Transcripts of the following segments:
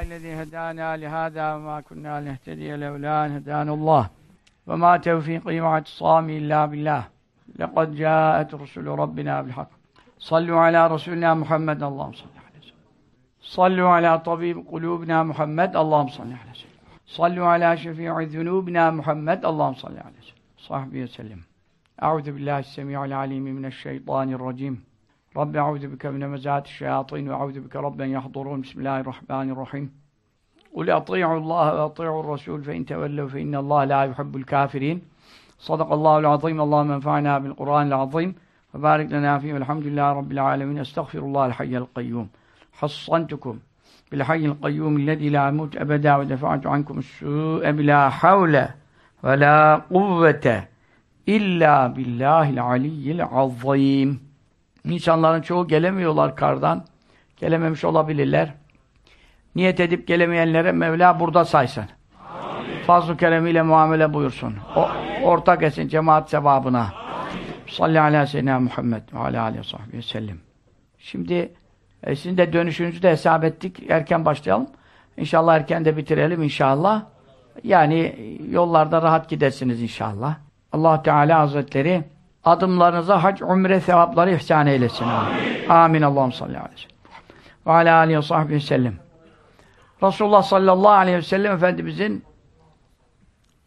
الذي هدانا لهذا وما كنا لنهتدي لولا أن هدانا الله. وما توفيقي واعتصامي إلا بالله. لقد جاءت رسل ربنا بالحق. صلوا على رسولنا محمد اللهم صل وسلم صلوا على طبيب قلوبنا محمد اللهم صل عليه وسلم صلوا على شفيع ذنوبنا محمد اللهم صل عليه وسلم صحبه وسلم. أعوذ بالله السميع العليم من الشيطان الرجيم. رب أعوذ بك من مزات الشياطين وأعوذ بك رب أن يحضرون. بسم الله الرحمن الرحيم. قل أطيعوا الله وأطيعوا الرسول فإن تولوا فإن الله لا يحب الكافرين. صدق الله العظيم. اللهم انفعنا بالقرآن العظيم وبارك لنا فيه. والحمد لله رب العالمين. أستغفر الله الحي القيوم. حصنتكم بالحي القيوم الذي لا يموت أبدا ودفعت عنكم السوء بلا حول ولا قوة إلا بالله العلي العظيم. İnsanların çoğu gelemiyorlar kardan. Gelememiş olabilirler. Niyet edip gelemeyenlere Mevla burada saysın. Fazl-ı keremiyle muamele buyursun. O, ortak etsin cemaat sevabına. Salli ala seyyidina Muhammed ve ala aleyhi sahbihi ve sellem. Şimdi e, sizin de dönüşünüzü de hesap ettik. Erken başlayalım. İnşallah erken de bitirelim inşallah. Yani yollarda rahat gidesiniz inşallah. Allah Teala Hazretleri adımlarınıza hac, umre sevapları ihsan eylesin. Amin. Amin. Allah'ım salli aleyhi ve sellem. Ve ala aleyhi ve sahbihi sellem. Resulullah sallallahu aleyhi ve sellem Efendimizin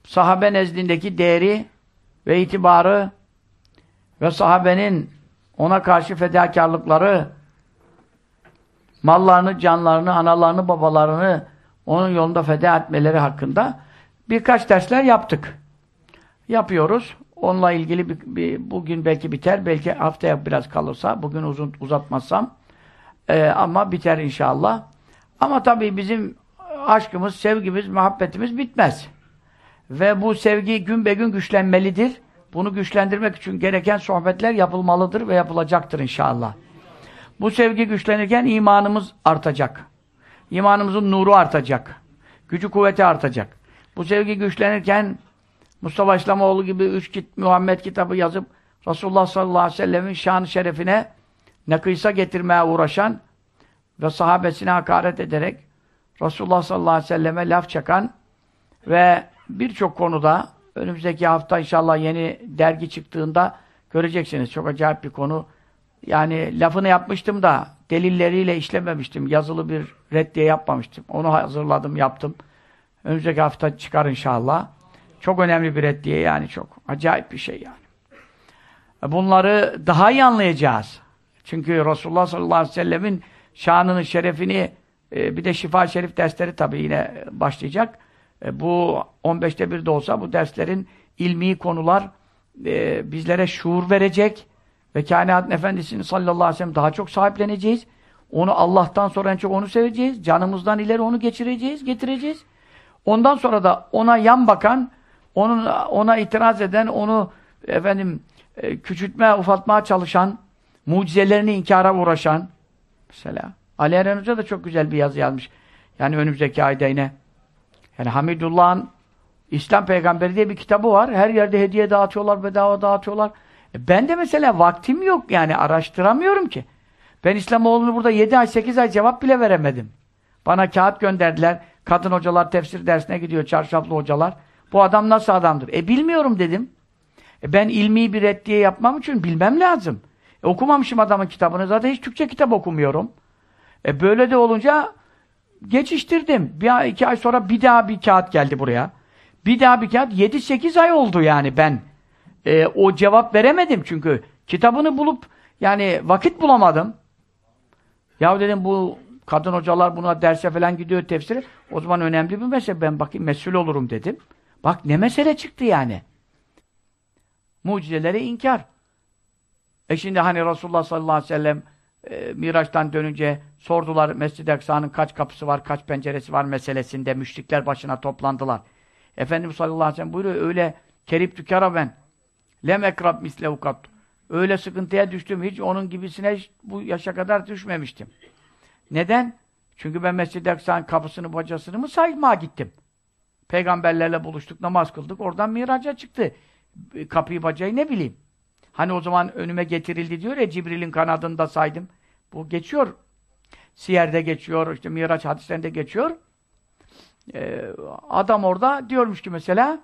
sahabe nezdindeki değeri ve itibarı ve sahabenin ona karşı fedakarlıkları mallarını, canlarını, analarını, babalarını onun yolunda feda etmeleri hakkında birkaç dersler yaptık. Yapıyoruz. Onunla ilgili bir, bir, bugün belki biter, belki haftaya biraz kalırsa, bugün uzun uzatmazsam ee, ama biter inşallah. Ama tabii bizim aşkımız, sevgimiz, muhabbetimiz bitmez. Ve bu sevgi gün be gün güçlenmelidir. Bunu güçlendirmek için gereken sohbetler yapılmalıdır ve yapılacaktır inşallah. Bu sevgi güçlenirken imanımız artacak. İmanımızın nuru artacak. Gücü kuvveti artacak. Bu sevgi güçlenirken Mustafa İslamoğlu gibi üç kit Muhammed kitabı yazıp Resulullah sallallahu aleyhi ve sellemin şanı şerefine nekıysa getirmeye uğraşan ve sahabesine hakaret ederek Resulullah sallallahu aleyhi ve selleme laf çakan ve birçok konuda önümüzdeki hafta inşallah yeni dergi çıktığında göreceksiniz. Çok acayip bir konu. Yani lafını yapmıştım da delilleriyle işlememiştim. Yazılı bir reddiye yapmamıştım. Onu hazırladım, yaptım. Önümüzdeki hafta çıkar inşallah. Çok önemli bir reddiye yani çok. Acayip bir şey yani. Bunları daha iyi anlayacağız. Çünkü Resulullah sallallahu aleyhi ve sellemin şanını, şerefini bir de şifa şerif dersleri tabii yine başlayacak. Bu 15'te bir de olsa bu derslerin ilmi konular bizlere şuur verecek ve kainatın efendisini sallallahu aleyhi ve sellem daha çok sahipleneceğiz. Onu Allah'tan sonra en çok onu seveceğiz. Canımızdan ileri onu geçireceğiz, getireceğiz. Ondan sonra da ona yan bakan, onun ona itiraz eden, onu efendim küçültmeye, ufaltmaya çalışan, mucizelerini inkara uğraşan mesela. Ali Eren Hoca da çok güzel bir yazı yazmış. Yani önümüzdeki ayda yine. Yani Hamidullah'ın İslam Peygamberi diye bir kitabı var. Her yerde hediye dağıtıyorlar, bedava dağıtıyorlar. E ben de mesela vaktim yok yani araştıramıyorum ki. Ben İslamoğlu'nu burada 7 ay 8 ay cevap bile veremedim. Bana kağıt gönderdiler. Kadın hocalar tefsir dersine gidiyor, çarşaflı hocalar. Bu adam nasıl adamdır? E bilmiyorum dedim. E ben ilmi bir reddiye yapmam için bilmem lazım. E okumamışım adamın kitabını. Zaten hiç Türkçe kitap okumuyorum. E böyle de olunca geçiştirdim. Bir ay, iki ay sonra bir daha bir kağıt geldi buraya. Bir daha bir kağıt. 7-8 ay oldu yani ben. E, o cevap veremedim çünkü. Kitabını bulup yani vakit bulamadım. Ya dedim bu kadın hocalar buna derse falan gidiyor tefsiri. O zaman önemli bir mesele. Ben bakayım mesul olurum dedim. Bak ne mesele çıktı yani. Mucizelere inkar. E şimdi hani Resulullah sallallahu aleyhi ve sellem e, Miraç'tan dönünce sordular Mescid-i Aksa'nın kaç kapısı var, kaç penceresi var meselesinde müşrikler başına toplandılar. Efendimiz sallallahu aleyhi ve sellem buyuruyor öyle kerip tükara ben lem ekrab mislehu kat. Öyle sıkıntıya düştüm. Hiç onun gibisine hiç bu yaşa kadar düşmemiştim. Neden? Çünkü ben Mescid-i Aksa'nın kapısını, bacasını mı saymaya gittim. Peygamberlerle buluştuk, namaz kıldık. Oradan miraca çıktı. Kapıyı, bacayı ne bileyim. Hani o zaman önüme getirildi diyor ya Cibril'in kanadında saydım. Bu geçiyor. Siyer'de geçiyor, işte Miraç hadislerinde geçiyor. Ee, adam orada diyormuş ki mesela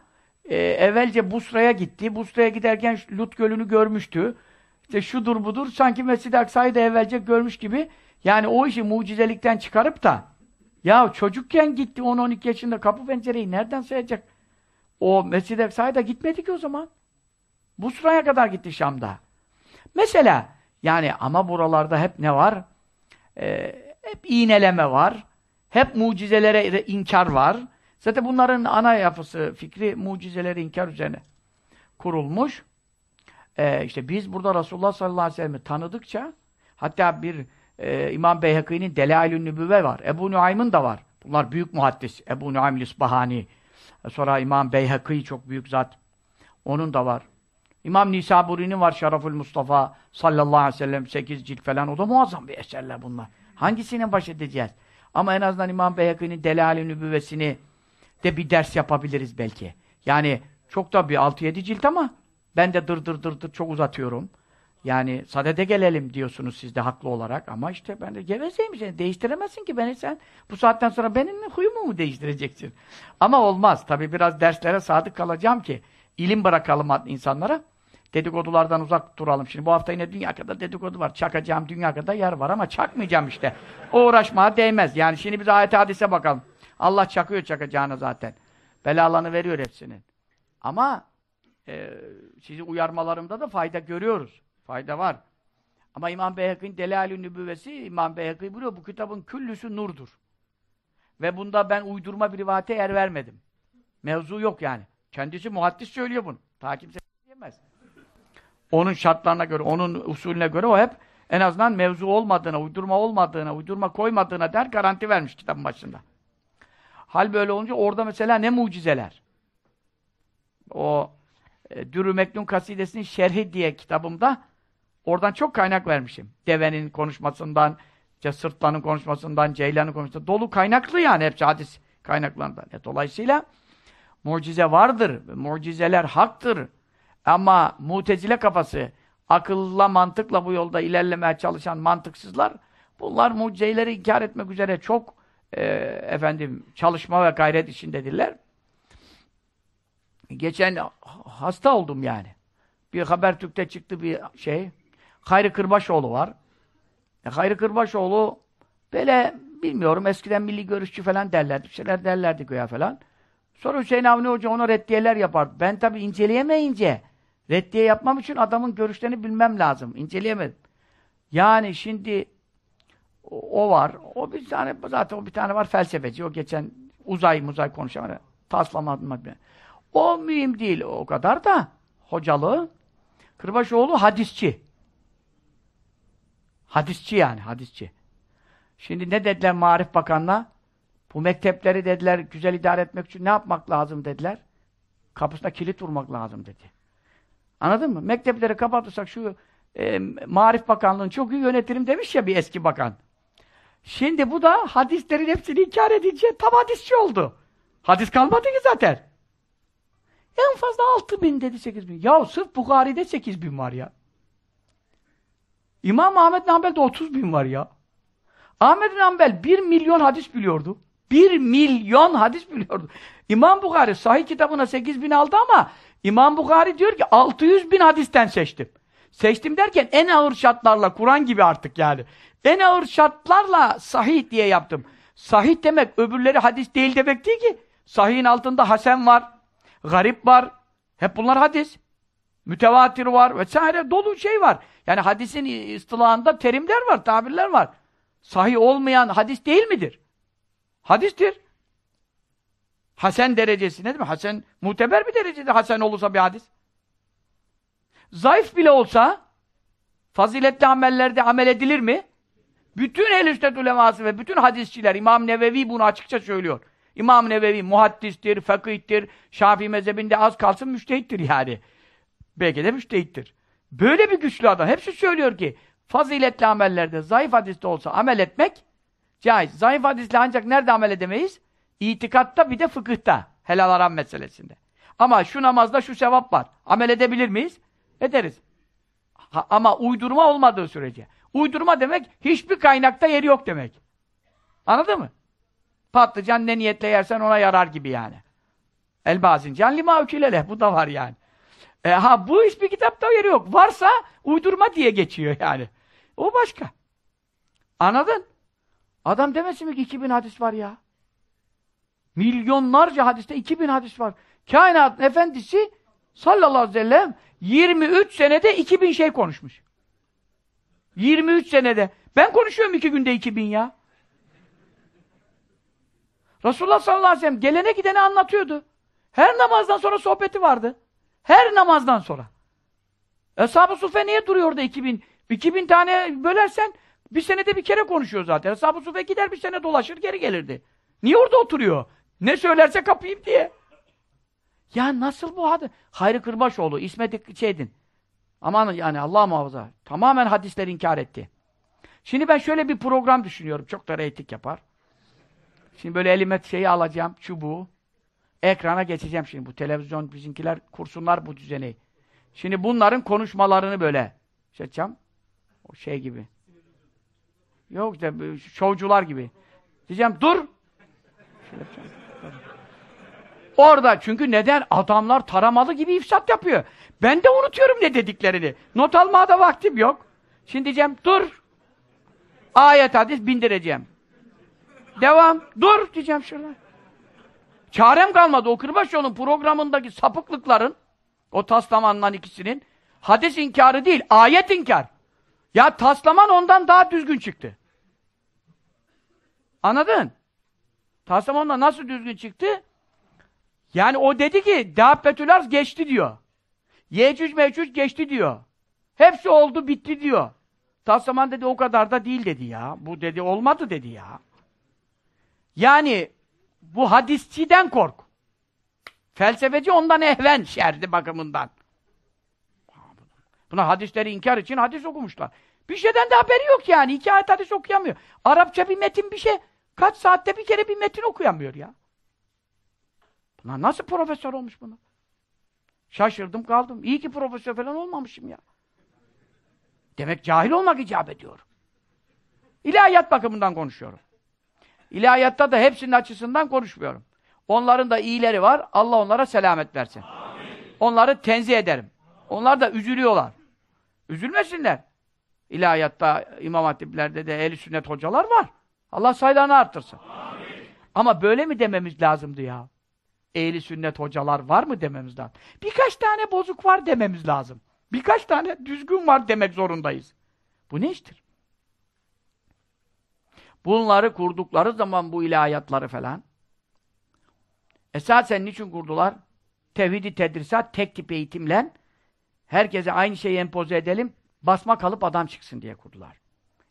e, evvelce Busra'ya gitti. Busra'ya giderken Lut Gölü'nü görmüştü. İşte şudur budur sanki Mescid-i Aksa'yı da evvelce görmüş gibi. Yani o işi mucizelikten çıkarıp da ya çocukken gitti 10-12 yaşında kapı pencereyi nereden sayacak? O Mescid-i Aksa'ya da gitmedi ki o zaman. Busra'ya kadar gitti Şam'da. Mesela yani ama buralarda hep ne var? Ee, hep iğneleme var. Hep mucizelere inkar var. Zaten bunların ana yapısı, fikri mucizeleri inkar üzerine kurulmuş. Ee, işte biz burada Resulullah sallallahu aleyhi ve sellem'i tanıdıkça hatta bir e, İmam Beyhaki'nin Delailün Nübüvve var. Ebu Nuaym'ın da var. Bunlar büyük muhaddis. Ebu Nuaym Lisbahani. Sonra İmam Beyhaki çok büyük zat. Onun da var. İmam Nisaburi'nin var Şarafül Mustafa sallallahu aleyhi ve sellem 8 cilt falan. O da muazzam bir eserler bunlar. Hangisine baş edeceğiz? Ama en azından İmam Beyhaki'nin Delal-i Nübüvvesini de bir ders yapabiliriz belki. Yani çok da bir 6-7 cilt ama ben de dır dır dır dır çok uzatıyorum. Yani sadede gelelim diyorsunuz siz de haklı olarak ama işte ben de gevezeyim işte değiştiremezsin ki beni sen bu saatten sonra benim huyumu mu değiştireceksin? Ama olmaz. Tabi biraz derslere sadık kalacağım ki ilim bırakalım insanlara. Dedikodulardan uzak duralım. Şimdi bu hafta yine dünya kadar dedikodu var. Çakacağım dünya kadar yer var ama çakmayacağım işte. O uğraşmaya değmez. Yani şimdi biz ayet hadise bakalım. Allah çakıyor çakacağını zaten. Belalarını veriyor hepsinin. Ama e, sizi uyarmalarımda da fayda görüyoruz. Fayda var. Ama İmam Beyhek'in Delalü Nübüvvesi İmam Beyhek'i biliyor. Bu kitabın küllüsü nurdur. Ve bunda ben uydurma bir rivayete yer vermedim. Mevzu yok yani. Kendisi muhaddis söylüyor bunu. Ta kimse diyemez. Onun şartlarına göre, onun usulüne göre o hep en azından mevzu olmadığına, uydurma olmadığına, uydurma koymadığına der garanti vermiş kitabın başında. Hal böyle olunca orada mesela ne mucizeler. O e, Dürü Meknun Kasidesi'nin şerhi diye kitabımda oradan çok kaynak vermişim. Devenin konuşmasından, işte Sırtlan'ın konuşmasından, Ceylan'ın konuşmasından. Dolu kaynaklı yani hepsi hadis kaynaklarından. E, dolayısıyla mucize vardır. Mucizeler haktır. Ama mutezile kafası, akılla, mantıkla bu yolda ilerlemeye çalışan mantıksızlar, bunlar mucizeleri inkar etmek üzere çok e, efendim çalışma ve gayret içindedirler. Geçen hasta oldum yani. Bir Habertürk'te çıktı bir şey. Hayri Kırbaşoğlu var. E, Hayri Kırbaşoğlu böyle bilmiyorum eskiden milli görüşçü falan derlerdi. Bir şeyler derlerdi güya falan. Sonra Hüseyin Avni Hoca ona reddiyeler yapardı. Ben tabi inceleyemeyince reddiye yapmam için adamın görüşlerini bilmem lazım. İnceleyemedim. Yani şimdi o, var. O bir tane zaten o bir tane var felsefeci. O geçen uzay muzay konuşan taslamadım. O mühim değil o kadar da hocalığı. Kırbaşoğlu hadisçi. Hadisçi yani hadisçi. Şimdi ne dediler Marif Bakan'la? Bu mektepleri dediler güzel idare etmek için ne yapmak lazım dediler. Kapısına kilit vurmak lazım dedi. Anladın mı? Mektepleri kapatırsak şu e, Marif Bakanlığı'nı çok iyi yönetirim demiş ya bir eski bakan. Şimdi bu da hadislerin hepsini inkar edince tam hadisçi oldu. Hadis kalmadı ki zaten. En fazla altı bin dedi sekiz bin. Ya sırf Bukhari'de sekiz bin var ya. İmam Ahmet Nambel'de otuz bin var ya. Ahmet Nambel bir milyon hadis biliyordu. Bir milyon hadis biliyordu. İmam Bukhari sahih kitabına sekiz bin aldı ama İmam Bukhari diyor ki 600 bin hadisten seçtim. Seçtim derken en ağır şartlarla, Kur'an gibi artık yani. En ağır şartlarla sahih diye yaptım. Sahih demek öbürleri hadis değil demek değil ki. Sahih'in altında hasen var, garip var. Hep bunlar hadis. Mütevatir var vesaire dolu şey var. Yani hadisin istilahında terimler var, tabirler var. Sahih olmayan hadis değil midir? Hadistir. Hasen derecesi ne demek? Hasen muteber bir derecede hasen olursa bir hadis. Zayıf bile olsa faziletli amellerde amel edilir mi? Bütün el üstet uleması ve bütün hadisçiler İmam Nevevi bunu açıkça söylüyor. İmam Nevevi muhaddistir, fakihtir, Şafii mezhebinde az kalsın müştehittir yani. Belki de müştehittir. Böyle bir güçlü adam. Hepsi söylüyor ki faziletli amellerde zayıf hadiste olsa amel etmek caiz. Zayıf hadisle ancak nerede amel edemeyiz? İtikatta bir de fıkıhta. Helal haram meselesinde. Ama şu namazda şu sevap var. Amel edebilir miyiz? Ederiz. Ha, ama uydurma olmadığı sürece. Uydurma demek hiçbir kaynakta yeri yok demek. Anladın mı? Patlıcan ne niyetle yersen ona yarar gibi yani. Elbazin can lima ukilele. Bu da var yani. E, ha bu hiçbir kitapta yeri yok. Varsa uydurma diye geçiyor yani. O başka. Anladın? Adam demesin mi ki 2000 hadis var ya? Milyonlarca hadiste 2000 hadis var. Kainatın efendisi sallallahu aleyhi ve sellem 23 senede 2000 şey konuşmuş. 23 senede. Ben konuşuyorum iki günde 2000 ya. Resulullah sallallahu aleyhi ve sellem gelene gidene anlatıyordu. Her namazdan sonra sohbeti vardı. Her namazdan sonra. Eshab-ı Sufe niye duruyor orada 2000? 2000 tane bölersen bir senede bir kere konuşuyor zaten. Eshab-ı Sufe gider bir sene dolaşır geri gelirdi. Niye orada oturuyor? Ne söylerse kapayım diye. Ya nasıl bu adı? Hayri Kırbaşoğlu, İsmet şeydin. Aman yani Allah muhafaza. Tamamen hadisleri inkar etti. Şimdi ben şöyle bir program düşünüyorum. Çok da reyting yapar. Şimdi böyle elime şeyi alacağım, çubuğu. Ekrana geçeceğim şimdi. Bu televizyon bizimkiler kursunlar bu düzeni. Şimdi bunların konuşmalarını böyle seçeceğim. O şey gibi. Yok işte şovcular gibi. Diyeceğim dur. Orada çünkü neden? Adamlar taramalı gibi ifsat yapıyor. Ben de unutuyorum ne dediklerini. Not almaya da vaktim yok. Şimdi diyeceğim dur. Ayet hadis bindireceğim. Devam. Dur diyeceğim şurada. Çarem kalmadı. O Kırbaşoğlu'nun programındaki sapıklıkların o taslamanla ikisinin hadis inkarı değil, ayet inkar. Ya taslaman ondan daha düzgün çıktı. Anladın? Taslamanla nasıl düzgün çıktı? Yani o dedi ki Arz geçti diyor. Yecüc mevcuc geçti diyor. Hepsi oldu bitti diyor. Taslaman dedi o kadar da değil dedi ya. Bu dedi olmadı dedi ya. Yani bu hadisçiden kork. Felsefeci ondan ehven şerdi bakımından. Buna hadisleri inkar için hadis okumuşlar. Bir şeyden de haberi yok yani. İki ayet hadis okuyamıyor. Arapça bir metin bir şey. Kaç saatte bir kere bir metin okuyamıyor ya. Bunlar nasıl profesör olmuş bunu? Şaşırdım kaldım. İyi ki profesör falan olmamışım ya. Demek cahil olmak icap ediyor. İlahiyat bakımından konuşuyorum. İlahiyatta da hepsinin açısından konuşmuyorum. Onların da iyileri var. Allah onlara selamet versin. Amin. Onları tenzih ederim. Onlar da üzülüyorlar. Üzülmesinler. İlahiyatta, imam hatiplerde de ehl sünnet hocalar var. Allah sayılarını arttırsın. Amin. Ama böyle mi dememiz lazımdı ya? Ehli sünnet hocalar var mı dememiz lazım. Birkaç tane bozuk var dememiz lazım. Birkaç tane düzgün var demek zorundayız. Bu ne iştir? Bunları kurdukları zaman bu ilahiyatları falan esasen niçin kurdular? Tevhidi tedrisat tek tip eğitimle herkese aynı şeyi empoze edelim, basma kalıp adam çıksın diye kurdular.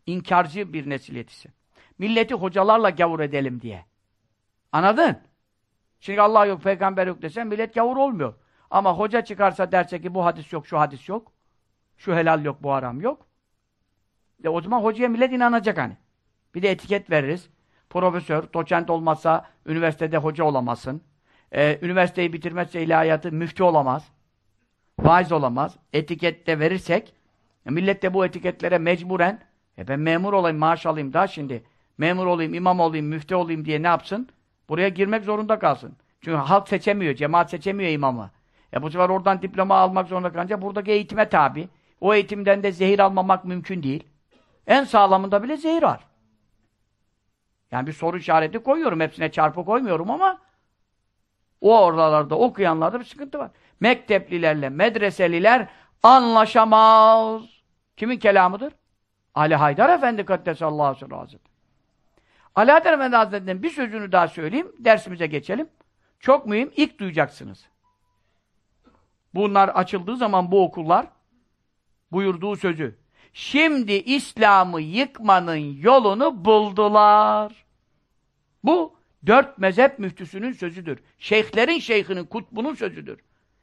İnkarcı bir nesil yetişsin. Milleti hocalarla gavur edelim diye. Anladın? Şimdi Allah yok, peygamber yok desen millet gavur olmuyor. Ama hoca çıkarsa derse ki bu hadis yok, şu hadis yok. Şu helal yok, bu haram yok. E o zaman hocaya millet inanacak hani. Bir de etiket veririz. Profesör, doçent olmazsa üniversitede hoca olamazsın. Ee, üniversiteyi bitirmezse ilahiyatı müftü olamaz. Vaiz olamaz. Etikette verirsek millet de bu etiketlere mecburen e ben memur olayım, maaş alayım da şimdi memur olayım, imam olayım, müftü olayım diye ne yapsın? Buraya girmek zorunda kalsın. Çünkü halk seçemiyor, cemaat seçemiyor imamı. E bu sefer oradan diploma almak zorunda kalınca buradaki eğitime tabi. O eğitimden de zehir almamak mümkün değil. En sağlamında bile zehir var. Yani bir soru işareti koyuyorum. Hepsine çarpı koymuyorum ama o oralarda okuyanlarda bir sıkıntı var. Mekteplilerle medreseliler anlaşamaz. Kimin kelamıdır? Ali Haydar Efendi Kaddesallahu aleyhi ve sellem. Ali Haydar Efendi Hazretleri'nin bir sözünü daha söyleyeyim. Dersimize geçelim. Çok mühim. ilk duyacaksınız. Bunlar açıldığı zaman bu okullar buyurduğu sözü. Şimdi İslam'ı yıkmanın yolunu buldular. Bu dört mezhep müftüsünün sözüdür. Şeyhlerin şeyhinin, kutbunun sözüdür.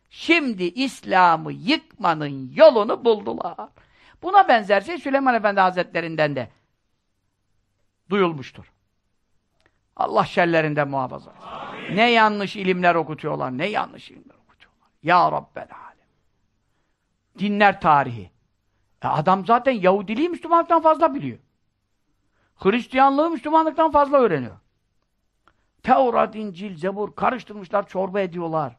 Şimdi İslam'ı yıkmanın yolunu buldular. Buna benzer şey Süleyman Efendi Hazretlerinden de duyulmuştur. Allah şerlerinden muhafaza etsin. Ne yanlış ilimler okutuyorlar, ne yanlış ilimler okutuyorlar. Ya Rabbel Alem. Dinler tarihi. E adam zaten Yahudiliği Müslümanlıktan fazla biliyor. Hristiyanlığı Müslümanlıktan fazla öğreniyor. Tevrat, İncil, Zebur karıştırmışlar, çorba ediyorlar.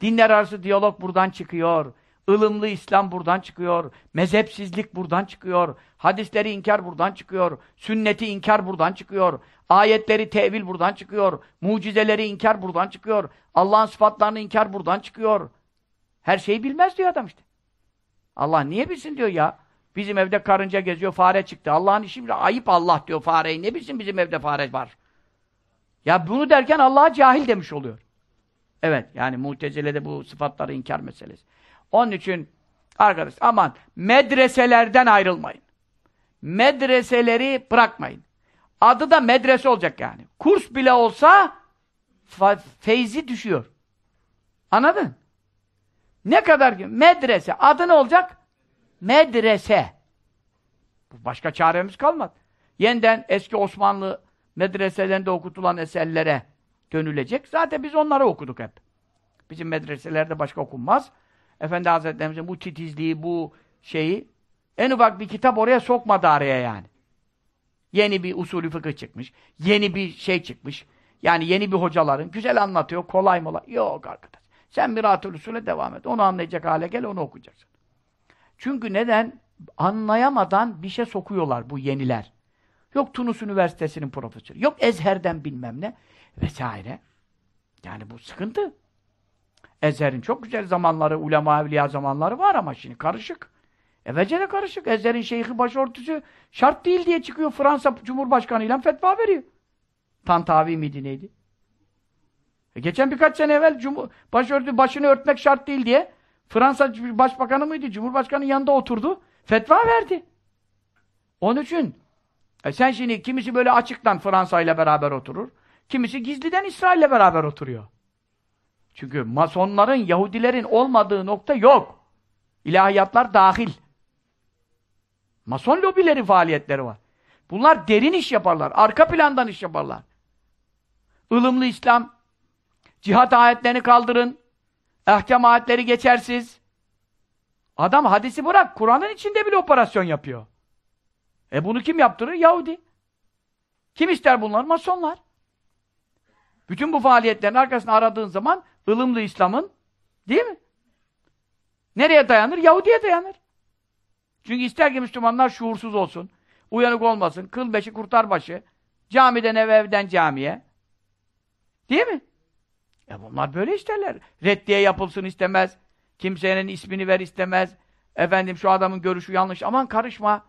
Dinler arası diyalog buradan çıkıyor. ılımlı İslam buradan çıkıyor. Mezhepsizlik buradan çıkıyor. Hadisleri inkar buradan çıkıyor. Sünneti inkar buradan çıkıyor. Ayetleri tevil buradan çıkıyor. Mucizeleri inkar buradan çıkıyor. Allah'ın sıfatlarını inkar buradan çıkıyor. Her şeyi bilmez diyor adam işte. Allah niye bilsin diyor ya. Bizim evde karınca geziyor, fare çıktı. Allah'ın işi ayıp Allah diyor fareyi. Ne bilsin bizim evde fare var. Ya bunu derken Allah'a cahil demiş oluyor. Evet, yani Mutezile'de bu sıfatları inkar meselesi. Onun için arkadaş aman medreselerden ayrılmayın. Medreseleri bırakmayın. Adı da medrese olacak yani. Kurs bile olsa feyzi düşüyor. Anladın? Ne kadar ki medrese adı ne olacak? Medrese. Başka çaremiz kalmadı. Yeniden eski Osmanlı medreselerinde okutulan eserlere dönülecek. Zaten biz onları okuduk hep. Bizim medreselerde başka okunmaz. Efendi Hazretlerimizin bu titizliği, bu şeyi en ufak bir kitap oraya sokmadı araya yani. Yeni bir usulü fıkıh çıkmış. Yeni bir şey çıkmış. Yani yeni bir hocaların güzel anlatıyor. Kolay mola. Yok arkadaş. Sen Miratül Usul'e devam et. Onu anlayacak hale gel, onu okuyacaksın. Çünkü neden? Anlayamadan bir şey sokuyorlar bu yeniler. Yok Tunus Üniversitesi'nin profesörü, yok Ezher'den bilmem ne vesaire. Yani bu sıkıntı. Ezher'in çok güzel zamanları, ulema evliya zamanları var ama şimdi karışık. Evvelce karışık. Ezher'in şeyhi başörtüsü şart değil diye çıkıyor Fransa Cumhurbaşkanı ile fetva veriyor. Tantavi miydi neydi? E geçen birkaç sene evvel başörtü başını örtmek şart değil diye Fransa Başbakanı mıydı? Cumhurbaşkanı yanında oturdu. Fetva verdi. Onun için e sen şimdi kimisi böyle açıktan Fransa ile beraber oturur. Kimisi gizliden İsrail ile beraber oturuyor. Çünkü masonların, Yahudilerin olmadığı nokta yok. İlahiyatlar dahil. Mason lobileri faaliyetleri var. Bunlar derin iş yaparlar. Arka plandan iş yaparlar. Ilımlı İslam, cihat ayetlerini kaldırın, ahkam ayetleri geçersiz. Adam hadisi bırak, Kur'an'ın içinde bile operasyon yapıyor. E bunu kim yaptırır? Yahudi. Kim ister bunlar? Masonlar. Bütün bu faaliyetlerin arkasını aradığın zaman ılımlı İslam'ın değil mi? Nereye dayanır? Yahudi'ye dayanır. Çünkü ister ki Müslümanlar şuursuz olsun, uyanık olmasın, kıl beşi kurtar başı, camiden eve evden camiye. Değil mi? E bunlar böyle isterler. Reddiye yapılsın istemez. Kimsenin ismini ver istemez. Efendim şu adamın görüşü yanlış. Aman karışma.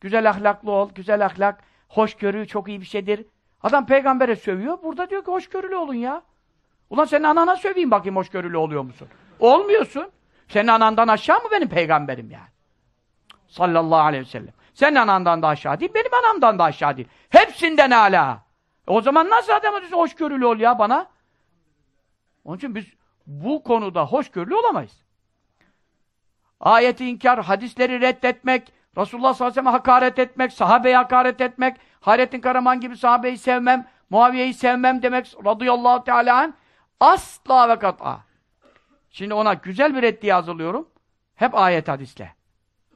Güzel ahlaklı ol, güzel ahlak. Hoşgörü çok iyi bir şeydir. Adam peygambere sövüyor. Burada diyor ki hoşgörülü olun ya. Ulan senin anana söveyim bakayım hoşgörülü oluyor musun? Olmuyorsun. Senin anandan aşağı mı benim peygamberim yani? Sallallahu aleyhi ve sellem. Senin anandan da aşağı değil, benim anamdan da aşağı değil. Hepsinden hala. E o zaman nasıl adama diyorsun hoşgörülü ol ya bana? Onun için biz bu konuda hoşgörülü olamayız. Ayeti inkar, hadisleri reddetmek, Resulullah sallallahu aleyhi ve sellem hakaret etmek, sahabeye hakaret etmek, Hayrettin Karaman gibi sahabeyi sevmem, Muaviye'yi sevmem demek radıyallahu teala asla ve kat'a. Şimdi ona güzel bir reddiye hazırlıyorum. Hep ayet hadisle.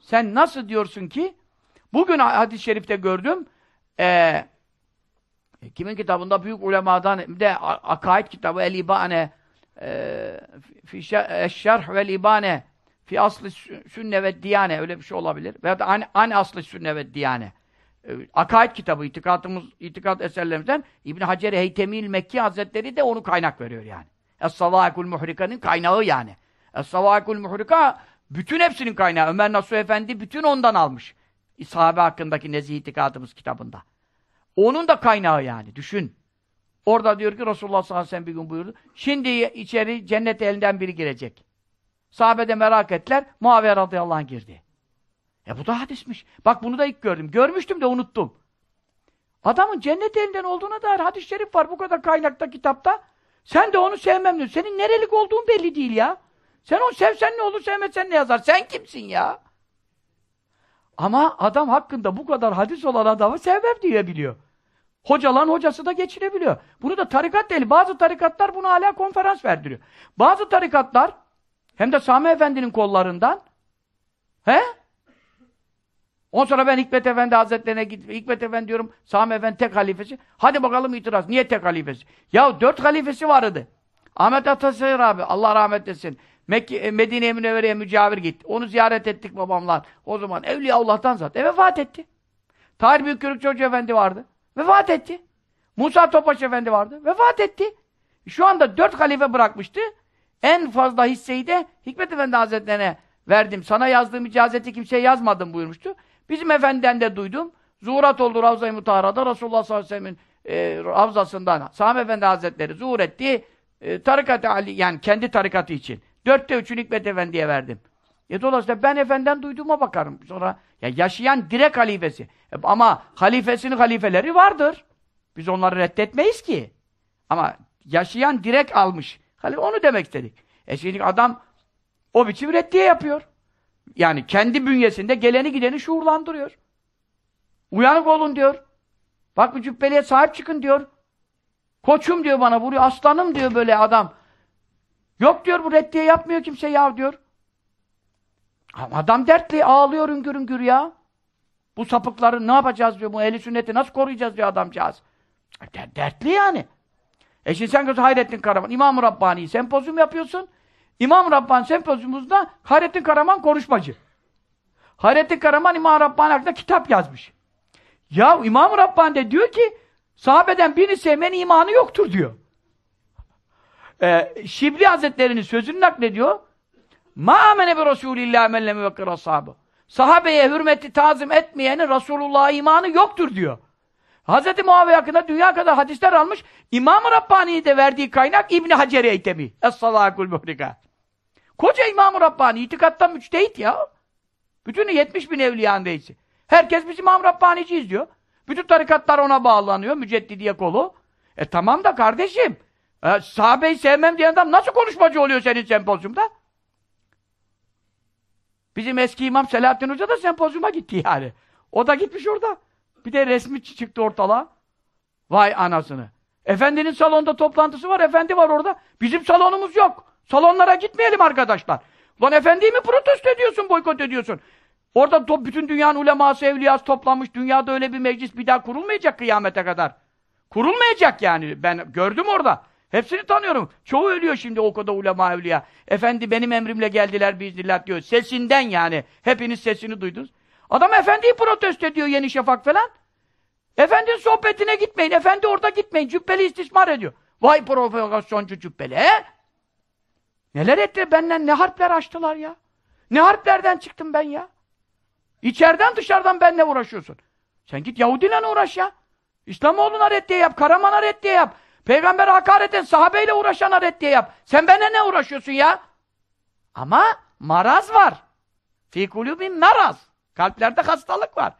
Sen nasıl diyorsun ki bugün hadis-i şerifte gördüm ee, kimin kitabında büyük ulemadan de akaid kitabı el-ibane e, fi şerh vel ibane fi aslı sünne ve diyane öyle bir şey olabilir. Veya da an, an aslı sünne ve diyane. E, akaid kitabı, itikadımız, itikat eserlerimizden İbn Hacer Heytemil Mekki Hazretleri de onu kaynak veriyor yani. Es-Savâikul Muhrika'nın kaynağı yani. Es-Savâikul Muhrika bütün hepsinin kaynağı. Ömer Nasuh Efendi bütün ondan almış. Sahabe hakkındaki nezih itikadımız kitabında. Onun da kaynağı yani. Düşün. Orada diyor ki Resulullah sallallahu aleyhi ve sellem bir gün buyurdu. Şimdi içeri cennet elinden biri girecek. Sahabede merak ettiler. Muaviye radıyallahu anh girdi. E bu da hadismiş. Bak bunu da ilk gördüm. Görmüştüm de unuttum. Adamın cennet elinden olduğuna dair hadis-i şerif var bu kadar kaynakta kitapta. Sen de onu sevmem diyorsun. Senin nerelik olduğun belli değil ya. Sen onu sevsen ne olur, sevmesen ne yazar? Sen kimsin ya? Ama adam hakkında bu kadar hadis olan adamı sevmem diyebiliyor. Hocalan hocası da geçirebiliyor. Bunu da tarikat değil. Bazı tarikatlar bunu hala konferans verdiriyor. Bazı tarikatlar hem de Sami Efendi'nin kollarından he? Ondan sonra ben Hikmet Efendi Hazretlerine gittim. Hikmet Efendi diyorum, Sami Efendi tek halifesi. Hadi bakalım itiraz. Niye tek halifesi? Ya dört halifesi vardı. Ahmet Atasayır abi, Allah rahmet etsin. E, Medine-i Münevvere'ye mücavir gitti. Onu ziyaret ettik babamlar. O zaman Evliya Allah'tan zaten. E vefat etti. Tahir Büyükkürükçü Hoca Efendi vardı. Vefat etti. Musa Topaş Efendi vardı. Vefat etti. Şu anda dört halife bırakmıştı. En fazla hisseyi de Hikmet Efendi Hazretlerine verdim. Sana yazdığım icazeti kimseye yazmadım buyurmuştu. Bizim efendiden de duydum. Zuhurat oldu Ravza-i Mutahara'da Resulullah sallallahu aleyhi ve sellem'in e, Ravzasından Sami Efendi Hazretleri zuhur etti. E, tarikat Ali, yani kendi tarikatı için. Dörtte üçünü Hikmet Efendi'ye verdim. E dolayısıyla ben efendiden duyduğuma bakarım. Sonra ya yaşayan direkt halifesi. Ama halifesinin halifeleri vardır. Biz onları reddetmeyiz ki. Ama yaşayan direkt almış. Halife onu demek istedik. E şimdi adam o biçim reddiye yapıyor. Yani kendi bünyesinde geleni gideni şuurlandırıyor. Uyanık olun diyor. Bak bu cübbeliğe sahip çıkın diyor. Koçum diyor bana vuruyor. Aslanım diyor böyle adam. Yok diyor bu reddiye yapmıyor kimse ya diyor. Adam dertli ağlıyor üngür üngür ya. Bu sapıkları ne yapacağız diyor. Bu ehli sünneti nasıl koruyacağız diyor adamcağız. Der, dertli yani. E şimdi sen Hayrettin Karaman, İmam-ı Rabbani sempozyum yapıyorsun. İmam-ı Rabbani sempozyumumuzda Hayrettin Karaman konuşmacı. Hayrettin Karaman İmam-ı Rabbani hakkında kitap yazmış. Ya İmam-ı Rabbani de diyor ki sahabeden birini sevmenin imanı yoktur diyor. Ee, Şibli Hazretleri'nin sözünü naklediyor. Ma amene bi Resulillah men lem yuvekkir ashabı. Sahabeye hürmeti tazim etmeyenin Resulullah'a imanı yoktur diyor. Hz. Muaviye hakkında dünya kadar hadisler almış. İmam-ı Rabbani'yi de verdiği kaynak İbn-i Hacer Eytemi. Es-salâkul muhrika. Koca İmam-ı Rabbani itikattan müçtehit ya. Bütün 70 bin evliyanın reisi. Herkes biz İmam Rabbani'ciyiz diyor. Bütün tarikatlar ona bağlanıyor. Müceddidiye kolu. E tamam da kardeşim. E, sahabeyi sevmem diyen adam nasıl konuşmacı oluyor senin sempozyumda? Bizim eski imam Selahattin Hoca da sempozyuma gitti yani. O da gitmiş orada. Bir de resmi çıktı ortalığa. Vay anasını. Efendinin salonda toplantısı var, efendi var orada. Bizim salonumuz yok. Salonlara gitmeyelim arkadaşlar. Lan efendiyi mi protesto ediyorsun, boykot ediyorsun? Orada bütün dünyanın uleması, evliyası toplanmış. Dünyada öyle bir meclis bir daha kurulmayacak kıyamete kadar. Kurulmayacak yani. Ben gördüm orada. Hepsini tanıyorum. Çoğu ölüyor şimdi o kadar ulema evliya. Efendi benim emrimle geldiler biiznillah diyor. Sesinden yani. Hepiniz sesini duydunuz. Adam efendiyi protesto ediyor Yeni Şafak falan. Efendinin sohbetine gitmeyin. Efendi orada gitmeyin. Cübbeli istismar ediyor. Vay provokasyoncu cübbeli he? Neler etti? Benden ne harpler açtılar ya? Ne harplerden çıktım ben ya? İçeriden dışarıdan benle uğraşıyorsun. Sen git Yahudiyle uğraş ya. İslamoğlu'na reddiye yap, Karaman'a reddiye yap. Peygamber hakaret et, sahabeyle uğraşana reddiye yap. Sen benimle ne uğraşıyorsun ya? Ama maraz var. Fî kulübin maraz. Kalplerde hastalık var.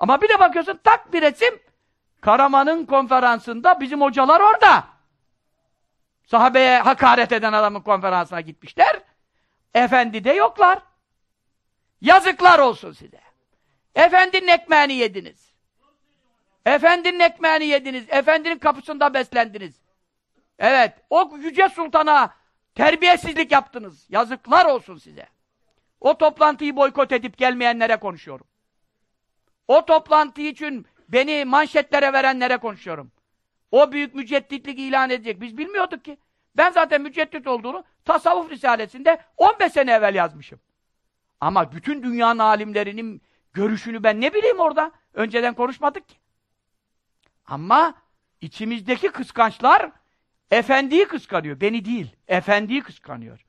Ama bir de bakıyorsun tak bir resim Karaman'ın konferansında bizim hocalar orada. Sahabeye hakaret eden adamın konferansına gitmişler. Efendi de yoklar. Yazıklar olsun size. Efendinin ekmeğini yediniz. Efendinin ekmeğini yediniz. Efendinin kapısında beslendiniz. Evet, o yüce sultana terbiyesizlik yaptınız. Yazıklar olsun size. O toplantıyı boykot edip gelmeyenlere konuşuyorum. O toplantı için beni manşetlere verenlere konuşuyorum. O büyük mücedditlik ilan edecek. Biz bilmiyorduk ki. Ben zaten müceddit olduğunu tasavvuf risalesinde 15 sene evvel yazmışım. Ama bütün dünyanın alimlerinin görüşünü ben ne bileyim orada? Önceden konuşmadık ki. Ama içimizdeki kıskançlar efendiyi kıskanıyor. Beni değil. Efendiyi kıskanıyor.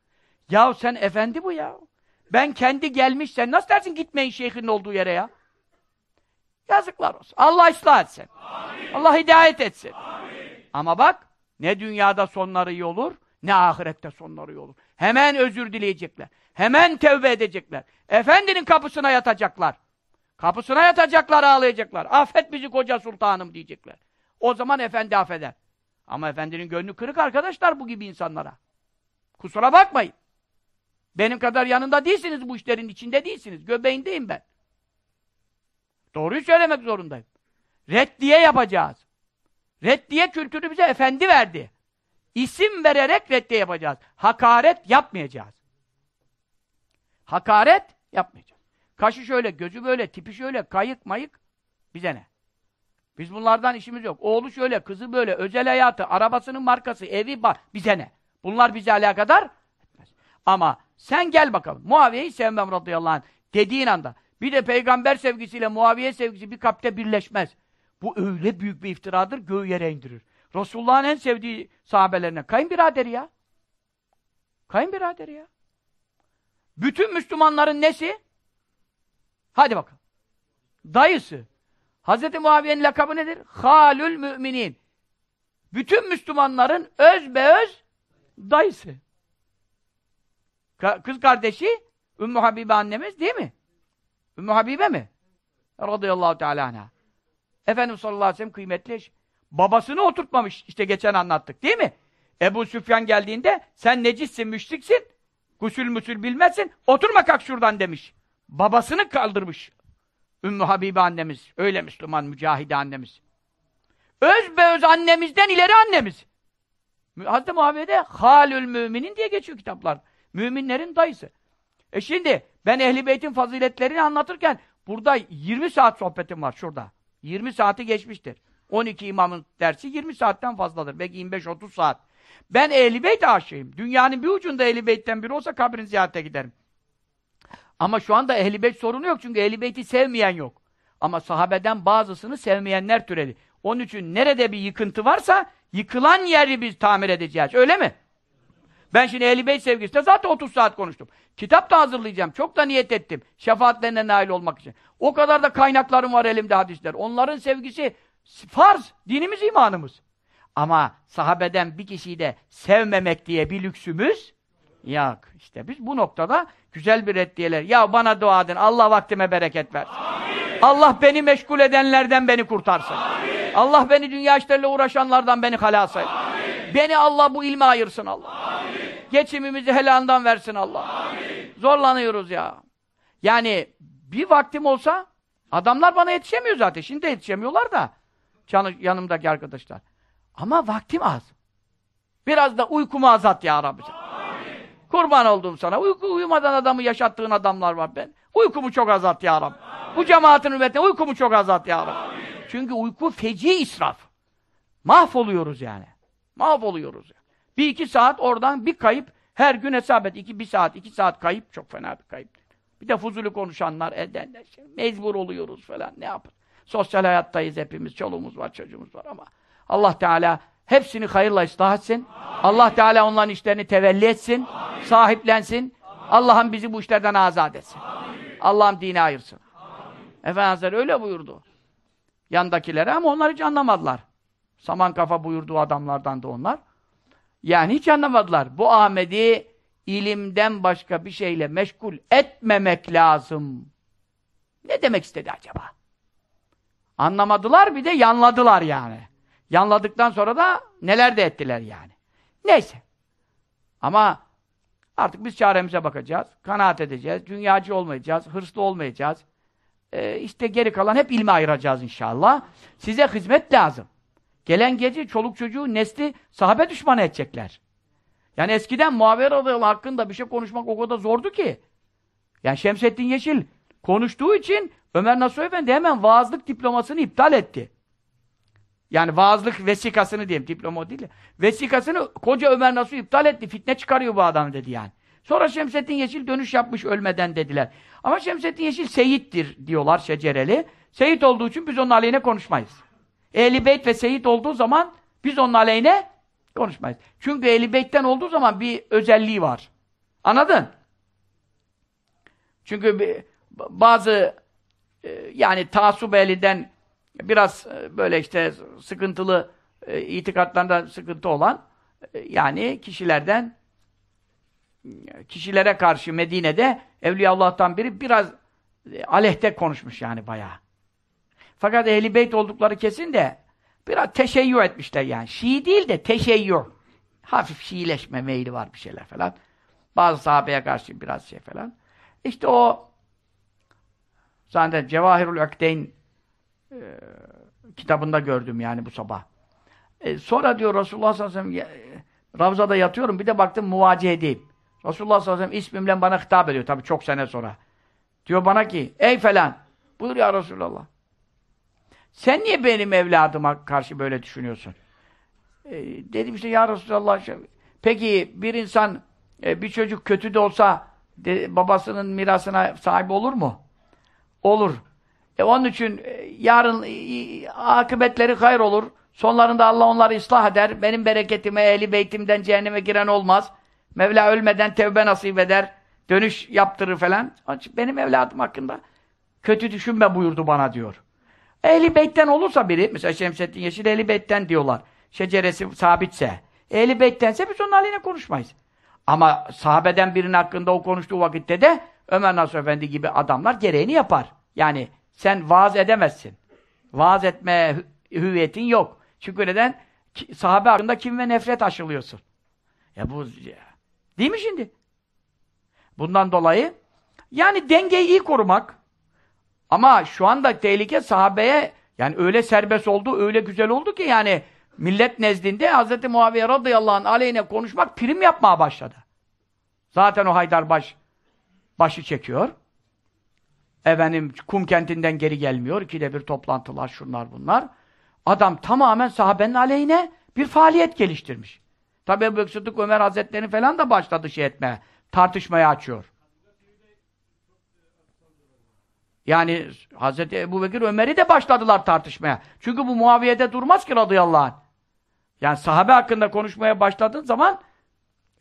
Ya sen efendi bu ya. Ben kendi gelmiş sen nasıl dersin gitmeyin şeyhin olduğu yere ya? Yazıklar olsun. Allah ıslah etsin. Amin. Allah hidayet etsin. Amin. Ama bak ne dünyada sonları iyi olur ne ahirette sonları iyi olur. Hemen özür dileyecekler. Hemen tevbe edecekler. Efendinin kapısına yatacaklar. Kapısına yatacaklar, ağlayacaklar. Affet bizi koca sultanım diyecekler. O zaman efendi affeder. Ama efendinin gönlü kırık arkadaşlar bu gibi insanlara. Kusura bakmayın. Benim kadar yanında değilsiniz bu işlerin içinde değilsiniz. Göbeğindeyim ben. Doğruyu söylemek zorundayım. Reddiye yapacağız. Reddiye kültürü bize efendi verdi. İsim vererek reddiye yapacağız. Hakaret yapmayacağız. Hakaret yapmayacağız. Kaşı şöyle, gözü böyle, tipi şöyle, kayık mayık. Bize ne? Biz bunlardan işimiz yok. Oğlu şöyle, kızı böyle, özel hayatı, arabasının markası, evi. Bize ne? Bunlar bize alakadar etmez. Ama sen gel bakalım. Muaviye'yi sevmem radıyallahu anh dediğin anda. Bir de peygamber sevgisiyle Muaviye sevgisi bir kapte birleşmez. Bu öyle büyük bir iftiradır, göğü yere indirir. Resulullah'ın en sevdiği sahabelerine. Kayınbiraderi ya. Kayınbiraderi ya. Bütün Müslümanların nesi? Hadi bakalım. Dayısı. Hz. Muaviye'nin lakabı nedir? Halül müminin. Bütün Müslümanların öz be öz dayısı. Ka kız kardeşi Ümmü Habibe annemiz değil mi? Ümmü Habibe mi? Radıyallahu teala anha. Efendimiz sallallahu aleyhi ve sellem kıymetli eş. Babasını oturtmamış. İşte geçen anlattık değil mi? Ebu Süfyan geldiğinde sen necissin, müşriksin. Gusül müsül bilmezsin. Oturma kalk şuradan demiş. Babasını kaldırmış. Ümmü Habibe annemiz. Öyle Müslüman, mücahide annemiz. Öz be öz annemizden ileri annemiz. Hazreti Muhammed'e Halül Müminin diye geçiyor kitaplar. Müminlerin dayısı. E şimdi ben Ehli Beyt'in faziletlerini anlatırken burada 20 saat sohbetim var şurada. 20 saati geçmiştir. 12 imamın dersi 20 saatten fazladır. Belki 25-30 saat. Ben Ehl-i Beyt aşığıyım. Dünyanın bir ucunda Ehl-i Beyt'ten biri olsa kabrin ziyarete giderim. Ama şu anda Ehl-i Beyt sorunu yok çünkü Ehl-i sevmeyen yok. Ama sahabeden bazısını sevmeyenler türedi. Onun için nerede bir yıkıntı varsa yıkılan yeri biz tamir edeceğiz. Öyle mi? Ben şimdi Ehl-i Beyt sevgisinde zaten 30 saat konuştum. Kitap da hazırlayacağım. Çok da niyet ettim. Şefaatlerine nail olmak için. O kadar da kaynaklarım var elimde hadisler. Onların sevgisi farz. Dinimiz, imanımız. Ama sahabeden bir kişiyi de sevmemek diye bir lüksümüz yok. İşte biz bu noktada güzel bir reddiyeler. Ya bana dua edin. Allah vaktime bereket versin. Amin. Allah beni meşgul edenlerden beni kurtarsın. Amin. Allah beni dünya işleriyle uğraşanlardan beni halas etsin. Beni Allah bu ilme ayırsın Allah. Amin. Geçimimizi helalından versin Allah. Amin. Zorlanıyoruz ya. Yani bir vaktim olsa adamlar bana yetişemiyor zaten. Şimdi de yetişemiyorlar da. Yanımdaki arkadaşlar. Ama vaktim az. Biraz da uykumu azat ya Rabbi. Kurban oldum sana. Uyku uyumadan adamı yaşattığın adamlar var ben. Uykumu çok azat ya Rabbi. Amin. Bu cemaatin ümmetine uykumu çok azat ya Rabbi. Amin. Çünkü uyku feci israf. Mahvoluyoruz yani. Mahvoluyoruz. Yani. Bir iki saat oradan bir kayıp her gün hesap et. İki, bir saat, iki saat kayıp çok fena bir kayıp. Bir de fuzuli konuşanlar, edenler, şey, mecbur oluyoruz falan. Ne yapın? Sosyal hayattayız hepimiz. Çoluğumuz var, çocuğumuz var ama Allah Teala hepsini hayırla ıslah etsin. Allah Teala onların işlerini tevelli etsin. Sahiplensin. Allah'ım bizi bu işlerden azat etsin. Allah'ım dini ayırsın. Efendimiz öyle buyurdu. Yandakilere ama onlar hiç anlamadılar. Saman kafa buyurduğu adamlardan da onlar. Yani hiç anlamadılar. Bu Ahmet'i ilimden başka bir şeyle meşgul etmemek lazım. Ne demek istedi acaba? Anlamadılar bir de yanladılar yani. Yanladıktan sonra da neler de ettiler yani. Neyse. Ama artık biz çaremize bakacağız. Kanaat edeceğiz. Dünyacı olmayacağız. Hırslı olmayacağız. Ee, işte geri kalan hep ilme ayıracağız inşallah. Size hizmet lazım. Gelen gece çoluk çocuğu nesli sahabe düşmanı edecekler. Yani eskiden Muaviye radıyallahu hakkında bir şey konuşmak o kadar zordu ki. Yani Şemsettin Yeşil konuştuğu için Ömer Nasuh Efendi hemen vaazlık diplomasını iptal etti. Yani vaazlık vesikasını diyeyim, diploma değil. Vesikasını koca Ömer Nasuh iptal etti. Fitne çıkarıyor bu adam dedi yani. Sonra Şemsettin Yeşil dönüş yapmış ölmeden dediler. Ama Şemsettin Yeşil seyittir diyorlar şecereli. Seyit olduğu için biz onun aleyhine konuşmayız. Ehli Beyt ve Seyit olduğu zaman biz onun aleyhine konuşmayız. Çünkü Ehli Beyt'ten olduğu zaman bir özelliği var. Anladın? Çünkü bazı e, yani taasub ehliden biraz e, böyle işte sıkıntılı e, itikatlarında sıkıntı olan e, yani kişilerden kişilere karşı Medine'de Evliyaullah'tan biri biraz e, aleyhte konuşmuş yani bayağı. Fakat ehli beyt oldukları kesin de biraz teşeyyü etmişler yani. Şii değil de teşeyyü. Hafif Şiileşme meyli var bir şeyler falan. Bazı sahabeye karşı biraz şey falan. İşte o zaten Cevahirul Ökteyn e, kitabında gördüm yani bu sabah. E, sonra diyor Resulullah sallallahu aleyhi ve sellem Ravza'da yatıyorum bir de baktım muvacihedeyim. Resulullah sallallahu aleyhi ve sellem ismimle bana hitap ediyor tabii çok sene sonra. Diyor bana ki, ey falan, buyur ya Resulallah. Sen niye benim evladıma karşı böyle düşünüyorsun? E, dedim işte ya Resulallah, peki bir insan, e, bir çocuk kötü de olsa, de, babasının mirasına sahip olur mu? Olur. E onun için e, yarın e, akıbetleri hayır olur. Sonlarında Allah onları ıslah eder. Benim bereketime, ehli beytimden cehenneme giren olmaz. Mevla ölmeden tevbe nasip eder. Dönüş yaptırır falan. Benim evladım hakkında kötü düşünme buyurdu bana diyor. Ehli beytten olursa biri, mesela Şemsettin Yeşil ehli beytten diyorlar. Şeceresi sabitse. Ehli beyttense biz onun aleyhine konuşmayız. Ama sahabeden birinin hakkında o konuştuğu vakitte de Ömer Nasuh Efendi gibi adamlar gereğini yapar. Yani sen vaaz edemezsin. Vaaz etme hüviyetin yok. Çünkü neden? Sahabe hakkında kim ve nefret aşılıyorsun. Ya bu değil mi şimdi? Bundan dolayı yani dengeyi iyi korumak ama şu anda tehlike sahabeye yani öyle serbest oldu, öyle güzel oldu ki yani millet nezdinde Hz. Muaviye radıyallahu anh aleyhine konuşmak prim yapmaya başladı. Zaten o Haydarbaş başı çekiyor. Efendim kum kentinden geri gelmiyor. İkide bir toplantılar, şunlar bunlar. Adam tamamen sahabenin aleyhine bir faaliyet geliştirmiş. Tabi Ebu Bekir Sıddık Ömer Hazretleri falan da başladı şey etmeye. Tartışmaya açıyor. Yani Hazreti Ebu Bekir Ömer'i de başladılar tartışmaya. Çünkü bu Muaviye'de durmaz ki radıyallahu anh. Yani sahabe hakkında konuşmaya başladığın zaman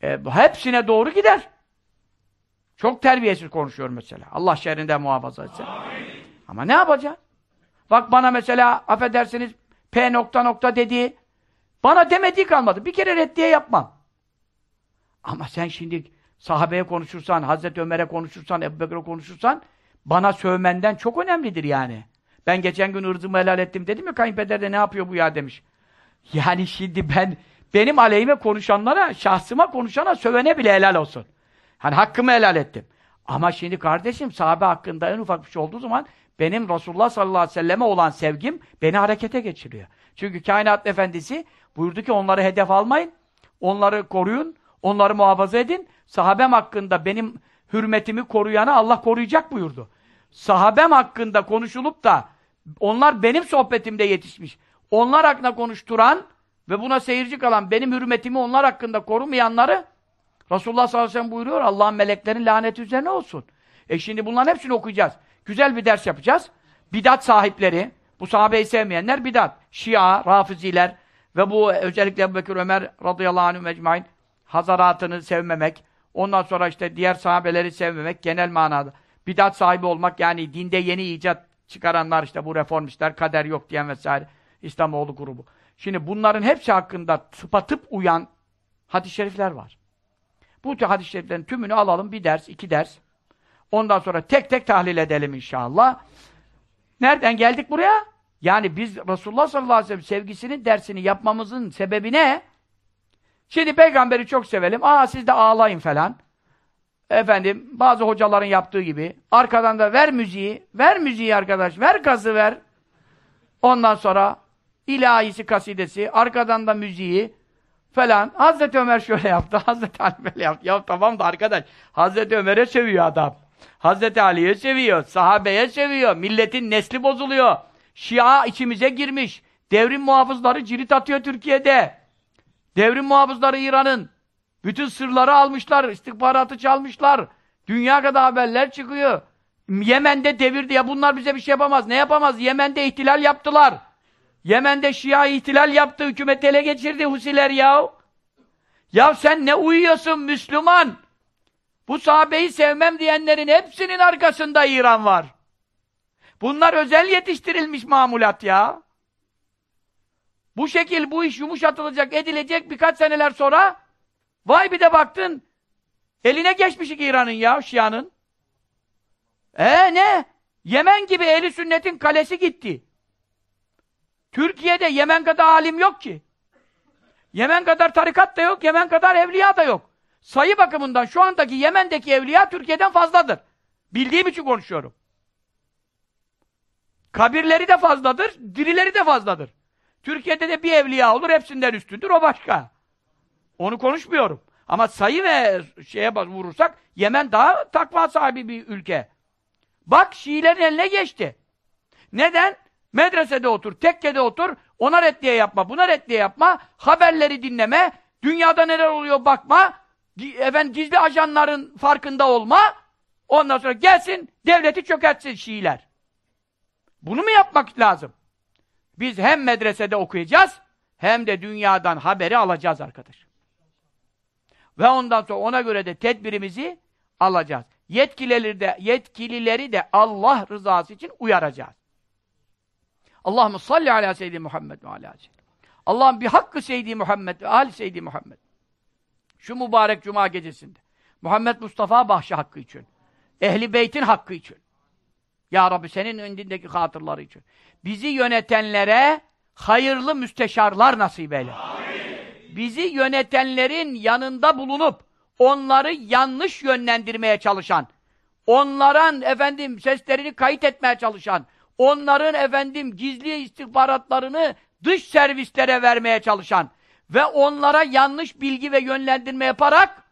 e, hepsine doğru gider. Çok terbiyesiz konuşuyor mesela. Allah şerrinden muhafaza etsin. Ama ne yapacağız? Bak bana mesela affedersiniz P nokta nokta dediği bana demediği kalmadı. Bir kere reddiye yapmam. Ama sen şimdi sahabeye konuşursan, Hazreti Ömer'e konuşursan, Ebu Bekir'e konuşursan bana sövmenden çok önemlidir yani. Ben geçen gün ırzımı helal ettim dedim ya kayınpeder de ne yapıyor bu ya demiş. Yani şimdi ben benim aleyhime konuşanlara, şahsıma konuşana sövene bile helal olsun. Hani hakkımı helal ettim. Ama şimdi kardeşim sahabe hakkında en ufak bir şey olduğu zaman benim Resulullah sallallahu aleyhi ve selleme olan sevgim beni harekete geçiriyor. Çünkü kainat efendisi buyurdu ki onları hedef almayın, onları koruyun, onları muhafaza edin. Sahabem hakkında benim hürmetimi koruyana Allah koruyacak buyurdu. Sahabem hakkında konuşulup da onlar benim sohbetimde yetişmiş. Onlar hakkında konuşturan ve buna seyirci kalan benim hürmetimi onlar hakkında korumayanları Resulullah sallallahu aleyhi ve sellem buyuruyor Allah'ın meleklerin laneti üzerine olsun. E şimdi bunların hepsini okuyacağız. Güzel bir ders yapacağız. Bidat sahipleri, bu sahabeyi sevmeyenler bidat. Şia, Rafiziler ve bu özellikle Ebu Bekir Ömer radıyallahu anh mecmain hazaratını sevmemek, ondan sonra işte diğer sahabeleri sevmemek genel manada. Bidat sahibi olmak yani dinde yeni icat çıkaranlar işte bu reformistler, kader yok diyen vesaire. İslamoğlu grubu. Şimdi bunların hepsi hakkında tıpatıp uyan hadis-i şerifler var. Bu hadis-i şeriflerin tümünü alalım bir ders, iki ders. Ondan sonra tek tek tahlil edelim inşallah. Nereden geldik buraya? Yani biz Resulullah sallallahu aleyhi ve sellem sevgisinin dersini yapmamızın sebebi ne? Şimdi peygamberi çok sevelim. Aa siz de ağlayın falan. Efendim bazı hocaların yaptığı gibi. Arkadan da ver müziği. Ver müziği arkadaş. Ver gazı ver. Ondan sonra ilahisi kasidesi. Arkadan da müziği falan. Hazreti Ömer şöyle yaptı. Hazreti Ali böyle yaptı. Ya tamam da arkadaş. Hazreti Ömer'e seviyor adam. Hazreti Ali'ye seviyor, sahabeye seviyor, milletin nesli bozuluyor. Şia içimize girmiş. Devrim muhafızları cirit atıyor Türkiye'de. Devrim muhafızları İran'ın. Bütün sırları almışlar, istihbaratı çalmışlar. Dünya kadar haberler çıkıyor. Yemen'de devirdi ya bunlar bize bir şey yapamaz. Ne yapamaz? Yemen'de ihtilal yaptılar. Yemen'de Şia ihtilal yaptı, hükümet ele geçirdi Husiler ya. Ya sen ne uyuyorsun Müslüman? Bu sahabeyi sevmem diyenlerin hepsinin arkasında İran var. Bunlar özel yetiştirilmiş mamulat ya. Bu şekil bu iş yumuşatılacak, edilecek birkaç seneler sonra vay bir de baktın eline geçmişik İran'ın ya, Şia'nın. Ee ne? Yemen gibi eli sünnetin kalesi gitti. Türkiye'de Yemen kadar alim yok ki. Yemen kadar tarikat da yok, Yemen kadar evliya da yok sayı bakımından şu andaki Yemen'deki evliya Türkiye'den fazladır. Bildiğim için konuşuyorum. Kabirleri de fazladır, dirileri de fazladır. Türkiye'de de bir evliya olur, hepsinden üstündür, o başka. Onu konuşmuyorum. Ama sayı ve şeye vurursak, Yemen daha takva sahibi bir ülke. Bak Şiilerin eline geçti. Neden? Medresede otur, tekkede otur, ona reddiye yapma, buna reddiye yapma, haberleri dinleme, dünyada neler oluyor bakma, efendim gizli ajanların farkında olma, ondan sonra gelsin, devleti çökertsin Şiiler. Bunu mu yapmak lazım? Biz hem medresede okuyacağız, hem de dünyadan haberi alacağız arkadaş. Ve ondan sonra ona göre de tedbirimizi alacağız. Yetkilileri de, yetkilileri de Allah rızası için uyaracağız. Allahümme salli ala seyyidi Muhammed ve ala Allah'ım bir hakkı seyyidi Muhammed ve ali seyyidi Muhammed. Şu mübarek cuma gecesinde. Muhammed Mustafa bahşi hakkı için. Ehli beytin hakkı için. Ya Rabbi senin önündeki hatırları için. Bizi yönetenlere hayırlı müsteşarlar nasip eyle. Amin. Bizi yönetenlerin yanında bulunup onları yanlış yönlendirmeye çalışan, onların efendim seslerini kayıt etmeye çalışan, onların efendim gizli istihbaratlarını dış servislere vermeye çalışan ve onlara yanlış bilgi ve yönlendirme yaparak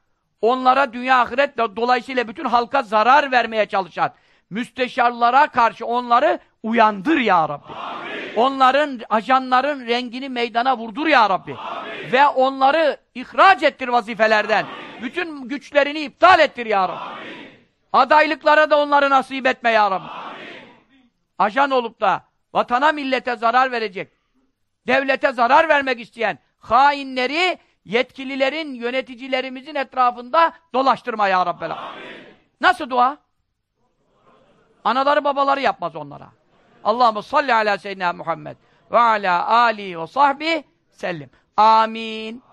onlara dünya ahiret dolayısıyla bütün halka zarar vermeye çalışan müsteşarlara karşı onları uyandır ya Rabbi. Amin. Onların, ajanların rengini meydana vurdur ya Rabbi. Amin. Ve onları ihraç ettir vazifelerden. Amin. Bütün güçlerini iptal ettir ya Rabbi. Amin. Adaylıklara da onları nasip etme ya Rabbi. Amin. Ajan olup da vatana millete zarar verecek, devlete zarar vermek isteyen hainleri yetkililerin, yöneticilerimizin etrafında dolaştırma ya Rabbi. Nasıl dua? Anaları babaları yapmaz onlara. Allahümme salli ala seyyidina Muhammed ve ala ali ve sahbi sellim. Amin.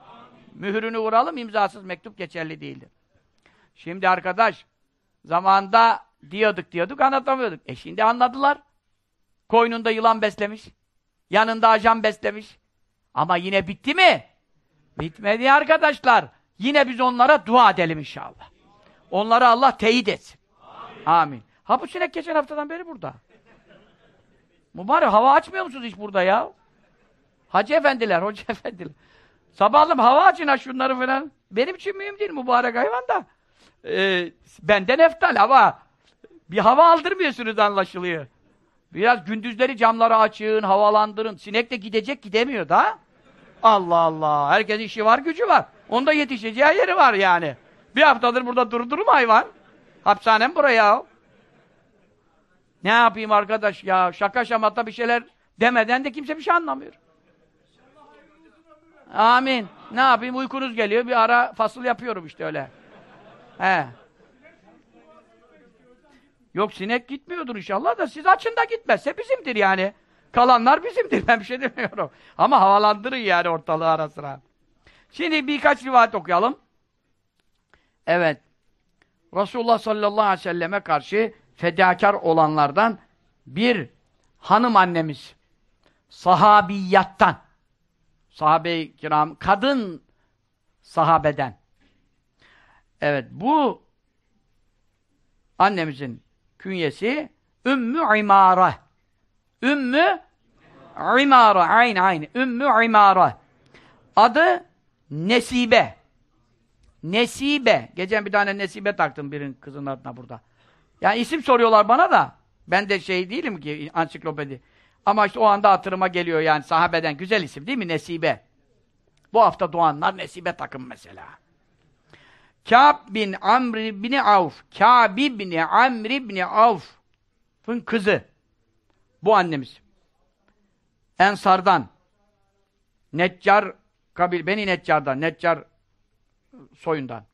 Mührünü vuralım, imzasız mektup geçerli değildir. Şimdi arkadaş, zamanda diyorduk diyorduk, anlatamıyorduk. E şimdi anladılar. Koynunda yılan beslemiş. Yanında ajan beslemiş. Ama yine bitti mi? Bitmedi arkadaşlar. Yine biz onlara dua edelim inşallah. Onları Allah teyit etsin. Amin. Amin. Ha bu geçen haftadan beri burada. Mübarek hava açmıyor musunuz hiç burada ya? Hacı efendiler, hoca efendiler. Sabahleyin hava açın ha şunları falan. Benim için mühim değil mübarek hayvan da. Ee, benden eftal ama bir hava aldırmıyorsunuz anlaşılıyor. Biraz gündüzleri camları açın, havalandırın. Sinek de gidecek gidemiyor da. Allah Allah. Herkes işi var, gücü var. Onda yetişeceği yeri var yani. Bir haftadır burada durdur mu hayvan? Hapishanem buraya. Ne yapayım arkadaş ya? Şaka şamata bir şeyler demeden de kimse bir şey anlamıyor. Amin. Ne yapayım? Uykunuz geliyor. Bir ara fasıl yapıyorum işte öyle. He. Yok sinek gitmiyordur inşallah da siz açın da gitmezse bizimdir yani. Kalanlar bizimdir. Ben bir şey demiyorum. Ama havalandırın yani ortalığı ara sıra. Şimdi birkaç rivayet okuyalım. Evet. Resulullah sallallahu aleyhi ve selleme karşı fedakar olanlardan bir hanım annemiz sahabiyattan sahabe-i kiram kadın sahabeden evet bu annemizin künyesi Ümmü İmara Ümmü İmara aynı aynı Ümmü İmara adı Nesibe Nesibe geçen bir tane Nesibe taktım birinin kızın adına burada yani isim soruyorlar bana da. Ben de şey değilim ki ansiklopedi. Ama işte o anda hatırıma geliyor yani sahabeden. Güzel isim değil mi? Nesibe. Bu hafta doğanlar Nesibe takım mesela. Kâb bin Amr bin Avf. Kâb bin Amr bin Avf'ın kızı. Bu annemiz. Ensardan. Neccar kabil, Beni Neccar'dan, Neccar soyundan.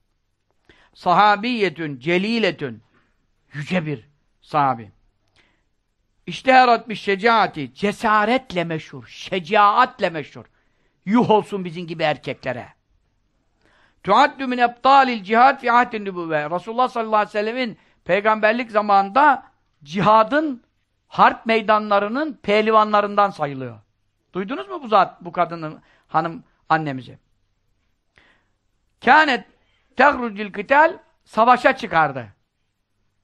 Sahabiyetün, celiletün. Yüce bir sahabi. İşteharat bir şecaati, cesaretle meşhur, şecaatle meşhur. Yuh olsun bizim gibi erkeklere. Tuaddü min ebtalil cihad fi ahdin nübüvve. Resulullah sallallahu aleyhi ve sellemin peygamberlik zamanında cihadın harp meydanlarının pehlivanlarından sayılıyor. Duydunuz mu bu zat, bu kadının, hanım annemizi? Kânet tehrucil kıtal savaşa çıkardı.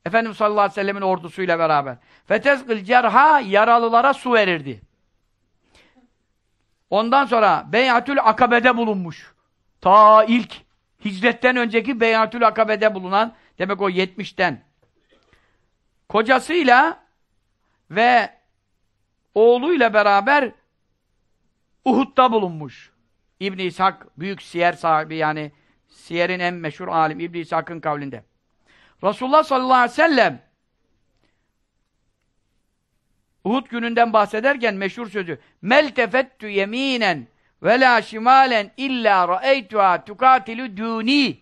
Efendimiz sallallahu aleyhi ve sellemin ordusuyla beraber. Fetezgil cerha yaralılara su verirdi. Ondan sonra Beyatül Akabe'de bulunmuş. Ta ilk hicretten önceki Beyatül Akabe'de bulunan demek o 70'ten kocasıyla ve oğluyla beraber Uhud'da bulunmuş. İbn İshak büyük siyer sahibi yani siyerin en meşhur alim İbn İshak'ın kavlinde. Resulullah sallallahu aleyhi ve sellem Uhud gününden bahsederken meşhur sözü mel tefettü yeminen ve la şimalen illa ra'eytuha tukatilu duni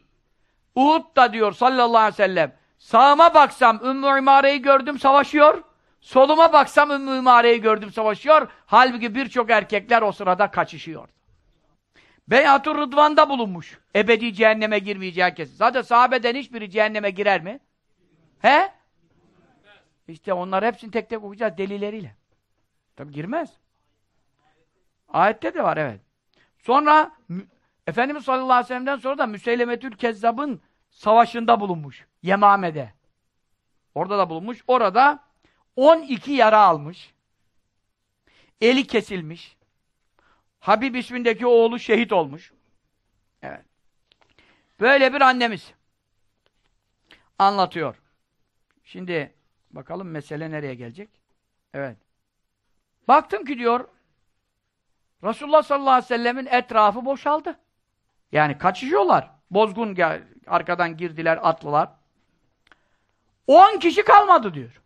Uhud'da diyor sallallahu aleyhi ve sellem sağıma baksam Ümmü İmare'yi gördüm savaşıyor soluma baksam Ümmü İmare'yi gördüm savaşıyor halbuki birçok erkekler o sırada kaçışıyor. Beyat-ı Rıdvan'da bulunmuş. Ebedi cehenneme girmeyeceği kesin. Zaten sahabeden hiçbiri cehenneme girer mi? He? İşte onlar hepsini tek tek okuyacağız delilleriyle. Tabi girmez. Ayette de var evet. Sonra Efendimiz sallallahu aleyhi ve sellem'den sonra da Müseylemetül Kezzab'ın savaşında bulunmuş. Yemame'de. Orada da bulunmuş. Orada 12 yara almış. Eli kesilmiş. Habib ismindeki oğlu şehit olmuş. Evet. Böyle bir annemiz. Anlatıyor. Şimdi bakalım mesele nereye gelecek? Evet. Baktım ki diyor Resulullah sallallahu aleyhi ve sellemin etrafı boşaldı. Yani kaçışıyorlar. Bozgun arkadan girdiler, atlılar. 10 kişi kalmadı diyor.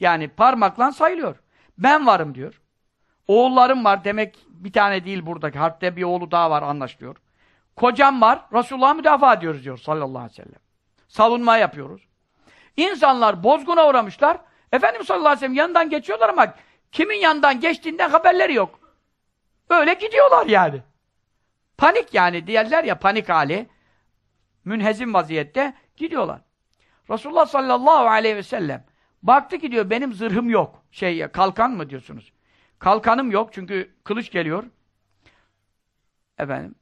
Yani parmakla sayılıyor. Ben varım diyor. Oğullarım var demek bir tane değil buradaki. Harpte bir oğlu daha var anlaşılıyor. Kocam var. Resulullah'ı müdafaa ediyoruz diyor sallallahu aleyhi ve sellem. Savunma yapıyoruz. İnsanlar bozguna uğramışlar. Efendimiz sallallahu aleyhi ve sellem yanından geçiyorlar ama kimin yanından geçtiğinden haberleri yok. Öyle gidiyorlar yani. Panik yani diyorlar ya panik hali. Münhezim vaziyette gidiyorlar. Resulullah sallallahu aleyhi ve sellem baktı ki diyor benim zırhım yok. Şey kalkan mı diyorsunuz? Kalkanım yok çünkü kılıç geliyor. Efendim.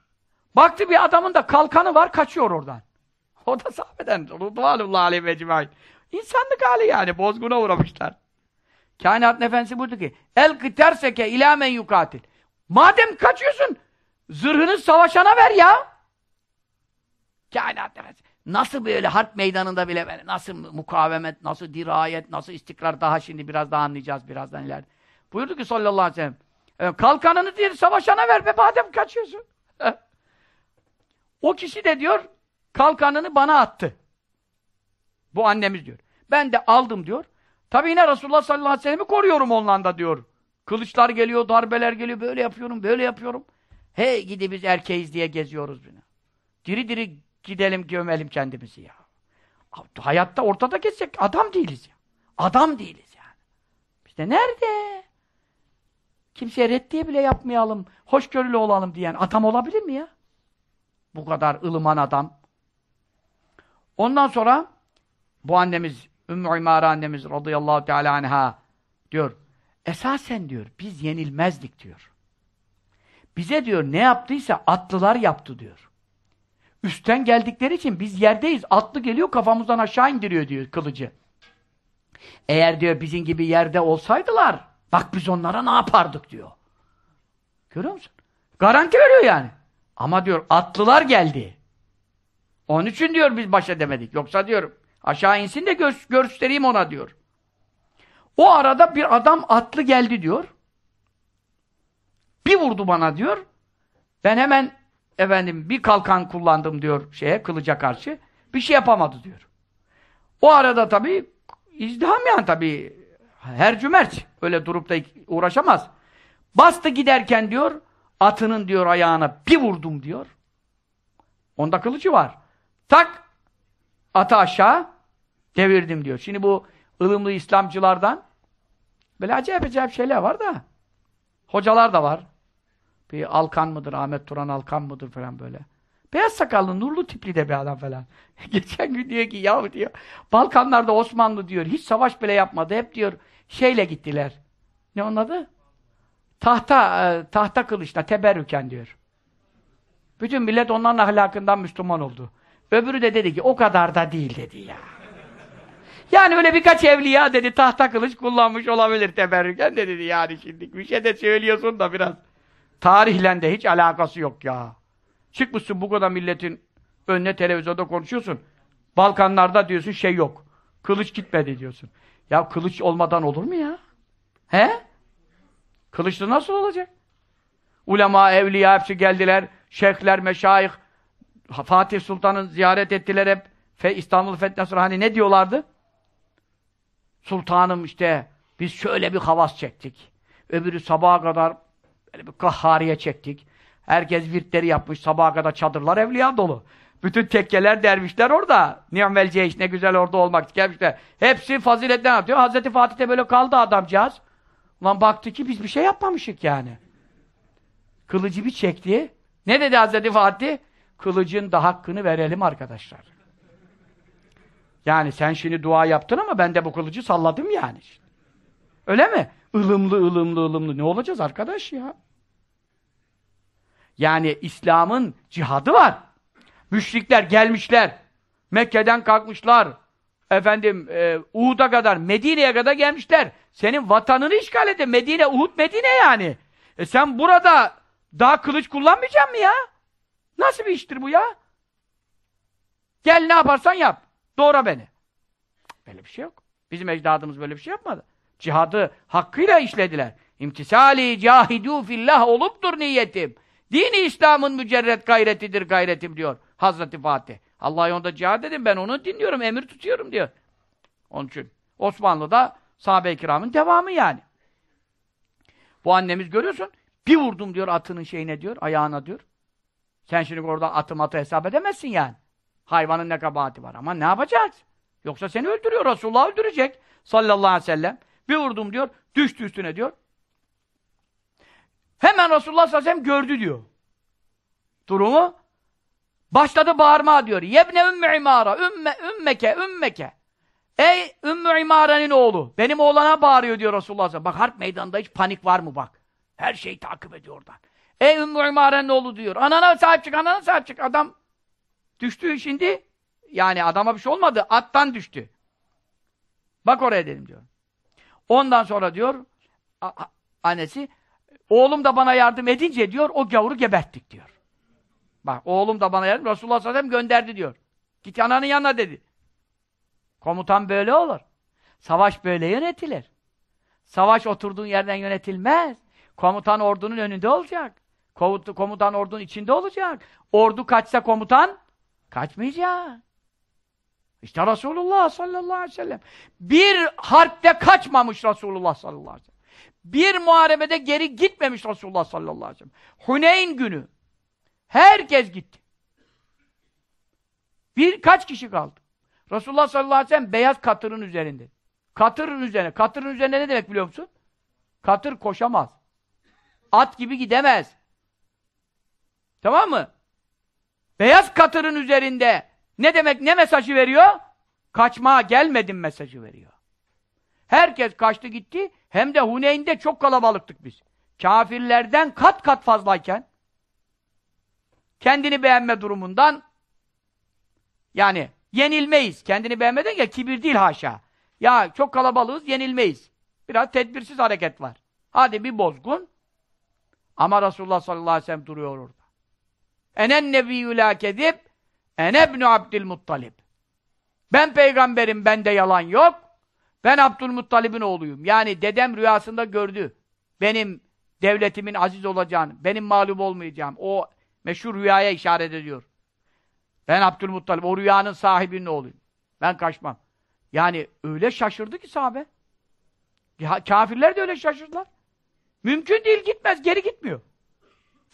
Baktı bir adamın da kalkanı var kaçıyor oradan. O da sahabeden. Rıdvanullah aleyhi ve cemaat. İnsanlık hali yani. Bozguna uğramışlar. Kainatın efendisi buyurdu ki El kıterseke ilâ men yukatil. Madem kaçıyorsun zırhını savaşana ver ya. Kainat efendisi. Nasıl böyle harp meydanında bile böyle nasıl mukavemet, nasıl dirayet, nasıl istikrar daha şimdi biraz daha anlayacağız birazdan ileride. Buyurdu ki sallallahu aleyhi ve sellem e, kalkanını diye savaşana ver be madem kaçıyorsun. o kişi de diyor kalkanını bana attı. Bu annemiz diyor. Ben de aldım diyor. Tabi yine Resulullah sallallahu aleyhi ve sellem'i koruyorum ondan da diyor. Kılıçlar geliyor, darbeler geliyor, böyle yapıyorum, böyle yapıyorum. Hey gidi biz erkeğiz diye geziyoruz bunu. Diri diri gidelim gömelim kendimizi ya. Hayatta ortada geçecek adam değiliz ya. Adam değiliz yani. İşte nerede? Kimseye reddiye bile yapmayalım, hoşgörülü olalım diyen adam olabilir mi ya? Bu kadar ılıman adam. Ondan sonra bu annemiz, Ümmü İmare annemiz radıyallahu teala anha diyor, esasen diyor, biz yenilmezdik diyor. Bize diyor ne yaptıysa atlılar yaptı diyor. Üstten geldikleri için biz yerdeyiz. Atlı geliyor kafamızdan aşağı indiriyor diyor kılıcı. Eğer diyor bizim gibi yerde olsaydılar bak biz onlara ne yapardık diyor. Görüyor musun? Garanti veriyor yani. Ama diyor atlılar geldi. Onun için diyor biz baş edemedik. Yoksa diyor aşağı insin de gö göstereyim ona diyor. O arada bir adam atlı geldi diyor. Bir vurdu bana diyor. Ben hemen efendim bir kalkan kullandım diyor şeye kılıca karşı. Bir şey yapamadı diyor. O arada tabii izdiham yani tabii her cümert öyle durup da uğraşamaz. Bastı giderken diyor atının diyor ayağına bir vurdum diyor. Onda kılıcı var. Tak atı aşağı devirdim diyor. Şimdi bu ılımlı İslamcılardan böyle acayip acayip şeyler var da hocalar da var. Bir Alkan mıdır, Ahmet Turan Alkan mıdır falan böyle. Beyaz sakallı, nurlu tipli de bir adam falan. Geçen gün diyor ki ya diyor Balkanlarda Osmanlı diyor hiç savaş bile yapmadı. Hep diyor şeyle gittiler. Ne onun adı? Tahta, e, tahta kılıçla teberrüken diyor. Bütün millet onların ahlakından Müslüman oldu. Öbürü de dedi ki o kadar da değil dedi ya. Yani öyle birkaç evliya dedi tahta kılıç kullanmış olabilir teberrüken de dedi yani şimdi. Bir şey de söylüyorsun da biraz. Tarihle de hiç alakası yok ya. Çıkmışsın bu kadar milletin önüne televizyonda konuşuyorsun. Balkanlarda diyorsun şey yok. Kılıç gitmedi diyorsun. Ya kılıç olmadan olur mu ya? He? Kılıçlı nasıl olacak? Ulema, evliya hepsi geldiler. Şeyhler, meşayih, Fatih Sultan'ın ziyaret ettiler hep. Fe, İstanbul Fethnesi hani ne diyorlardı? Sultanım işte biz şöyle bir havas çektik. Öbürü sabaha kadar böyle bir kahhariye çektik. Herkes virtleri yapmış. Sabaha kadar çadırlar evliya dolu. Bütün tekkeler, dervişler orada. Ni'mel ceyş, ne güzel orada olmak gelmişler. Hepsi faziletten atıyor. Hazreti Fatih de böyle kaldı adamcağız. Ulan baktı ki biz bir şey yapmamışık yani. Kılıcı bir çekti. Ne dedi Hazreti Fatih? Kılıcın da hakkını verelim arkadaşlar. Yani sen şimdi dua yaptın ama ben de bu kılıcı salladım yani. Öyle mi? Ilımlı, ılımlı, ılımlı. Ne olacağız arkadaş ya? Yani İslam'ın cihadı var. Müşrikler gelmişler. Mekke'den kalkmışlar. Efendim, e, Uhud'a kadar, Medine'ye kadar gelmişler. Senin vatanını işgal edin. Medine, Uhud, Medine yani. E sen burada daha kılıç kullanmayacak mı ya? Nasıl bir iştir bu ya? Gel ne yaparsan yap. Doğra beni. Böyle bir şey yok. Bizim ecdadımız böyle bir şey yapmadı. Cihadı hakkıyla işlediler. İmtisali cahidu fillah oluptur niyetim. Dini İslam'ın mücerret gayretidir gayretim diyor Hazreti Fatih. Allah yolunda cihad edin ben onu dinliyorum, emir tutuyorum diyor. Onun için Osmanlı'da sahabe-i kiramın devamı yani. Bu annemiz görüyorsun, bir vurdum diyor atının şeyine diyor, ayağına diyor. Sen şimdi orada atı matı hesap edemezsin yani. Hayvanın ne kabahati var ama ne yapacağız? Yoksa seni öldürüyor, Resulullah öldürecek sallallahu aleyhi ve sellem. Bir vurdum diyor, düştü üstüne diyor. Hemen Resulullah sallallahu aleyhi ve sellem gördü diyor. Durumu. Başladı bağırmaya diyor. Yebne ümmü imara, ümme, ümmeke, ümmeke. Ey ümmü imarenin oğlu. Benim oğlana bağırıyor diyor Resulullah sallallahu aleyhi ve sellem. Bak harp meydanında hiç panik var mı bak. Her şeyi takip ediyor oradan. Ey ümmü imarenin oğlu diyor. Anana sahip çık, anana sahip çık. Adam düştü şimdi. Yani adama bir şey olmadı. Attan düştü. Bak oraya dedim diyor. Ondan sonra diyor annesi oğlum da bana yardım edince diyor o gavuru geberttik diyor. Bak oğlum da bana yardım Resulullah sallallahu aleyhi ve sellem gönderdi diyor. Git ananın yanına dedi. Komutan böyle olur. Savaş böyle yönetilir. Savaş oturduğun yerden yönetilmez. Komutan ordunun önünde olacak. Komutan ordunun içinde olacak. Ordu kaçsa komutan kaçmayacak. İşte Resulullah sallallahu aleyhi ve sellem. Bir harpte kaçmamış Resulullah sallallahu aleyhi ve sellem. Bir muharebede geri gitmemiş Resulullah sallallahu aleyhi ve sellem. Huneyn günü. Herkes gitti. Birkaç kişi kaldı. Resulullah sallallahu aleyhi ve sellem beyaz katırın üzerinde. Katırın üzerine. Katırın üzerine ne demek biliyor musun? Katır koşamaz. At gibi gidemez. Tamam mı? Beyaz katırın üzerinde ne demek, ne mesajı veriyor? Kaçmaya gelmedim mesajı veriyor. Herkes kaçtı gitti. Hem de Huneyn'de çok kalabalıktık biz. Kafirlerden kat kat fazlayken kendini beğenme durumundan yani yenilmeyiz. Kendini beğenmeden ya kibir değil haşa. Ya çok kalabalığız yenilmeyiz. Biraz tedbirsiz hareket var. Hadi bir bozgun ama Resulullah sallallahu aleyhi ve sellem duruyor orada. Enen nebiyyü la kedib Ene ibn Abdülmuttalib. Ben peygamberim, bende yalan yok. Ben Abdülmuttalib'in oğluyum. Yani dedem rüyasında gördü. Benim devletimin aziz olacağını, benim mağlup olmayacağım. O meşhur rüyaya işaret ediyor. Ben Abdülmuttalib, o rüyanın sahibinin oğluyum. Ben kaçmam. Yani öyle şaşırdı ki sahabe. Ya, kafirler de öyle şaşırdılar. Mümkün değil gitmez, geri gitmiyor.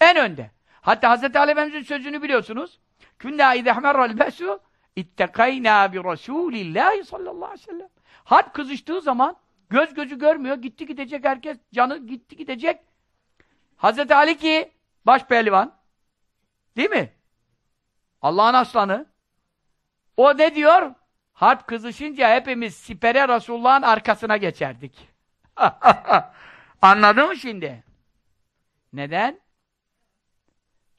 En önde. Hatta Hz. Ali Efendimiz'in sözünü biliyorsunuz. Künna idehmerrel besu ittekayna bi Resulillahi sallallahu aleyhi ve sellem. Harp kızıştığı zaman göz gözü görmüyor. Gitti gidecek herkes. Canı gitti gidecek. Hazreti Ali ki baş pehlivan. Değil mi? Allah'ın aslanı. O ne diyor? Harp kızışınca hepimiz sipere Resulullah'ın arkasına geçerdik. Anladın mı şimdi? Neden?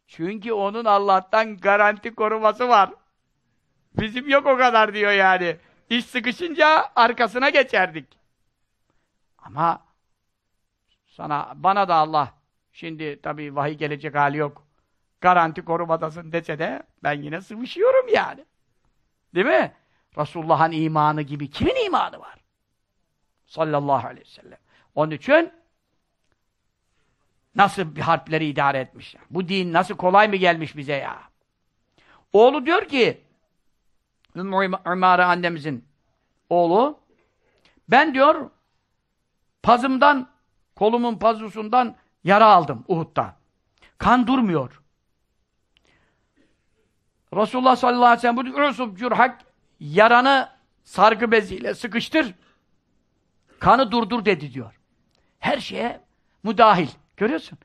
Çünkü onun Allah'tan garanti koruması var. Bizim yok o kadar diyor yani. İş sıkışınca arkasına geçerdik. Ama sana, bana da Allah şimdi tabii vahiy gelecek hali yok. Garanti korumadasın dese de ben yine sıvışıyorum yani. Değil mi? Resulullah'ın imanı gibi kimin imanı var? Sallallahu aleyhi ve sellem. Onun için nasıl bir harpleri idare etmiş. Bu din nasıl kolay mı gelmiş bize ya? Oğlu diyor ki Ümare annemizin oğlu ben diyor pazımdan kolumun pazusundan yara aldım Uhud'da. Kan durmuyor. Resulullah sallallahu aleyhi ve sellem buyuruyor Usub cürhak yaranı sargı beziyle sıkıştır. Kanı durdur dedi diyor. Her şeye müdahil. Görüyorsun.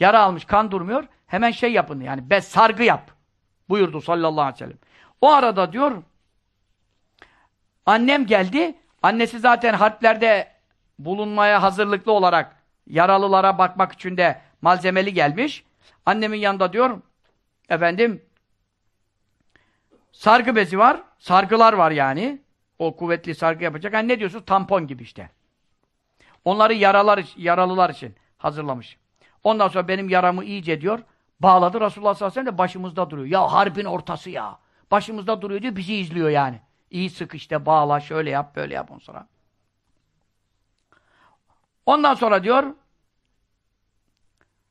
Yara almış, kan durmuyor. Hemen şey yapın yani bez sargı yap. Buyurdu sallallahu aleyhi ve sellem. O arada diyor annem geldi. Annesi zaten harplerde bulunmaya hazırlıklı olarak yaralılara bakmak için de malzemeli gelmiş. Annemin yanında diyor efendim sargı bezi var. Sargılar var yani. O kuvvetli sargı yapacak. Yani ne diyorsun? Tampon gibi işte. Onları yaralar, yaralılar için hazırlamış. Ondan sonra benim yaramı iyice diyor, bağladı. Resulullah sallallahu aleyhi ve sellem de başımızda duruyor. Ya harbin ortası ya. Başımızda duruyor diyor, bizi izliyor yani. İyi sık işte, bağla, şöyle yap, böyle yap ondan sonra. Ondan sonra diyor,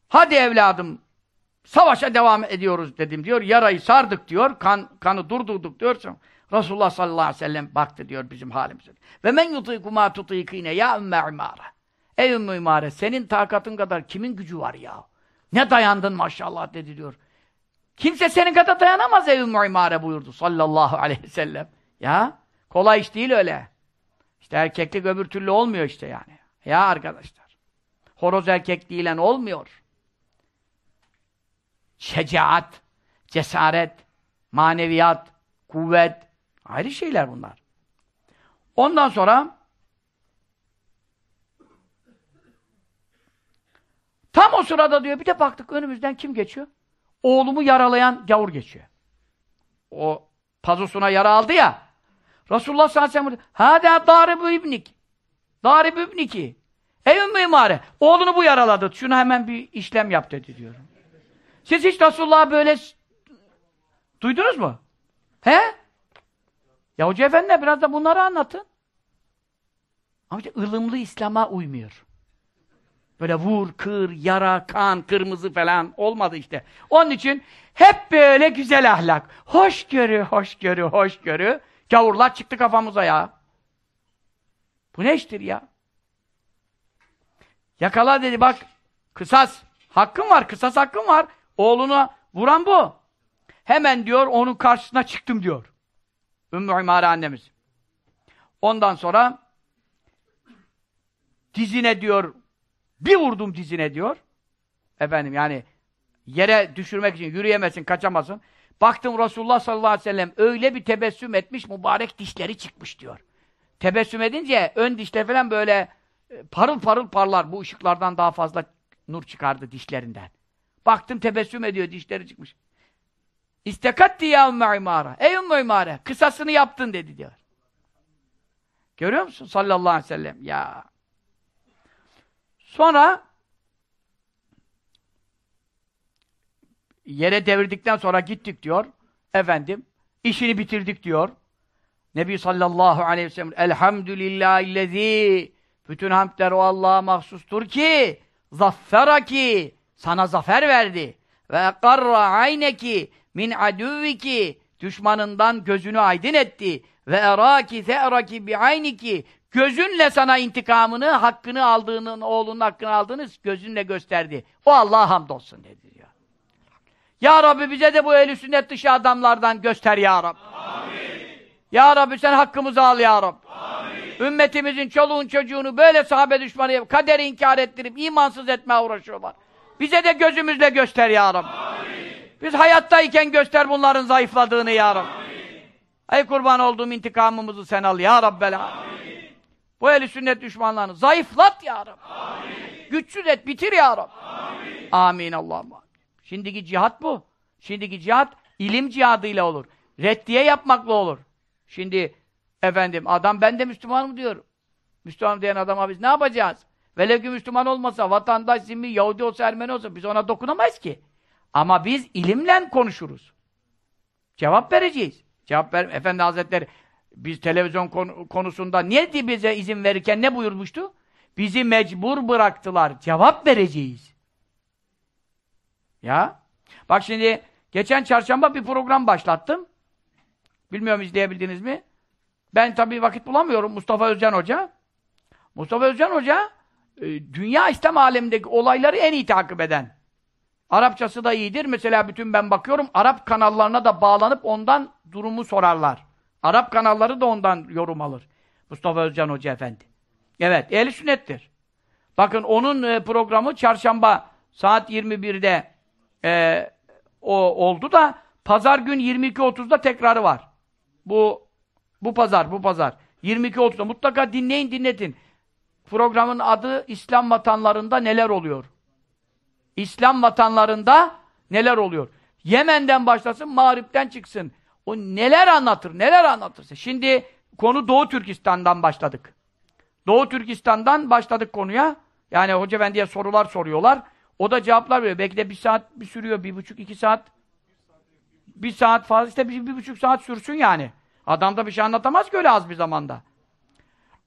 hadi evladım, savaşa devam ediyoruz dedim diyor. Yarayı sardık diyor, kan, kanı durdurduk diyorsun. Resulullah sallallahu aleyhi ve sellem baktı diyor bizim halimize. Ve men yutiku tutikine ya ümme imare. Ey ümmü imare senin takatın kadar kimin gücü var ya? Ne dayandın maşallah dedi diyor. Kimse senin kadar dayanamaz ey ümmü imare buyurdu sallallahu aleyhi ve sellem. Ya kolay iş değil öyle. İşte erkeklik öbür türlü olmuyor işte yani. Ya arkadaşlar. Horoz erkekliğiyle olmuyor. Şecaat, cesaret, maneviyat, kuvvet, Ayrı şeyler bunlar. Ondan sonra tam o sırada diyor bir de baktık önümüzden kim geçiyor? Oğlumu yaralayan gavur geçiyor. O pazosuna yara aldı ya. Resulullah sallallahu aleyhi ve sellem Hâdâ dâribu ibnik. Dâribu ibniki. Ey ümmü. Oğlunu bu yaraladı. Şuna hemen bir işlem yap dedi diyorum. Siz hiç Resulullah'ı böyle duydunuz mu? He? Ya Hoca Efendi biraz da bunları anlatın. Ama işte ılımlı İslam'a uymuyor. Böyle vur, kır, yara, kan, kırmızı falan olmadı işte. Onun için hep böyle güzel ahlak. Hoşgörü, hoşgörü, hoşgörü. Gavurlar çıktı kafamıza ya. Bu ne iştir ya? Yakala dedi bak. Kısas. Hakkın var, kısas hakkın var. Oğluna vuran bu. Hemen diyor onun karşısına çıktım diyor. Ümmü İmare annemiz. Ondan sonra dizine diyor bir vurdum dizine diyor. Efendim yani yere düşürmek için yürüyemesin, kaçamasın. Baktım Resulullah sallallahu aleyhi ve sellem öyle bir tebessüm etmiş, mübarek dişleri çıkmış diyor. Tebessüm edince ön dişler falan böyle e, parıl parıl parlar. Bu ışıklardan daha fazla nur çıkardı dişlerinden. Baktım tebessüm ediyor, dişleri çıkmış. İstekatti ya ümmü imare. Ey ümmü imare, kısasını yaptın dedi diyor. Görüyor musun? Sallallahu aleyhi ve sellem. Ya. Sonra yere devirdikten sonra gittik diyor. Efendim, işini bitirdik diyor. Nebi sallallahu aleyhi ve sellem Elhamdülillahillezî bütün hamdler o Allah'a mahsustur ki zafferaki sana zafer verdi ve karra ayneki min aduvviki düşmanından gözünü aydın etti ve eraki se'raki bi ayniki gözünle sana intikamını, hakkını aldığının, oğlunun hakkını aldığını gözünle gösterdi. O Allah'a hamdolsun dedi diyor. Ya Rabbi bize de bu ehl sünnet dışı adamlardan göster ya Rabbi. Amin. Ya Rabbi sen hakkımızı al ya Rabbi. Amin. Ümmetimizin çoluğun çocuğunu böyle sahabe düşmanı kaderi inkar ettirip imansız etmeye uğraşıyorlar. Bize de gözümüzle göster ya Rabbi. Amin. Biz hayattayken göster bunların zayıfladığını ya Rabbi. Amin. Ey kurban olduğum intikamımızı sen al ya Rabbel Amin. Bu eli sünnet düşmanlarını zayıflat ya Rabbi. Amin. Güçsüz et, bitir ya Rabbi. Amin. Amin Allah'ım. Şimdiki cihat bu. Şimdiki cihat ilim cihadıyla olur. Reddiye yapmakla olur. Şimdi efendim adam ben de Müslümanım diyor. Müslüman diyen adama biz ne yapacağız? Velev ki Müslüman olmasa, vatandaş, zimmi, Yahudi olsa, Ermeni olsa biz ona dokunamayız ki. Ama biz ilimle konuşuruz. Cevap vereceğiz. Cevap ver, Efendi Hazretleri biz televizyon konu- konusunda niye bize izin verirken ne buyurmuştu? Bizi mecbur bıraktılar. Cevap vereceğiz. Ya. Bak şimdi geçen çarşamba bir program başlattım. Bilmiyorum izleyebildiniz mi? Ben tabii vakit bulamıyorum. Mustafa Özcan Hoca. Mustafa Özcan Hoca e, dünya İslam alemindeki olayları en iyi takip eden. Arapçası da iyidir. Mesela bütün ben bakıyorum Arap kanallarına da bağlanıp ondan durumu sorarlar. Arap kanalları da ondan yorum alır. Mustafa Özcan Hoca Efendi. Evet, ehli sünnettir. Bakın onun e, programı çarşamba saat 21'de e, o oldu da pazar gün 22.30'da tekrarı var. Bu bu pazar, bu pazar. 22.30'da mutlaka dinleyin, dinletin. Programın adı İslam vatanlarında neler oluyor? İslam vatanlarında neler oluyor? Yemen'den başlasın, Mağrip'ten çıksın. O neler anlatır, neler anlatırsa. Şimdi konu Doğu Türkistan'dan başladık. Doğu Türkistan'dan başladık konuya. Yani Hoca Efendi'ye sorular soruyorlar. O da cevaplar veriyor. Belki de bir saat bir sürüyor, bir buçuk, iki saat. Bir saat fazla, işte bir, bir buçuk saat sürsün yani. Adam da bir şey anlatamaz ki öyle az bir zamanda.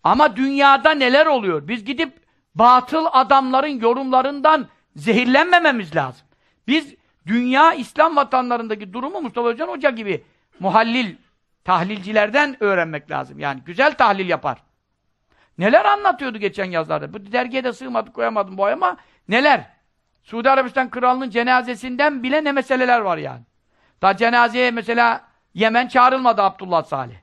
Ama dünyada neler oluyor? Biz gidip batıl adamların yorumlarından zehirlenmememiz lazım. Biz dünya İslam vatanlarındaki durumu Mustafa Özcan Hoca gibi muhallil, tahlilcilerden öğrenmek lazım. Yani güzel tahlil yapar. Neler anlatıyordu geçen yazlarda? Bu dergiye de sığmadık, koyamadım bu ay ama neler? Suudi Arabistan kralının cenazesinden bile ne meseleler var yani. Daha cenazeye mesela Yemen çağrılmadı Abdullah Salih.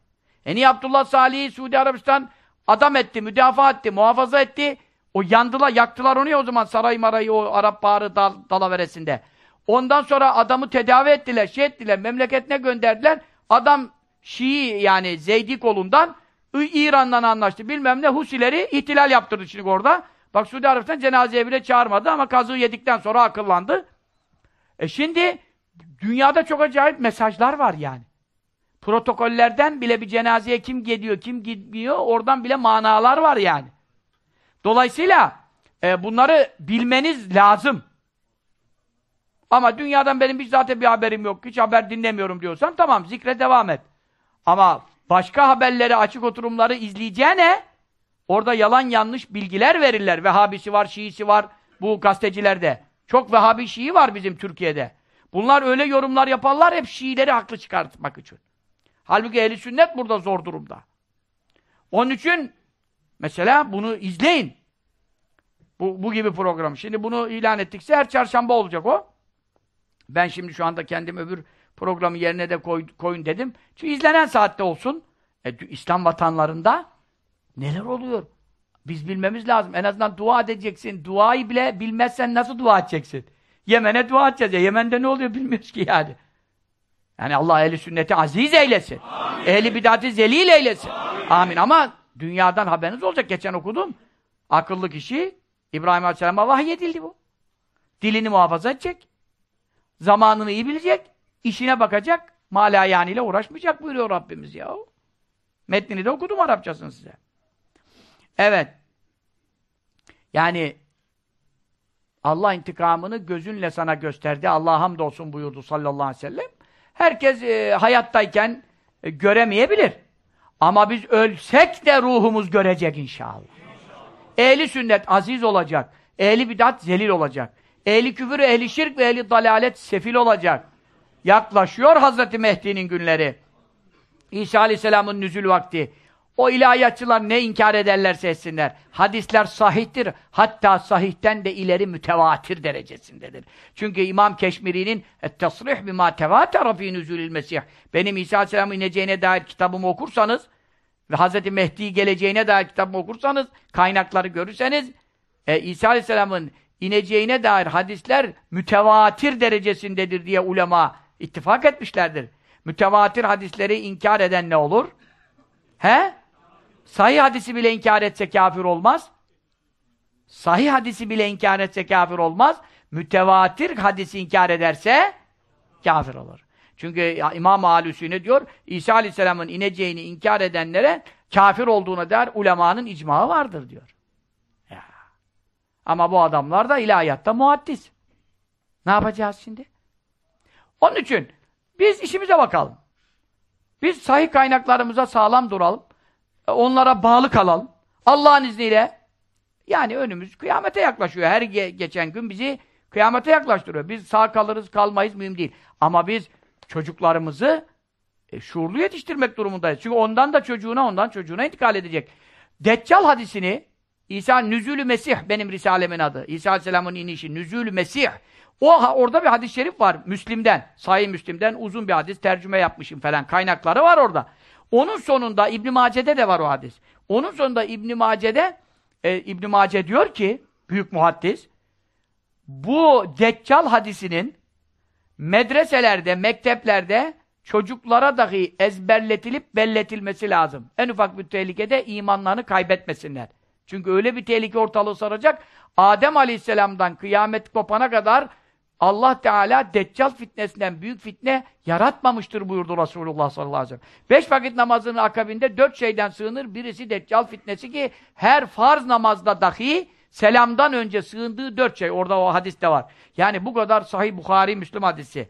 E niye Abdullah Salih'i Suudi Arabistan adam etti, müdafaa etti, muhafaza etti. O yandılar, yaktılar onu ya o zaman saray marayı o Arap Baharı dal, dalaveresinde. Ondan sonra adamı tedavi ettiler, şey ettiler, memleketine gönderdiler. Adam Şii yani Zeydi kolundan İran'dan anlaştı. Bilmem ne Husileri ihtilal yaptırdı şimdi orada. Bak Suudi Arabistan cenazeye bile çağırmadı ama kazığı yedikten sonra akıllandı. E şimdi dünyada çok acayip mesajlar var yani. Protokollerden bile bir cenazeye kim gidiyor, kim gitmiyor, oradan bile manalar var yani. Dolayısıyla e, bunları bilmeniz lazım. Ama dünyadan benim hiç zaten bir haberim yok, hiç haber dinlemiyorum diyorsan tamam zikre devam et. Ama başka haberleri, açık oturumları izleyeceğine orada yalan yanlış bilgiler verirler. Vehhabisi var, Şiisi var bu gazetecilerde. Çok Vehhabi Şii var bizim Türkiye'de. Bunlar öyle yorumlar yaparlar hep Şiileri haklı çıkartmak için. Halbuki ehli sünnet burada zor durumda. Onun için mesela bunu izleyin. Bu, bu gibi program. Şimdi bunu ilan ettikse her çarşamba olacak o. Ben şimdi şu anda kendim öbür programı yerine de koy, koyun dedim. Çünkü izlenen saatte olsun. E, İslam vatanlarında neler oluyor? Biz bilmemiz lazım. En azından dua edeceksin. Duayı bile bilmezsen nasıl dua edeceksin? Yemen'e dua edeceğiz. Ya. Yemen'de ne oluyor bilmiyoruz ki yani. Yani Allah ehli sünneti aziz eylesin. Amin. Ehli bidati zelil eylesin. Amin. Amin. Ama dünyadan haberiniz olacak. Geçen okudum. Akıllı kişi İbrahim Aleyhisselam'a vahyedildi bu. Dilini muhafaza edecek. Zamanını iyi bilecek. işine bakacak. Mala ile uğraşmayacak buyuruyor Rabbimiz ya. Metnini de okudum Arapçasını size. Evet. Yani Allah intikamını gözünle sana gösterdi. Allah hamdolsun buyurdu sallallahu aleyhi ve sellem. Herkes e, hayattayken e, göremeyebilir. Ama biz ölsek de ruhumuz görecek inşallah. inşallah. Ehli sünnet aziz olacak. Ehli bidat zelil olacak. Ehli küfür, ehli şirk ve ehli dalalet sefil olacak. Yaklaşıyor Hazreti Mehdi'nin günleri. İsa Aleyhisselam'ın nüzül vakti. O ilahiyatçılar ne inkar ederlerse etsinler. Hadisler sahihtir. Hatta sahihten de ileri mütevatir derecesindedir. Çünkü İmam Keşmiri'nin et-tasrih bima tevatera fî nüzûlil mesih. Benim İsa Aleyhisselam'ın ineceğine dair kitabımı okursanız ve Hz. Mehdi geleceğine dair kitabımı okursanız, kaynakları görürseniz e, İsa Aleyhisselam'ın ineceğine dair hadisler mütevatir derecesindedir diye ulema ittifak etmişlerdir. Mütevatir hadisleri inkar eden ne olur? He? Sahih hadisi bile inkar etse kafir olmaz. Sahih hadisi bile inkar etse kafir olmaz. Mütevatir hadisi inkar ederse kafir olur. Çünkü İmam-ı Alüsü diyor? İsa Aleyhisselam'ın ineceğini inkar edenlere kafir olduğuna dair ulemanın icmağı vardır diyor. Ama bu adamlar da ilahiyatta muhaddis. Ne yapacağız şimdi? Onun için biz işimize bakalım. Biz sahih kaynaklarımıza sağlam duralım. E, onlara bağlı kalalım. Allah'ın izniyle yani önümüz kıyamete yaklaşıyor. Her ge geçen gün bizi kıyamete yaklaştırıyor. Biz sağ kalırız, kalmayız mühim değil. Ama biz çocuklarımızı e, şuurlu yetiştirmek durumundayız. Çünkü ondan da çocuğuna, ondan çocuğuna intikal edecek. Deccal hadisini İsa Nüzülü Mesih benim risalemin adı. İsa Aleyhisselam'ın inişi Nüzülü Mesih. O orada bir hadis-i şerif var Müslim'den. Sahih Müslim'den uzun bir hadis tercüme yapmışım falan. Kaynakları var orada. Onun sonunda İbn Mace'de de var o hadis. Onun sonunda İbn Mace'de e, İbn Mace diyor ki büyük muhaddis bu Deccal hadisinin medreselerde, mekteplerde çocuklara dahi ezberletilip belletilmesi lazım. En ufak bir tehlikede imanlarını kaybetmesinler. Çünkü öyle bir tehlike ortalığı saracak. Adem Aleyhisselam'dan kıyamet kopana kadar Allah Teala Deccal fitnesinden büyük fitne yaratmamıştır buyurdu Resulullah sallallahu aleyhi ve sellem. Beş vakit namazının akabinde dört şeyden sığınır. Birisi Deccal fitnesi ki her farz namazda dahi selamdan önce sığındığı dört şey. Orada o hadiste var. Yani bu kadar sahih Bukhari Müslüm hadisi.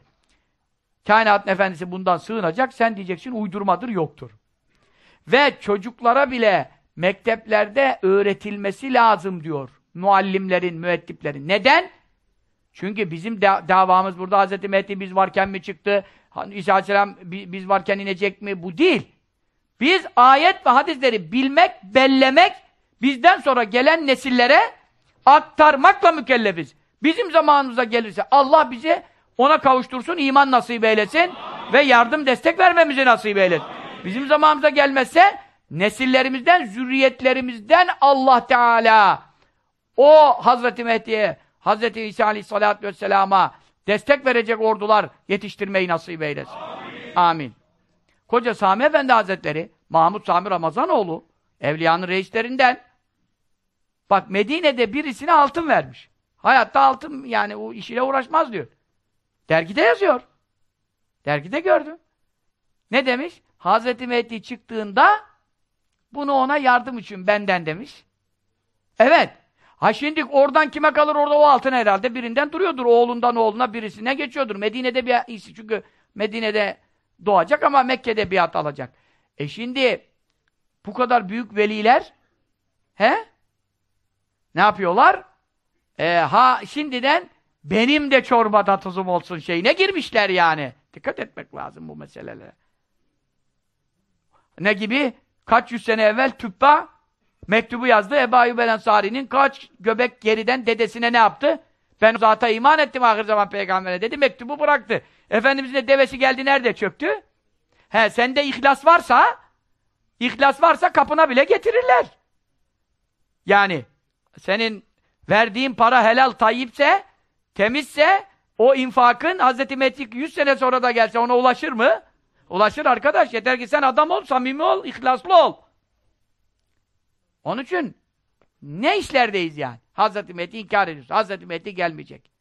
Kainatın efendisi bundan sığınacak. Sen diyeceksin uydurmadır yoktur. Ve çocuklara bile mekteplerde öğretilmesi lazım diyor. Muallimlerin, müettiplerin. Neden? Çünkü bizim da davamız burada Hz. Mehdi biz varken mi çıktı? İsa Aleyhisselam biz varken inecek mi? Bu değil. Biz ayet ve hadisleri bilmek, bellemek, bizden sonra gelen nesillere aktarmakla mükellefiz. Bizim zamanımıza gelirse Allah bize ona kavuştursun, iman nasip eylesin Amin. ve yardım destek vermemizi nasip eylesin. Amin. Bizim zamanımıza gelmezse nesillerimizden, zürriyetlerimizden Allah Teala o Hazreti Mehdi'ye, Hazreti İsa Aleyhisselatü Vesselam'a destek verecek ordular yetiştirmeyi nasip eylesin. Amin. Amin. Koca Sami Efendi Hazretleri, Mahmud Sami Ramazanoğlu, evliyanın reislerinden, bak Medine'de birisine altın vermiş. Hayatta altın yani o işiyle uğraşmaz diyor. Dergide yazıyor. Dergide gördüm. Ne demiş? Hazreti Mehdi çıktığında bunu ona yardım için benden demiş. Evet. Ha şimdi oradan kime kalır orada o altın herhalde birinden duruyordur. Oğlundan oğluna birisine geçiyordur. Medine'de bir iyisi çünkü Medine'de doğacak ama Mekke'de biat alacak. E şimdi bu kadar büyük veliler he? Ne yapıyorlar? E, ha şimdiden benim de çorbada tuzum olsun şeyine girmişler yani. Dikkat etmek lazım bu meselelere. Ne gibi? Kaç yüz sene evvel Tübba mektubu yazdı. Ebu Ayyub el Ensari'nin kaç göbek geriden dedesine ne yaptı? Ben zata iman ettim ahir zaman peygambere dedi. Mektubu bıraktı. Efendimizin de devesi geldi nerede çöktü? He sende ihlas varsa ihlas varsa kapına bile getirirler. Yani senin verdiğin para helal tayyipse temizse o infakın Hz. Mehdi 100 sene sonra da gelse ona ulaşır mı? Ulaşır arkadaş. Yeter ki sen adam ol, samimi ol, ihlaslı ol. Onun için ne işlerdeyiz yani? Hazreti Mehdi inkar ediyorsun. Hazreti Mehdi gelmeyecek.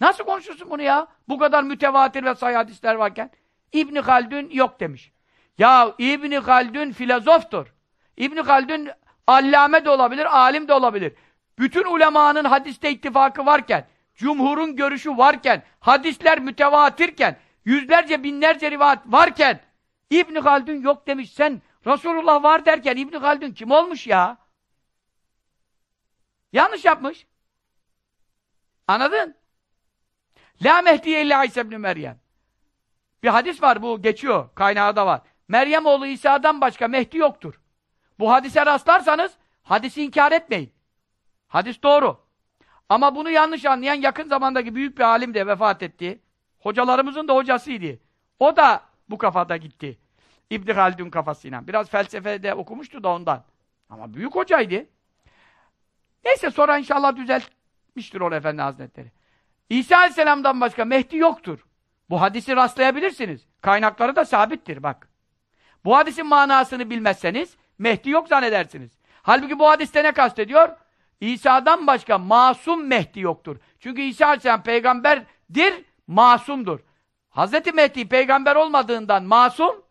Nasıl konuşursun bunu ya? Bu kadar mütevatir ve sayı hadisler varken. İbn Haldun yok demiş. Ya İbn Haldun filozoftur. İbn Haldun allame de olabilir, alim de olabilir. Bütün ulemanın hadiste ittifakı varken, cumhurun görüşü varken, hadisler mütevatirken, yüzlerce binlerce rivayet varken İbn Haldun yok demiş. Sen Resulullah var derken İbn Haldun kim olmuş ya? Yanlış yapmış. Anladın? La Mehdiye illa İsa ibn Meryem. Bir hadis var bu geçiyor. Kaynağı da var. Meryem oğlu İsa'dan başka Mehdi yoktur. Bu hadise rastlarsanız hadisi inkar etmeyin. Hadis doğru. Ama bunu yanlış anlayan yakın zamandaki büyük bir alim de vefat etti. Hocalarımızın da hocasıydı. O da bu kafada gitti. İbn Haldun kafasıyla. Biraz felsefede okumuştu da ondan. Ama büyük hocaydı. Neyse sonra inşallah düzeltmiştir o Efendi Hazretleri. İsa Aleyhisselam'dan başka Mehdi yoktur. Bu hadisi rastlayabilirsiniz. Kaynakları da sabittir bak. Bu hadisin manasını bilmezseniz Mehdi yok zannedersiniz. Halbuki bu hadiste ne kastediyor? İsa'dan başka masum Mehdi yoktur. Çünkü İsa Aleyhisselam peygamberdir, masumdur. Hazreti Mehdi peygamber olmadığından masum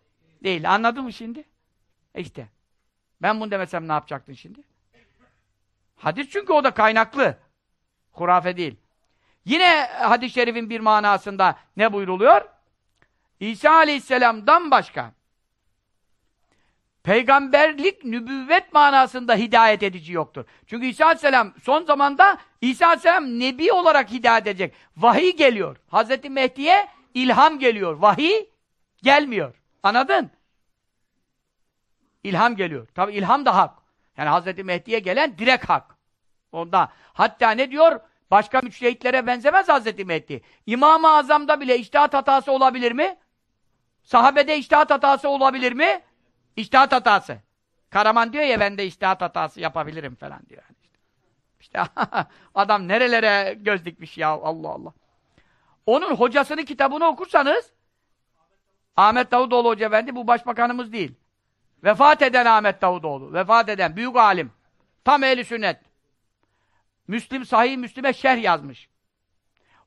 değil. Anladın mı şimdi? E işte. Ben bunu demesem ne yapacaktın şimdi? Hadis çünkü o da kaynaklı. Hurafe değil. Yine hadis-i şerifin bir manasında ne buyruluyor? İsa aleyhisselamdan başka Peygamberlik, nübüvvet manasında hidayet edici yoktur. Çünkü İsa Aleyhisselam son zamanda İsa Aleyhisselam nebi olarak hidayet edecek. Vahiy geliyor. Hazreti Mehdi'ye ilham geliyor. Vahiy gelmiyor. Anladın? İlham geliyor. Tabi ilham da hak. Yani Hazreti Mehdi'ye gelen direkt hak. Onda. Hatta ne diyor? Başka müçtehitlere benzemez Hazreti Mehdi. İmam-ı Azam'da bile iştihat hatası olabilir mi? Sahabede iştihat hatası olabilir mi? İştihat hatası. Karaman diyor ya ben de iştihat hatası yapabilirim falan diyor. İşte adam nerelere göz dikmiş ya Allah Allah. Onun hocasının kitabını okursanız Ahmet Davutoğlu Hoca Efendi bu başbakanımız değil. Vefat eden Ahmet Davutoğlu. Vefat eden büyük alim. Tam ehli sünnet. Müslim Sahih Müslim'e şerh yazmış.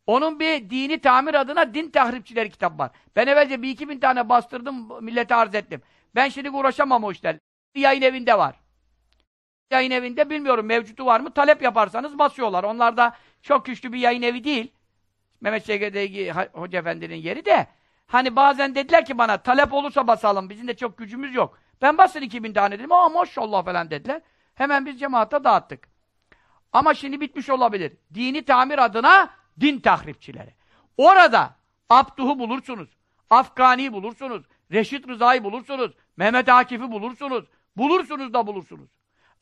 Onun bir dini tamir adına din tahripçileri kitap var. Ben evvelce bir iki bin tane bastırdım, millete arz ettim. Ben şimdi uğraşamam o işler. Yayın evinde var. Yayın evinde bilmiyorum mevcutu var mı? Talep yaparsanız basıyorlar. Onlar da çok güçlü bir yayın evi değil. Mehmet Şeker'deki Hoca Efendi'nin yeri de. Hani bazen dediler ki bana talep olursa basalım. Bizim de çok gücümüz yok. Ben basın iki bin tane dedim. Aa maşallah falan dediler. Hemen biz cemaate dağıttık. Ama şimdi bitmiş olabilir. Dini tamir adına din tahripçileri. Orada Abduh'u bulursunuz. Afgani'yi bulursunuz. Reşit Rıza'yı bulursunuz. Mehmet Akif'i bulursunuz. Bulursunuz da bulursunuz.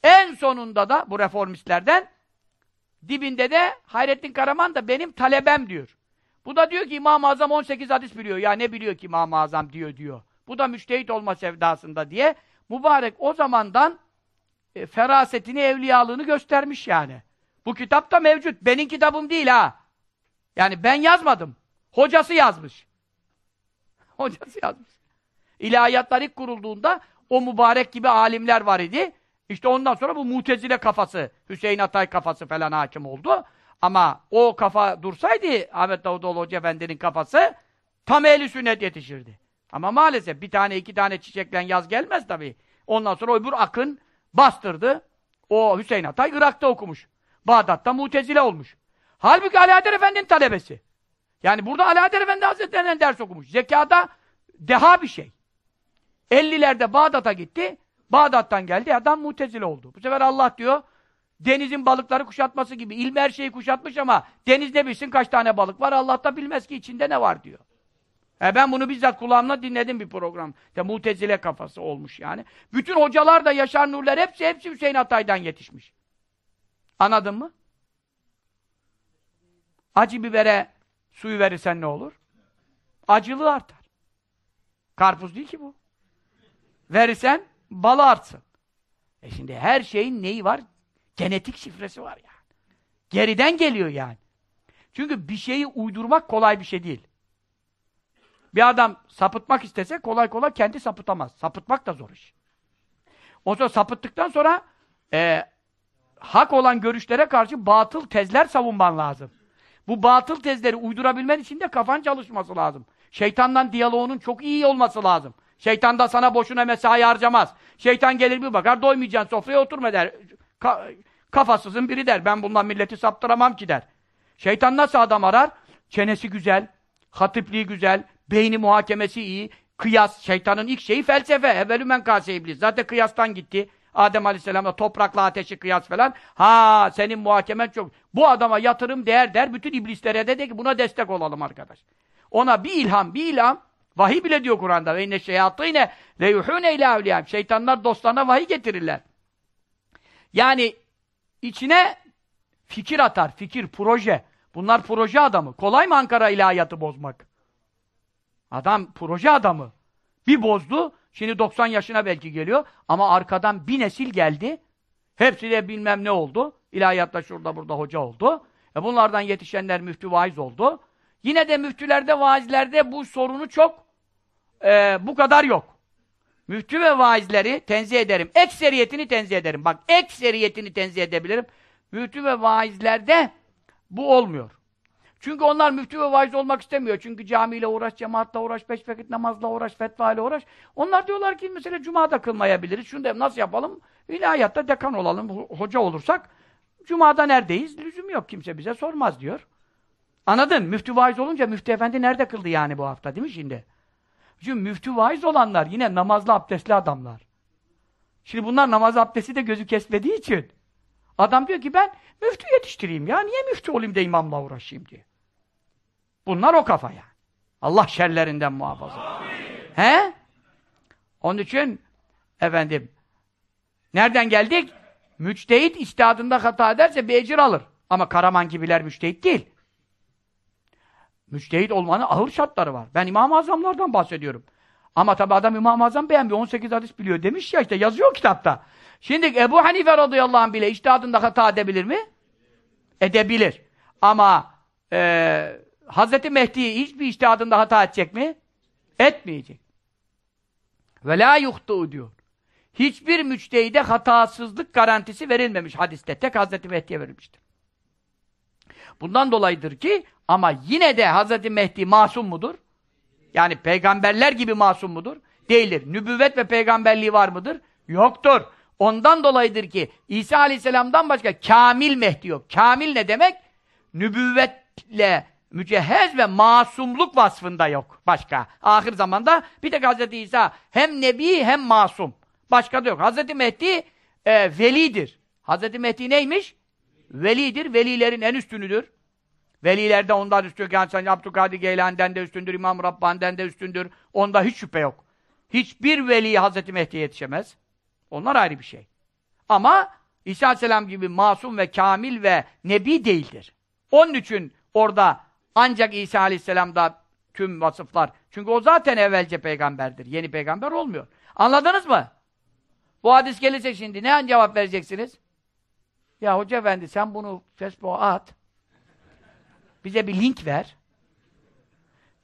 En sonunda da bu reformistlerden dibinde de Hayrettin Karaman da benim talebem diyor. Bu da diyor ki İmam-ı Azam 18 hadis biliyor. Ya ne biliyor ki İmam-ı Azam diyor diyor. Bu da müştehit olma sevdasında diye. Mübarek o zamandan e, ferasetini, evliyalığını göstermiş yani. Bu kitap da mevcut. Benim kitabım değil ha. Yani ben yazmadım. Hocası yazmış. Hocası yazmış. İlahiyatlar ilk kurulduğunda o mübarek gibi alimler var idi. İşte ondan sonra bu mutezile kafası, Hüseyin Atay kafası falan hakim oldu. Ama o kafa dursaydı Ahmet Davutoğlu Hoca Efendi'nin kafası tam ehli sünnet yetişirdi. Ama maalesef bir tane iki tane çiçeklen yaz gelmez tabii. Ondan sonra öbür akın bastırdı. O Hüseyin Atay Irak'ta okumuş. Bağdat'ta mutezile olmuş. Halbuki Haydar Efendi'nin talebesi. Yani burada Haydar Efendi Hazretleri'nden ders okumuş. Zekada deha bir şey. 50'lerde Bağdat'a gitti. Bağdat'tan geldi. Adam mutezile oldu. Bu sefer Allah diyor denizin balıkları kuşatması gibi. İlm her şeyi kuşatmış ama deniz ne bilsin kaç tane balık var. Allah da bilmez ki içinde ne var diyor. E ben bunu bizzat kulağımla dinledim bir program. İşte mutezile kafası olmuş yani. Bütün hocalar da Yaşar Nurlar hepsi hepsi Hüseyin Atay'dan yetişmiş. Anladın mı? Acı bibere suyu verirsen ne olur? Acılığı artar. Karpuz değil ki bu. Verirsen balı artsın. E şimdi her şeyin neyi var? Genetik şifresi var yani. Geriden geliyor yani. Çünkü bir şeyi uydurmak kolay bir şey değil. Bir adam sapıtmak istese kolay kolay kendi sapıtamaz. Sapıtmak da zor iş. O sonra sapıttıktan sonra e, hak olan görüşlere karşı batıl tezler savunman lazım. Bu batıl tezleri uydurabilmen için de kafan çalışması lazım. Şeytandan diyaloğunun çok iyi olması lazım. Şeytan da sana boşuna mesai harcamaz. Şeytan gelir bir bakar, doymayacaksın sofraya oturma der. Ka kafasızın biri der, ben bundan milleti saptıramam ki der. Şeytan nasıl adam arar? Çenesi güzel, hatipliği güzel, beyni muhakemesi iyi, kıyas, şeytanın ilk şeyi felsefe. Evvelü men kase iblis. Zaten kıyastan gitti. Adem Aleyhisselam'la toprakla ateşi kıyas falan. Ha senin muhakemen çok. Bu adama yatırım değer der. Bütün iblislere de de ki buna destek olalım arkadaş. Ona bir ilham, bir ilham. Vahiy bile diyor Kur'an'da. Ve inne şeyatîne le yuhûne ilâ evliyâhim. Şeytanlar dostlarına vahiy getirirler. Yani içine fikir atar. Fikir, proje. Bunlar proje adamı. Kolay mı Ankara ilahiyatı bozmak? Adam proje adamı. Bir bozdu. Şimdi 90 yaşına belki geliyor. Ama arkadan bir nesil geldi. Hepsi de bilmem ne oldu. İlahiyatta şurada burada hoca oldu. E bunlardan yetişenler müftü vaiz oldu. Yine de müftülerde, vaizlerde bu sorunu çok e, bu kadar yok. Müftü ve vaizleri tenzih ederim. Ekseriyetini tenzih ederim. Bak ekseriyetini tenzih edebilirim. Müftü ve vaizlerde bu olmuyor. Çünkü onlar müftü ve vaiz olmak istemiyor. Çünkü camiyle uğraş, cemaatle uğraş, beş vakit namazla uğraş, fetva ile uğraş. Onlar diyorlar ki mesela cumada kılmayabiliriz. Şunu da nasıl yapalım? İlahiyatta dekan olalım, hoca olursak cumada neredeyiz? Lüzum yok. Kimse bize sormaz diyor. Anladın? Müftü vaiz olunca müftü efendi nerede kıldı yani bu hafta değil mi şimdi? Çünkü müftü vaiz olanlar yine namazlı abdestli adamlar. Şimdi bunlar namaz abdesti de gözü kesmediği için. Adam diyor ki ben müftü yetiştireyim ya. Niye müftü olayım da imamla uğraşayım diye. Bunlar o kafaya. Allah şerlerinden muhafaza. He? Onun için efendim nereden geldik? Müçtehit istihadında hata ederse bir ecir alır. Ama Karaman gibiler müçtehit değil. Müçtehit olmanın ağır şartları var. Ben İmam-ı Azamlardan bahsediyorum. Ama tabi adam İmam-ı Azam beğenmiyor. 18 hadis biliyor demiş ya işte yazıyor kitapta. Şimdi Ebu Hanife radıyallahu anh bile iştihadında hata edebilir mi? Edebilir. Ama e, Hazreti Mehdi hiçbir iştihadında hata edecek mi? Etmeyecek. Ve la yuhtu diyor. Hiçbir müçtehide hatasızlık garantisi verilmemiş hadiste. Tek Hazreti Mehdi'ye verilmiştir. Bundan dolayıdır ki ama yine de Hazreti Mehdi masum mudur? Yani peygamberler gibi masum mudur? Değildir. Nübüvvet ve peygamberliği var mıdır? Yoktur. Ondan dolayıdır ki İsa Aleyhisselam'dan başka kamil Mehdi yok. Kamil ne demek? Nübüvvetle mücehhez ve masumluk vasfında yok. Başka. Ahir zamanda bir tek Hazreti İsa hem nebi hem masum. Başka da yok. Hazreti Mehdi e, velidir. Hazreti Mehdi neymiş? Velidir. Velilerin en üstünüdür. Velilerde ondan üstün. Yani Abdülkadir Geylani'den de üstündür. İmam Rabbani'den de üstündür. Onda hiç şüphe yok. Hiçbir veli Hazreti Mehdi'ye yetişemez. Onlar ayrı bir şey. Ama İsa Aleyhisselam gibi masum ve kamil ve nebi değildir. Onun için orada ancak İsa Aleyhisselam'da tüm vasıflar. Çünkü o zaten evvelce peygamberdir. Yeni peygamber olmuyor. Anladınız mı? Bu hadis gelirse şimdi ne cevap vereceksiniz? Ya hoca efendi sen bunu Facebook'a at. Bize bir link ver.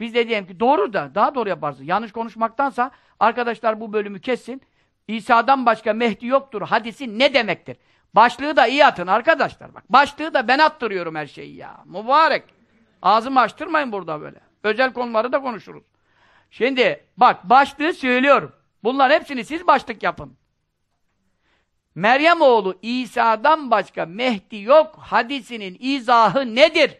Biz de diyelim ki doğru da daha doğru yaparsın. Yanlış konuşmaktansa arkadaşlar bu bölümü kessin. İsa'dan başka Mehdi yoktur. Hadisi ne demektir? Başlığı da iyi atın arkadaşlar. Bak başlığı da ben attırıyorum her şeyi ya. Mübarek. Ağzımı açtırmayın burada böyle. Özel konuları da konuşuruz. Şimdi bak başlığı söylüyorum. Bunlar hepsini siz başlık yapın. Meryem oğlu İsa'dan başka Mehdi yok hadisinin izahı nedir?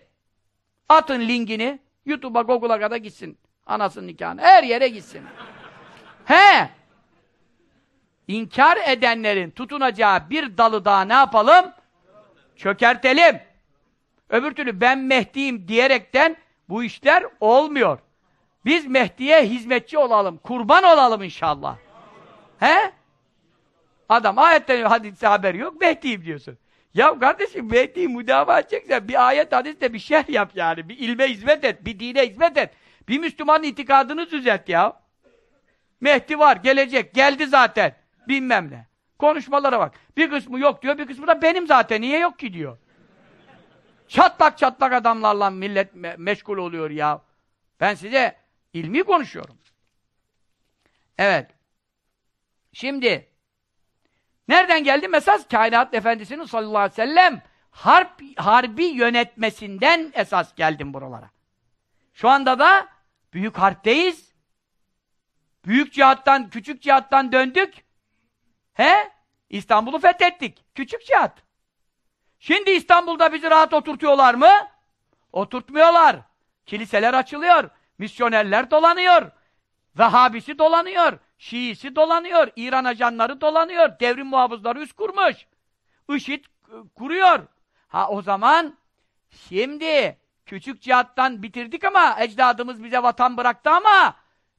Atın linkini YouTube'a, Google'a kadar gitsin. Anasının nikahına. Her yere gitsin. He! İnkar edenlerin tutunacağı bir dalı daha ne yapalım? Çökertelim. Öbür türlü ben Mehdi'yim diyerekten bu işler olmuyor. Biz Mehdi'ye hizmetçi olalım, kurban olalım inşallah. He? Adam ayetten hadiste haber yok, Mehdi'yim diyorsun. Ya kardeşim Mehdi'yi müdafaa edeceksen bir ayet hadiste bir şey yap yani. Bir ilme hizmet et, bir dine hizmet et. Bir Müslümanın itikadını düzelt ya. Mehdi var, gelecek, geldi zaten. Bilmem ne. Konuşmalara bak. Bir kısmı yok diyor, bir kısmı da benim zaten. Niye yok ki diyor. Çatlak çatlak adamlarla millet me meşgul oluyor ya. Ben size ilmi konuşuyorum. Evet. Şimdi nereden geldi mesaj? Kainat Efendisi'nin sallallahu aleyhi ve sellem harp, harbi yönetmesinden esas geldim buralara. Şu anda da büyük harpteyiz. Büyük cihattan, küçük cihattan döndük. He? İstanbul'u fethettik. Küçük cihat. Şimdi İstanbul'da bizi rahat oturtuyorlar mı? Oturtmuyorlar. Kiliseler açılıyor. Misyonerler dolanıyor. Vehhabisi dolanıyor. Şiisi dolanıyor. İran ajanları dolanıyor. Devrim muhafızları üst kurmuş. IŞİD kuruyor. Ha o zaman şimdi küçük cihattan bitirdik ama ecdadımız bize vatan bıraktı ama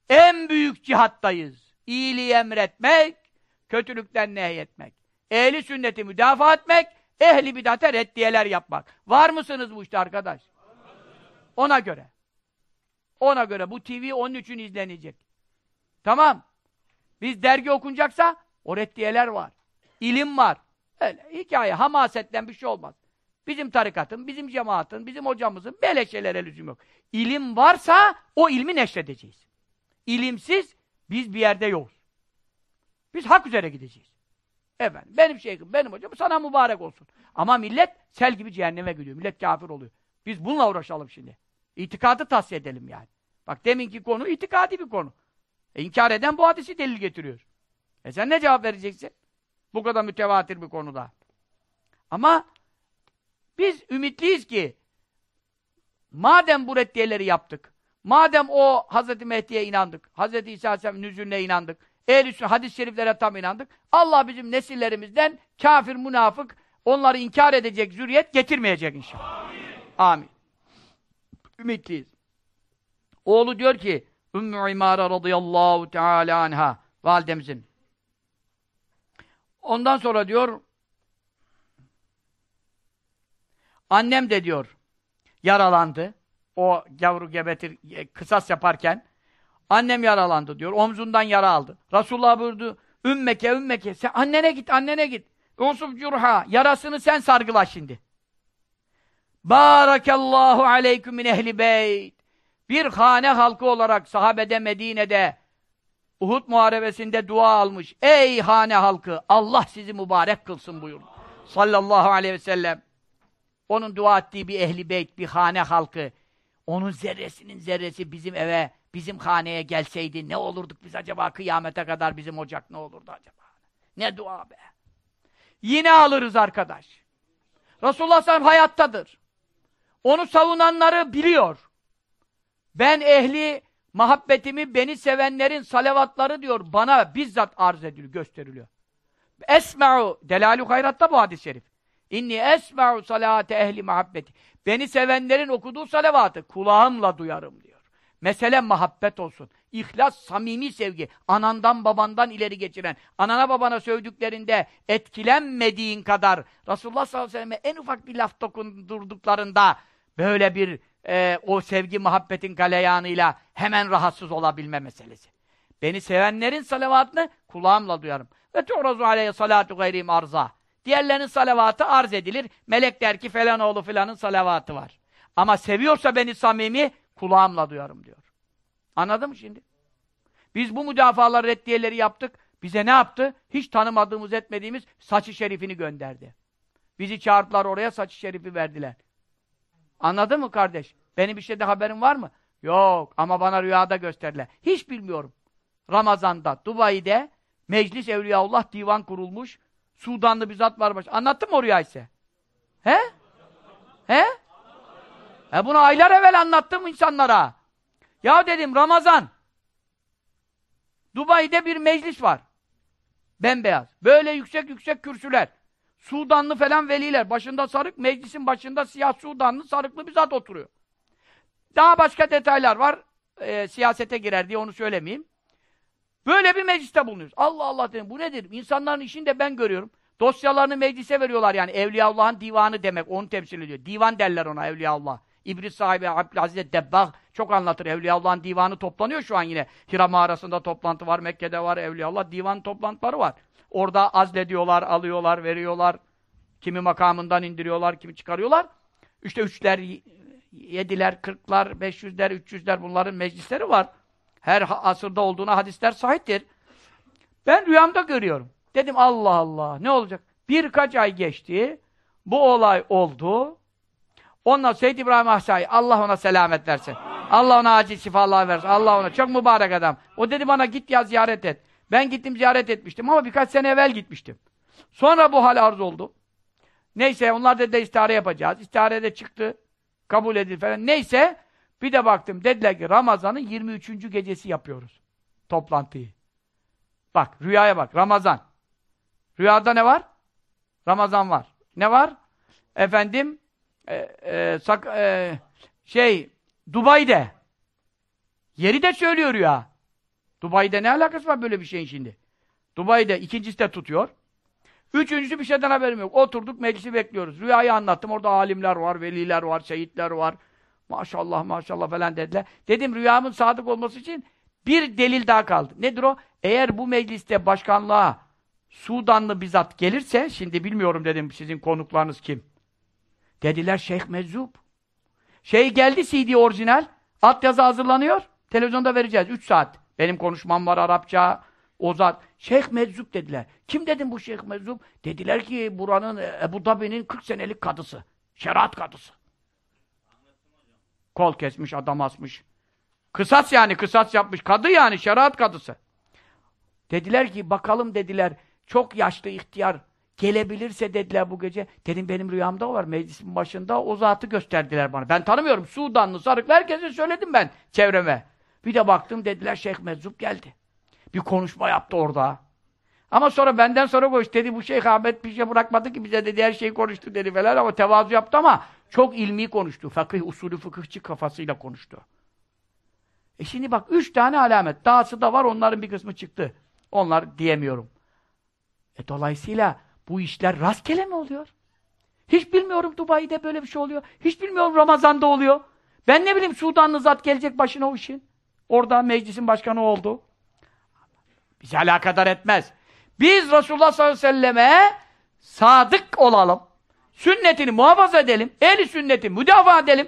en büyük cihattayız. İyiliği emretmek, kötülükten nehyetmek. Ehli sünneti müdafaa etmek, ehli bidate reddiyeler yapmak. Var mısınız bu işte arkadaş? Ona göre. Ona göre. Bu TV onun için izlenecek. Tamam. Biz dergi okunacaksa o reddiyeler var. İlim var. Öyle hikaye, hamasetten bir şey olmaz. Bizim tarikatın, bizim cemaatin, bizim hocamızın böyle şeylere lüzum yok. İlim varsa o ilmi neşredeceğiz. İlimsiz biz bir yerde yokuz. Biz hak üzere gideceğiz. Efendim, benim şeyhim, benim hocam sana mübarek olsun. Ama millet sel gibi cehenneme gidiyor. Millet kafir oluyor. Biz bununla uğraşalım şimdi. İtikadı tahsiye edelim yani. Bak deminki konu itikadi bir konu. E, inkar eden bu hadisi delil getiriyor. E sen ne cevap vereceksin? Bu kadar mütevatir bir konuda. Ama biz ümitliyiz ki madem bu reddiyeleri yaptık, madem o Hazreti Mehdi'ye inandık, Hazreti İsa Aleyhisselam nüzülüne inandık, sünnet, hadis-i şeriflere tam inandık. Allah bizim nesillerimizden kafir, münafık, onları inkar edecek zürriyet getirmeyecek inşallah. Amin. Amin. Ümitliyiz. Oğlu diyor ki, Ümmü İmara radıyallahu teala anha, validemizin. Ondan sonra diyor, annem de diyor, yaralandı. O gavru gebetir, e, kısas yaparken, annem yaralandı diyor, omzundan yara aldı. Resulullah buyurdu, ümmeke, ümmeke, sen annene git, annene git. Usuf curha, yarasını sen sargıla şimdi. Barakallahu aleyküm min ehli beyt. Bir hane halkı olarak sahabede Medine'de Uhud muharebesinde dua almış. Ey hane halkı! Allah sizi mübarek kılsın buyurdu. Sallallahu aleyhi ve sellem. Onun dua ettiği bir ehli beyt, bir hane halkı. Onun zerresinin zerresi bizim eve, bizim haneye gelseydi ne olurduk biz acaba kıyamete kadar bizim ocak ne olurdu acaba? Ne dua be! Yine alırız arkadaş. Resulullah sallallahu hayattadır. Onu savunanları biliyor. Ben ehli muhabbetimi beni sevenlerin salavatları diyor bana bizzat arz ediliyor, gösteriliyor. Esma'u delalü hayratta bu hadis-i şerif. İnni esma'u salate ehli muhabbeti. Beni sevenlerin okuduğu salavatı kulağımla duyarım diyor. Mesele muhabbet olsun. İhlas, samimi sevgi. Anandan babandan ileri geçiren, anana babana sövdüklerinde etkilenmediğin kadar Resulullah sallallahu aleyhi ve sellem'e en ufak bir laf dokundurduklarında böyle bir e, o sevgi muhabbetin galeyanıyla hemen rahatsız olabilme meselesi. Beni sevenlerin salavatını kulağımla duyarım. Ve tu'razu aleyhi salatu gayrim arza. Diğerlerinin salavatı arz edilir. Melek der ki falan oğlu filanın salavatı var. Ama seviyorsa beni samimi kulağımla duyarım diyor. Anladın mı şimdi? Biz bu müdafalar reddiyeleri yaptık. Bize ne yaptı? Hiç tanımadığımız etmediğimiz saçı şerifini gönderdi. Bizi çağırdılar oraya saçı şerifi verdiler. Anladın mı kardeş? Benim bir şeyde haberim var mı? Yok ama bana rüyada gösterdiler. Hiç bilmiyorum. Ramazan'da, Dubai'de Meclis Evliyaullah divan kurulmuş. Sudanlı bir zat varmış. Anlattım mı rüya ise? He? He? E bunu aylar evvel anlattım insanlara. Ya dedim Ramazan. Dubai'de bir meclis var. Bembeyaz. Böyle yüksek yüksek kürsüler. Sudanlı falan veliler. Başında sarık, meclisin başında siyah Sudanlı sarıklı bir zat oturuyor. Daha başka detaylar var. E, siyasete girer diye onu söylemeyeyim. Böyle bir mecliste bulunuyoruz. Allah Allah dedim. Bu nedir? İnsanların işini de ben görüyorum. Dosyalarını meclise veriyorlar yani. Evliyaullah'ın divanı demek. Onu temsil ediyor. Divan derler ona Evliyaullah. İbris sahibi Abdülaziz Debbah çok anlatır. Evliyaullah'ın divanı toplanıyor şu an yine. Hira mağarasında toplantı var, Mekke'de var, Evliyaullah divan toplantıları var. Orada azlediyorlar, alıyorlar, veriyorlar. Kimi makamından indiriyorlar, kimi çıkarıyorlar. İşte üçler, yediler, kırklar, beş yüzler, üç yüzler bunların meclisleri var. Her asırda olduğuna hadisler sahiptir. Ben rüyamda görüyorum. Dedim Allah Allah ne olacak? Birkaç ay geçti. Bu olay oldu. Ondan Seyyid İbrahim Ahsai Allah ona selamet versin. Allah ona acil şifalar versin. Allah ona çok mübarek adam. O dedi bana git ya ziyaret et. Ben gittim ziyaret etmiştim ama birkaç sene evvel gitmiştim. Sonra bu hal arz oldu. Neyse onlar dedi istihare yapacağız. İstihare de çıktı. Kabul edildi falan. Neyse bir de baktım dediler ki Ramazan'ın 23. gecesi yapıyoruz. Toplantıyı. Bak rüyaya bak. Ramazan. Rüyada ne var? Ramazan var. Ne var? Efendim e, e, sak, e, şey Dubai'de. Yeri de söylüyor ya. Dubai'de ne alakası var böyle bir şeyin şimdi? Dubai'de ikincisi de tutuyor. Üçüncüsü bir şeyden haberim yok. Oturduk meclisi bekliyoruz. Rüyayı anlattım. Orada alimler var, veliler var, şehitler var. Maşallah maşallah falan dediler. Dedim rüyamın sadık olması için bir delil daha kaldı. Nedir o? Eğer bu mecliste başkanlığa Sudanlı bizzat gelirse, şimdi bilmiyorum dedim sizin konuklarınız kim? Dediler Şeyh Meczup. Şey geldi CD orijinal. Altyazı hazırlanıyor. Televizyonda vereceğiz. Üç saat. Benim konuşmam var Arapça. O zat. Şeyh Meczup dediler. Kim dedim bu Şeyh Meczup? Dediler ki buranın Ebu Dabi'nin 40 senelik kadısı. Şeriat kadısı. Kol kesmiş, adam asmış. Kısas yani, kısas yapmış. Kadı yani, şeriat kadısı. Dediler ki, bakalım dediler, çok yaşlı ihtiyar gelebilirse dediler bu gece. Dedim benim rüyamda var. Meclisin başında o zatı gösterdiler bana. Ben tanımıyorum. Sudanlı, sarıklı herkese söyledim ben çevreme. Bir de baktım dediler Şeyh Meczup geldi. Bir konuşma yaptı orada. Ama sonra benden sonra koş dedi bu Şeyh Ahmet bir şey bırakmadı ki bize dedi her şeyi konuştu dedi falan ama tevazu yaptı ama çok ilmi konuştu. Fakih usulü fıkıhçı kafasıyla konuştu. E şimdi bak üç tane alamet. Dahası da var onların bir kısmı çıktı. Onlar diyemiyorum. E dolayısıyla bu işler rastgele mi oluyor? Hiç bilmiyorum Dubai'de böyle bir şey oluyor. Hiç bilmiyorum Ramazan'da oluyor. Ben ne bileyim Sudanlı zat gelecek başına o işin. Orada meclisin başkanı oldu. Bizi alakadar etmez. Biz Resulullah sallallahu aleyhi ve selleme sadık olalım. Sünnetini muhafaza edelim. Ehli sünneti müdafaa edelim.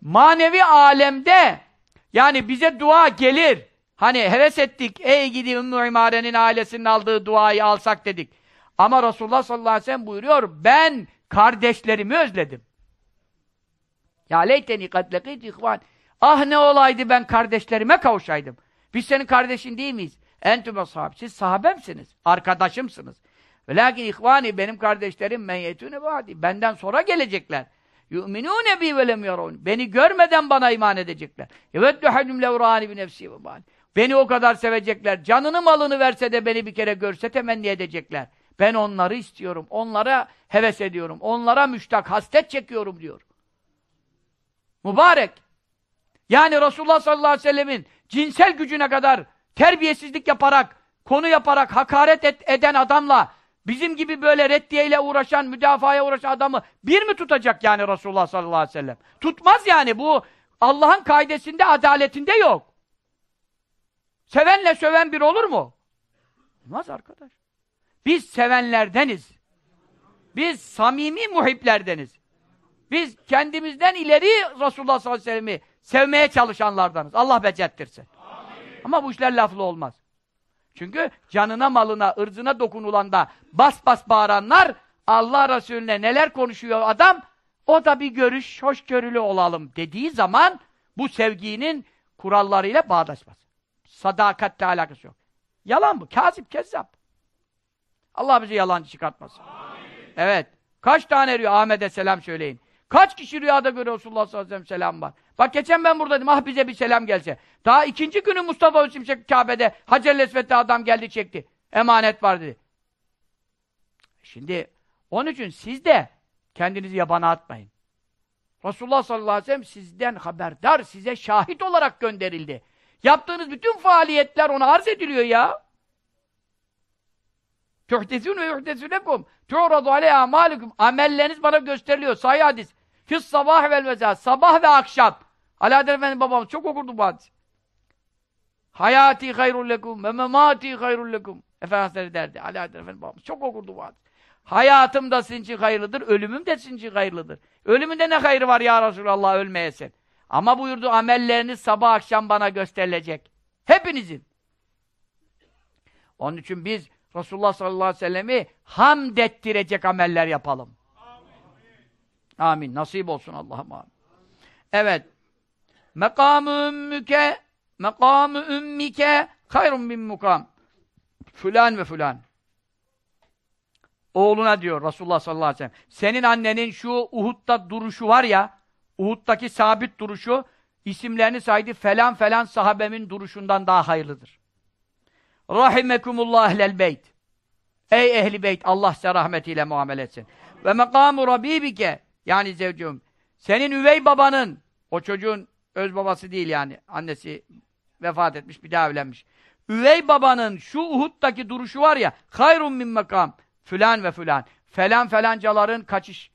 Manevi alemde yani bize dua gelir. Hani heves ettik. Ey gidi Ümmü İmare'nin ailesinin aldığı duayı alsak dedik. Ama Resulullah sallallahu aleyhi ve sellem buyuruyor. Ben kardeşlerimi özledim. Ya leyteni kad lekit ihvan. Ah ne olaydı ben kardeşlerime kavuşaydım. Biz senin kardeşin değil miyiz? Entüme sahabe. Siz sahabemsiniz. Arkadaşımsınız. Lakin ihvani benim kardeşlerim men yetûne ba'di. Benden sonra gelecekler. Yu'minûne bi ve lem. Beni görmeden bana iman edecekler. Yeveddu haddum levrâni bi nefsî ve. Beni o kadar sevecekler. Canını malını verse de beni bir kere görse temenni edecekler. Ben onları istiyorum. Onlara heves ediyorum. Onlara müştak, hastet çekiyorum diyor. Mübarek. Yani Resulullah sallallahu aleyhi ve sellemin cinsel gücüne kadar terbiyesizlik yaparak, konu yaparak hakaret et, eden adamla bizim gibi böyle reddiyeyle uğraşan, müdafaya uğraşan adamı bir mi tutacak yani Resulullah sallallahu aleyhi ve sellem? Tutmaz yani bu Allah'ın kaidesinde, adaletinde yok. Sevenle söven bir olur mu? Olmaz arkadaş. Biz sevenlerdeniz. Biz samimi muhiplerdeniz. Biz kendimizden ileri Resulullah sallallahu aleyhi ve sellem'i sevmeye çalışanlardanız. Allah becerttirsin. Ama bu işler laflı olmaz. Çünkü canına, malına, ırzına dokunulan da bas bas bağıranlar Allah Resulüne neler konuşuyor adam o da bir görüş, hoşgörülü olalım dediği zaman bu sevginin kurallarıyla bağdaşmaz. Sadakatle alakası yok. Yalan bu. Kazip, kezzap. Allah bizi yalancı çıkartmasın. Amin. Evet. Kaç tane rüya Ahmet'e selam söyleyin. Kaç kişi rüyada görüyor Resulullah sallallahu aleyhi ve sellem selam var. Bak geçen ben buradaydım. Ah bize bir selam gelse. Daha ikinci günü Mustafa Şimşek Kabe'de Hacer-i Esved'de adam geldi çekti. Emanet var dedi. Şimdi onun için siz de kendinizi yabana atmayın. Resulullah sallallahu aleyhi ve sellem sizden haberdar, size şahit olarak gönderildi. Yaptığınız bütün faaliyetler ona arz ediliyor ya. Tuhdesûn ve yuhdesûnekum. Tu'radu aleyh amalikum. Amelleriniz bana gösteriliyor. Sahih hadis. Fis sabah vel mezâ. Sabah ve akşam. Alaeddin Efendi babamız çok okurdu bu hadis. Hayati hayrul lekum ve memati hayrul lekum. Efendimiz derdi. Alaeddin Efendi babamız çok okurdu bu hadis. Hayatım da sizin için hayırlıdır, ölümüm de sizin için hayırlıdır. Ölümünde ne hayrı var ya Resulallah ölmeyesin. Ama buyurdu amelleriniz sabah akşam bana gösterilecek. Hepinizin. Onun için biz Resulullah sallallahu aleyhi ve sellemi hamd ettirecek ameller yapalım. Amin. amin. Nasip olsun Allah'ım. Evet. Mekamı ümmüke mekamı ümmike hayrun bin mukam. Fülan ve fülan. Oğluna diyor Resulullah sallallahu aleyhi ve sellem. Senin annenin şu Uhud'da duruşu var ya, Uhud'daki sabit duruşu, isimlerini saydı falan falan sahabemin duruşundan daha hayırlıdır. Rahimekumullah ehlel beyt. Ey ehli beyt Allah size rahmetiyle muamele etsin. Ve mekamu rabibike yani zevcum. Senin üvey babanın o çocuğun öz babası değil yani. Annesi vefat etmiş bir daha evlenmiş. Üvey babanın şu Uhud'daki duruşu var ya hayrun min makam filan ve filan. Falan falancaların kaçış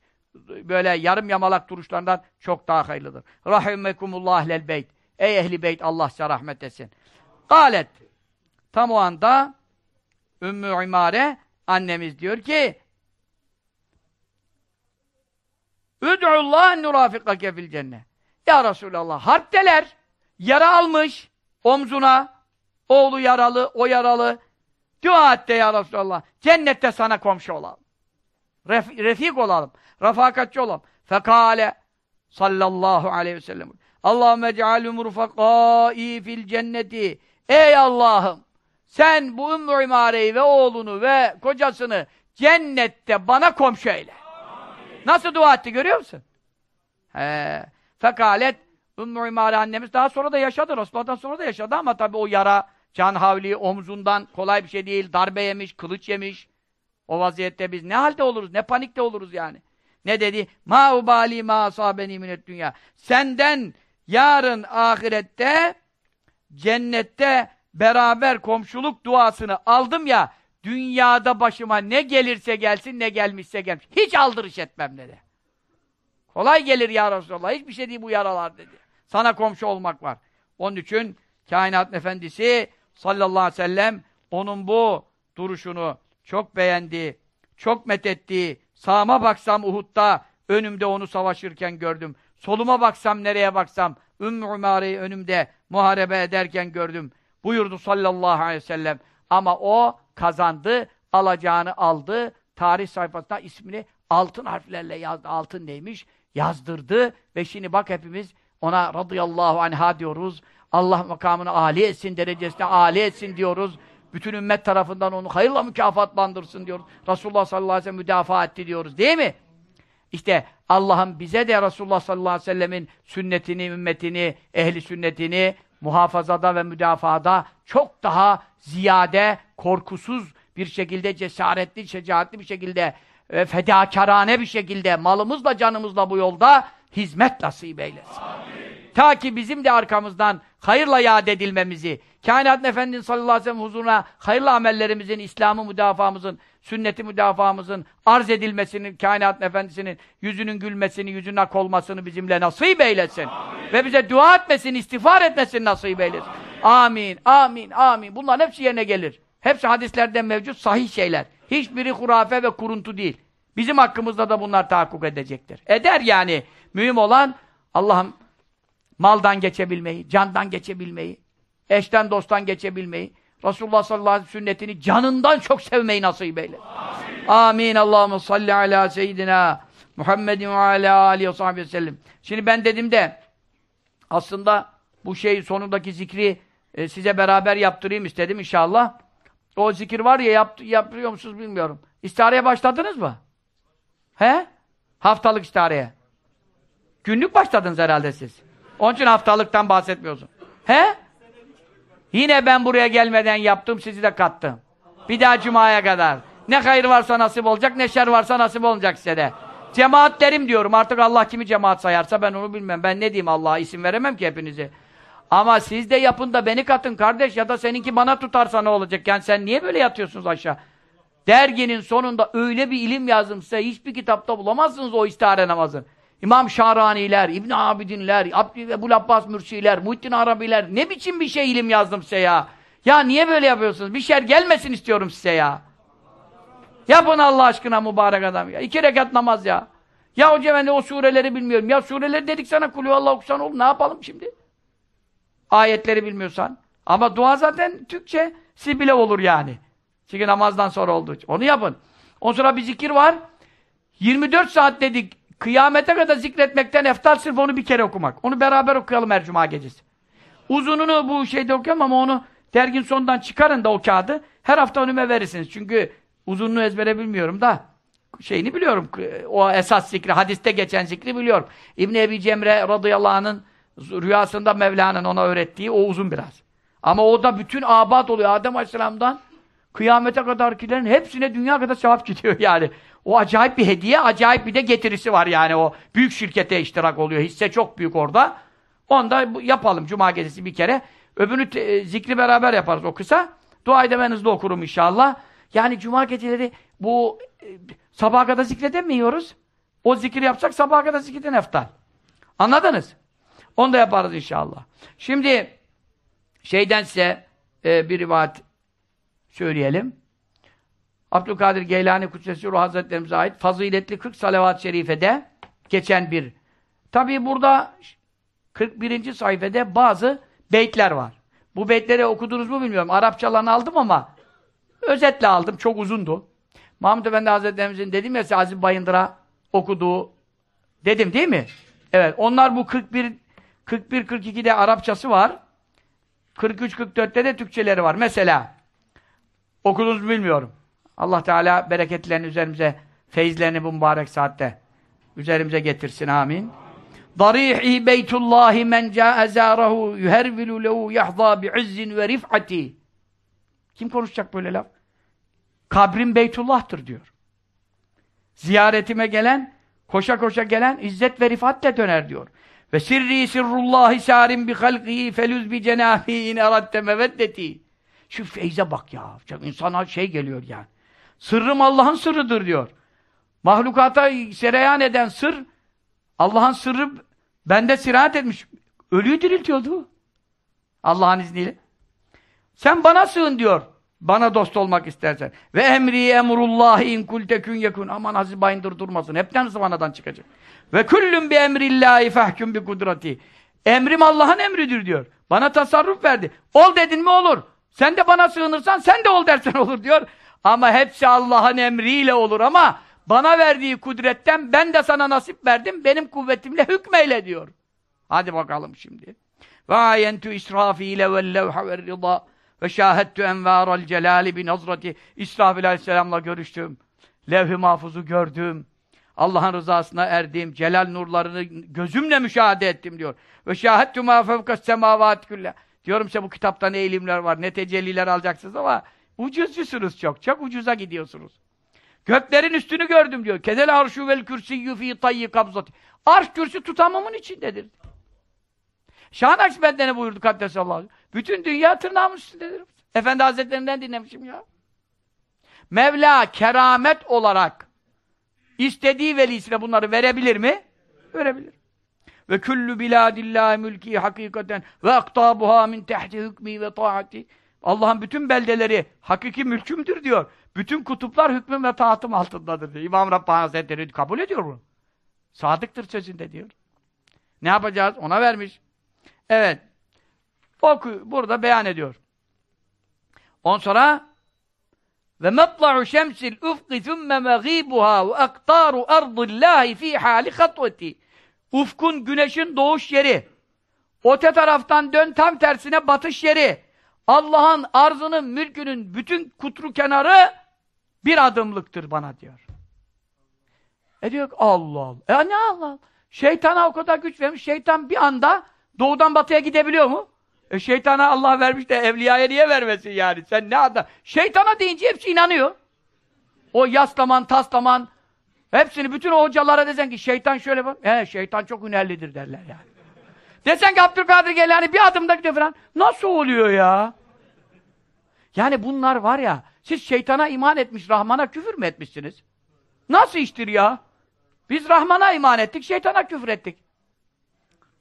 böyle yarım yamalak duruşlarından çok daha hayırlıdır. Rahimekumullah ehlel beyt. Ey ehli beyt Allah size rahmet etsin. Galet Tam o anda Ümmü İmare annemiz diyor ki Üd'ullah nurafikake fil cennet. Ya Resulallah harpteler yara almış omzuna oğlu yaralı, o yaralı dua et de ya Resulallah cennette sana komşu olalım. Ref refik olalım. Rafakatçı olalım. Fekale sallallahu aleyhi ve sellem Allahümme cealü murfakâi fil cenneti Ey Allah'ım sen bu Ümmü İmare'yi ve oğlunu ve kocasını cennette bana komşu eyle. Amin. Nasıl dua etti görüyor musun? He. Fekalet Ümmü İmare annemiz daha sonra da yaşadı. Resulullah'tan sonra da yaşadı ama tabi o yara Can Havli omzundan kolay bir şey değil. Darbe yemiş, kılıç yemiş. O vaziyette biz ne halde oluruz, ne panikte oluruz yani. Ne dedi? Ma ubali ma asabeni minet dünya. Senden yarın ahirette cennette beraber komşuluk duasını aldım ya dünyada başıma ne gelirse gelsin ne gelmişse gelmiş. Hiç aldırış etmem dedi. Kolay gelir ya Resulallah. Hiçbir şey değil bu yaralar dedi. Sana komşu olmak var. Onun için kainat efendisi sallallahu aleyhi ve sellem onun bu duruşunu çok beğendi, çok methetti. Sağıma baksam Uhud'da önümde onu savaşırken gördüm. Soluma baksam nereye baksam Ümmü Umare'yi önümde muharebe ederken gördüm. Buyurdu sallallahu aleyhi ve sellem. Ama o kazandı, alacağını aldı. Tarih sayfasına ismini altın harflerle yazdı. Altın neymiş? Yazdırdı ve şimdi bak hepimiz ona radıyallahu anha diyoruz. Allah makamını âli etsin, derecesine âli etsin diyoruz. Bütün ümmet tarafından onu hayırla mükafatlandırsın diyoruz. Resulullah sallallahu aleyhi ve sellem müdafaa etti diyoruz. Değil mi? İşte Allah'ın bize de Resulullah sallallahu aleyhi ve sellemin sünnetini, ümmetini, ehli sünnetini muhafazada ve müdafada çok daha ziyade, korkusuz bir şekilde, cesaretli, şecaatli bir şekilde, e, fedakarane bir şekilde, malımızla, canımızla bu yolda hizmet nasip eylesin. Amin. Ta ki bizim de arkamızdan hayırla yad edilmemizi, kainat Efendimiz sallallahu aleyhi ve sellem huzuruna hayırlı amellerimizin, İslam'ı müdafamızın, sünneti müdafamızın arz edilmesinin, kainat efendisinin yüzünün gülmesini, yüzünün ak olmasını bizimle nasip eylesin. Amin. Ve bize dua etmesini, istiğfar etmesini nasip eylesin. Amin, amin, amin. Bunların hepsi yerine gelir. Hepsi hadislerde mevcut sahih şeyler. Hiçbiri hurafe ve kuruntu değil. Bizim hakkımızda da bunlar tahakkuk edecektir. Eder yani. Mühim olan Allah'ım maldan geçebilmeyi, candan geçebilmeyi, eşten dosttan geçebilmeyi, Resulullah sallallahu aleyhi ve sünnetini canından çok sevmeyi nasip eyle. Amin. Amin. Salli ala seyyidina Muhammedin ve ala aleyhi ve sahibi sellem. Şimdi ben dedim de aslında bu şey sonundaki zikri e, size beraber yaptırayım istedim inşallah. O zikir var ya yap, yapıyor musunuz bilmiyorum. İstihareye başladınız mı? He? Haftalık istihareye. Günlük başladınız herhalde siz. Onun için haftalıktan bahsetmiyorsun. He? Yine ben buraya gelmeden yaptım, sizi de kattım. Bir daha Cuma'ya kadar. Ne hayır varsa nasip olacak, ne şer varsa nasip olacak size de. Cemaat derim diyorum. Artık Allah kimi cemaat sayarsa ben onu bilmem. Ben ne diyeyim Allah'a isim veremem ki hepinizi. Ama siz de yapın da beni katın kardeş ya da seninki bana tutarsa ne olacak? Yani sen niye böyle yatıyorsunuz aşağı? Derginin sonunda öyle bir ilim yazdım size hiçbir kitapta bulamazsınız o istihare namazını. İmam Şahraniler, İbn Abidinler, Abdü Ebu Abbas Mürsiler, Muhittin Arabiler ne biçim bir şey ilim yazdım size ya? Ya niye böyle yapıyorsunuz? Bir şer gelmesin istiyorum size ya. Yapın Allah aşkına mübarek adam ya. İki rekat namaz ya. Ya hoca ben de o sureleri bilmiyorum. Ya sureleri dedik sana kulü Allah okusan olur. Ne yapalım şimdi? Ayetleri bilmiyorsan. Ama dua zaten Türkçe sibile olur yani. Çünkü namazdan sonra olduğu için. Onu yapın. Ondan sonra bir zikir var. 24 saat dedik Kıyamete kadar zikretmekten eftal sırf onu bir kere okumak. Onu beraber okuyalım her cuma gecesi. Uzununu bu şeyde okuyalım ama onu dergin sonundan çıkarın da o kağıdı. Her hafta önüme verirsiniz. Çünkü uzunluğu ezbere bilmiyorum da şeyini biliyorum. O esas zikri, hadiste geçen zikri biliyorum. İbn Ebi Cemre radıyallahu anh'ın rüyasında Mevla'nın ona öğrettiği o uzun biraz. Ama o da bütün abat oluyor. Adem Aleyhisselam'dan kıyamete kadarkilerin hepsine dünya kadar sevap gidiyor yani. O acayip bir hediye, acayip bir de getirisi var yani o büyük şirkete iştirak oluyor. Hisse çok büyük orada. Onda yapalım cuma gecesi bir kere. Öbürünü e, zikri beraber yaparız o kısa. Duayı da ben hızlı okurum inşallah. Yani cuma geceleri bu e, sabaha kadar zikredemiyoruz. O zikri yapsak sabaha kadar zikredin eftal. Anladınız? Onu da yaparız inşallah. Şimdi şeyden size e, bir rivayet söyleyelim. Abdülkadir Geylani Kutsesi Ruh Hazretlerimize ait faziletli 40 salavat-ı şerifede geçen bir. Tabi burada 41. sayfede bazı beytler var. Bu beytleri okudunuz mu bilmiyorum. Arapçalarını aldım ama özetle aldım. Çok uzundu. Mahmud Efendi Hazretlerimizin dedim ya Aziz Bayındır'a okuduğu dedim değil mi? Evet. Onlar bu 41 41 42'de Arapçası var. 43 44'te de Türkçeleri var. Mesela okudunuz mu bilmiyorum. Allah Teala bereketlerini üzerimize, feyizlerini bu mübarek saatte üzerimize getirsin. Amin. Darihi beytullahi men ca'e zârehu yuhervilu lehu yahzâ bi'izzin ve rif'ati. Kim konuşacak böyle laf? Kabrim Beytullah'tır diyor. Ziyaretime gelen, koşa koşa gelen izzet ve rifatle döner diyor. Ve sirri sirrullahi sarim bi halqihi felüz bi cenahi in meveddeti. Şu feyze bak ya. İnsana şey geliyor yani. Sırrım Allah'ın sırrıdır diyor. Mahlukata sereyan eden sır, Allah'ın sırrı bende sirahat etmiş. Ölüyü diriltiyordu. Allah'ın izniyle. Sen bana sığın diyor. Bana dost olmak istersen. Ve emri emrullahi in kultekün yekun. Aman Aziz Bayındır durmasın. Hepten zıvanadan çıkacak. Ve küllüm bi emrillahi fehküm bi kudreti. Emrim Allah'ın emridir diyor. Bana tasarruf verdi. Ol dedin mi olur. Sen de bana sığınırsan sen de ol dersen olur diyor. Ama hepsi Allah'ın emriyle olur ama bana verdiği kudretten ben de sana nasip verdim. Benim kuvvetimle hükmeyle diyor. Hadi bakalım şimdi. Ve rıza ve şahettu envaral celali bi nazrati İsrafil aleyhisselamla görüştüm. Levh-i mahfuzu gördüm. Allah'ın rızasına erdim. Celal nurlarını gözümle müşahede ettim diyor. Ve şahettu ma fevkas semavat. Diyorum size bu kitapta ne ilimler var, ne tecelliler alacaksınız ama ucuzcusunuz çok. Çok ucuza gidiyorsunuz. Göklerin üstünü gördüm diyor. Kedel arşu vel kürsiyyü fî tayyi kabzati. Arş kürsü tutamamın içindedir. Şahan Akşibend'e ne buyurdu Kaddesallahu Bütün dünya tırnağımın üstündedir. Efendi Hazretlerinden dinlemişim ya. Mevla keramet olarak istediği velisine bunları verebilir mi? Verebilir. Ve küllü biladillahi mülki hakikaten ve aktabuha min tehti hükmi ve taati. Allah'ın bütün beldeleri hakiki mülkümdür diyor. Bütün kutuplar hükmüm ve taatım altındadır diyor. İmam Rabbani Hazretleri kabul ediyor bunu. Sadıktır sözünde diyor. Ne yapacağız? Ona vermiş. Evet. Oku, burada beyan ediyor. On sonra ve metla'u şemsil ufqi thumme meghibuha ve aktaru ardillahi fi hali hatveti. Ufkun, güneşin doğuş yeri. Öte taraftan dön tam tersine batış yeri. Allah'ın arzının, mülkünün bütün kutru kenarı bir adımlıktır bana diyor. E diyor Allah Allah. E ne Allah? Şeytana o kadar güç vermiş. Şeytan bir anda doğudan batıya gidebiliyor mu? E şeytana Allah vermiş de evliyaya niye vermesin yani? Sen ne adam? Şeytana deyince hepsi inanıyor. O yaslaman, taslaman hepsini bütün o hocalara desen ki şeytan şöyle bak. He şeytan çok hünerlidir derler yani. Desen ki Abdülkadir Geylani bir adımda gidiyor falan. Nasıl oluyor ya? Yani bunlar var ya siz şeytana iman etmiş, Rahman'a küfür mü etmişsiniz? Nasıl iştir ya? Biz Rahman'a iman ettik, şeytana küfür ettik.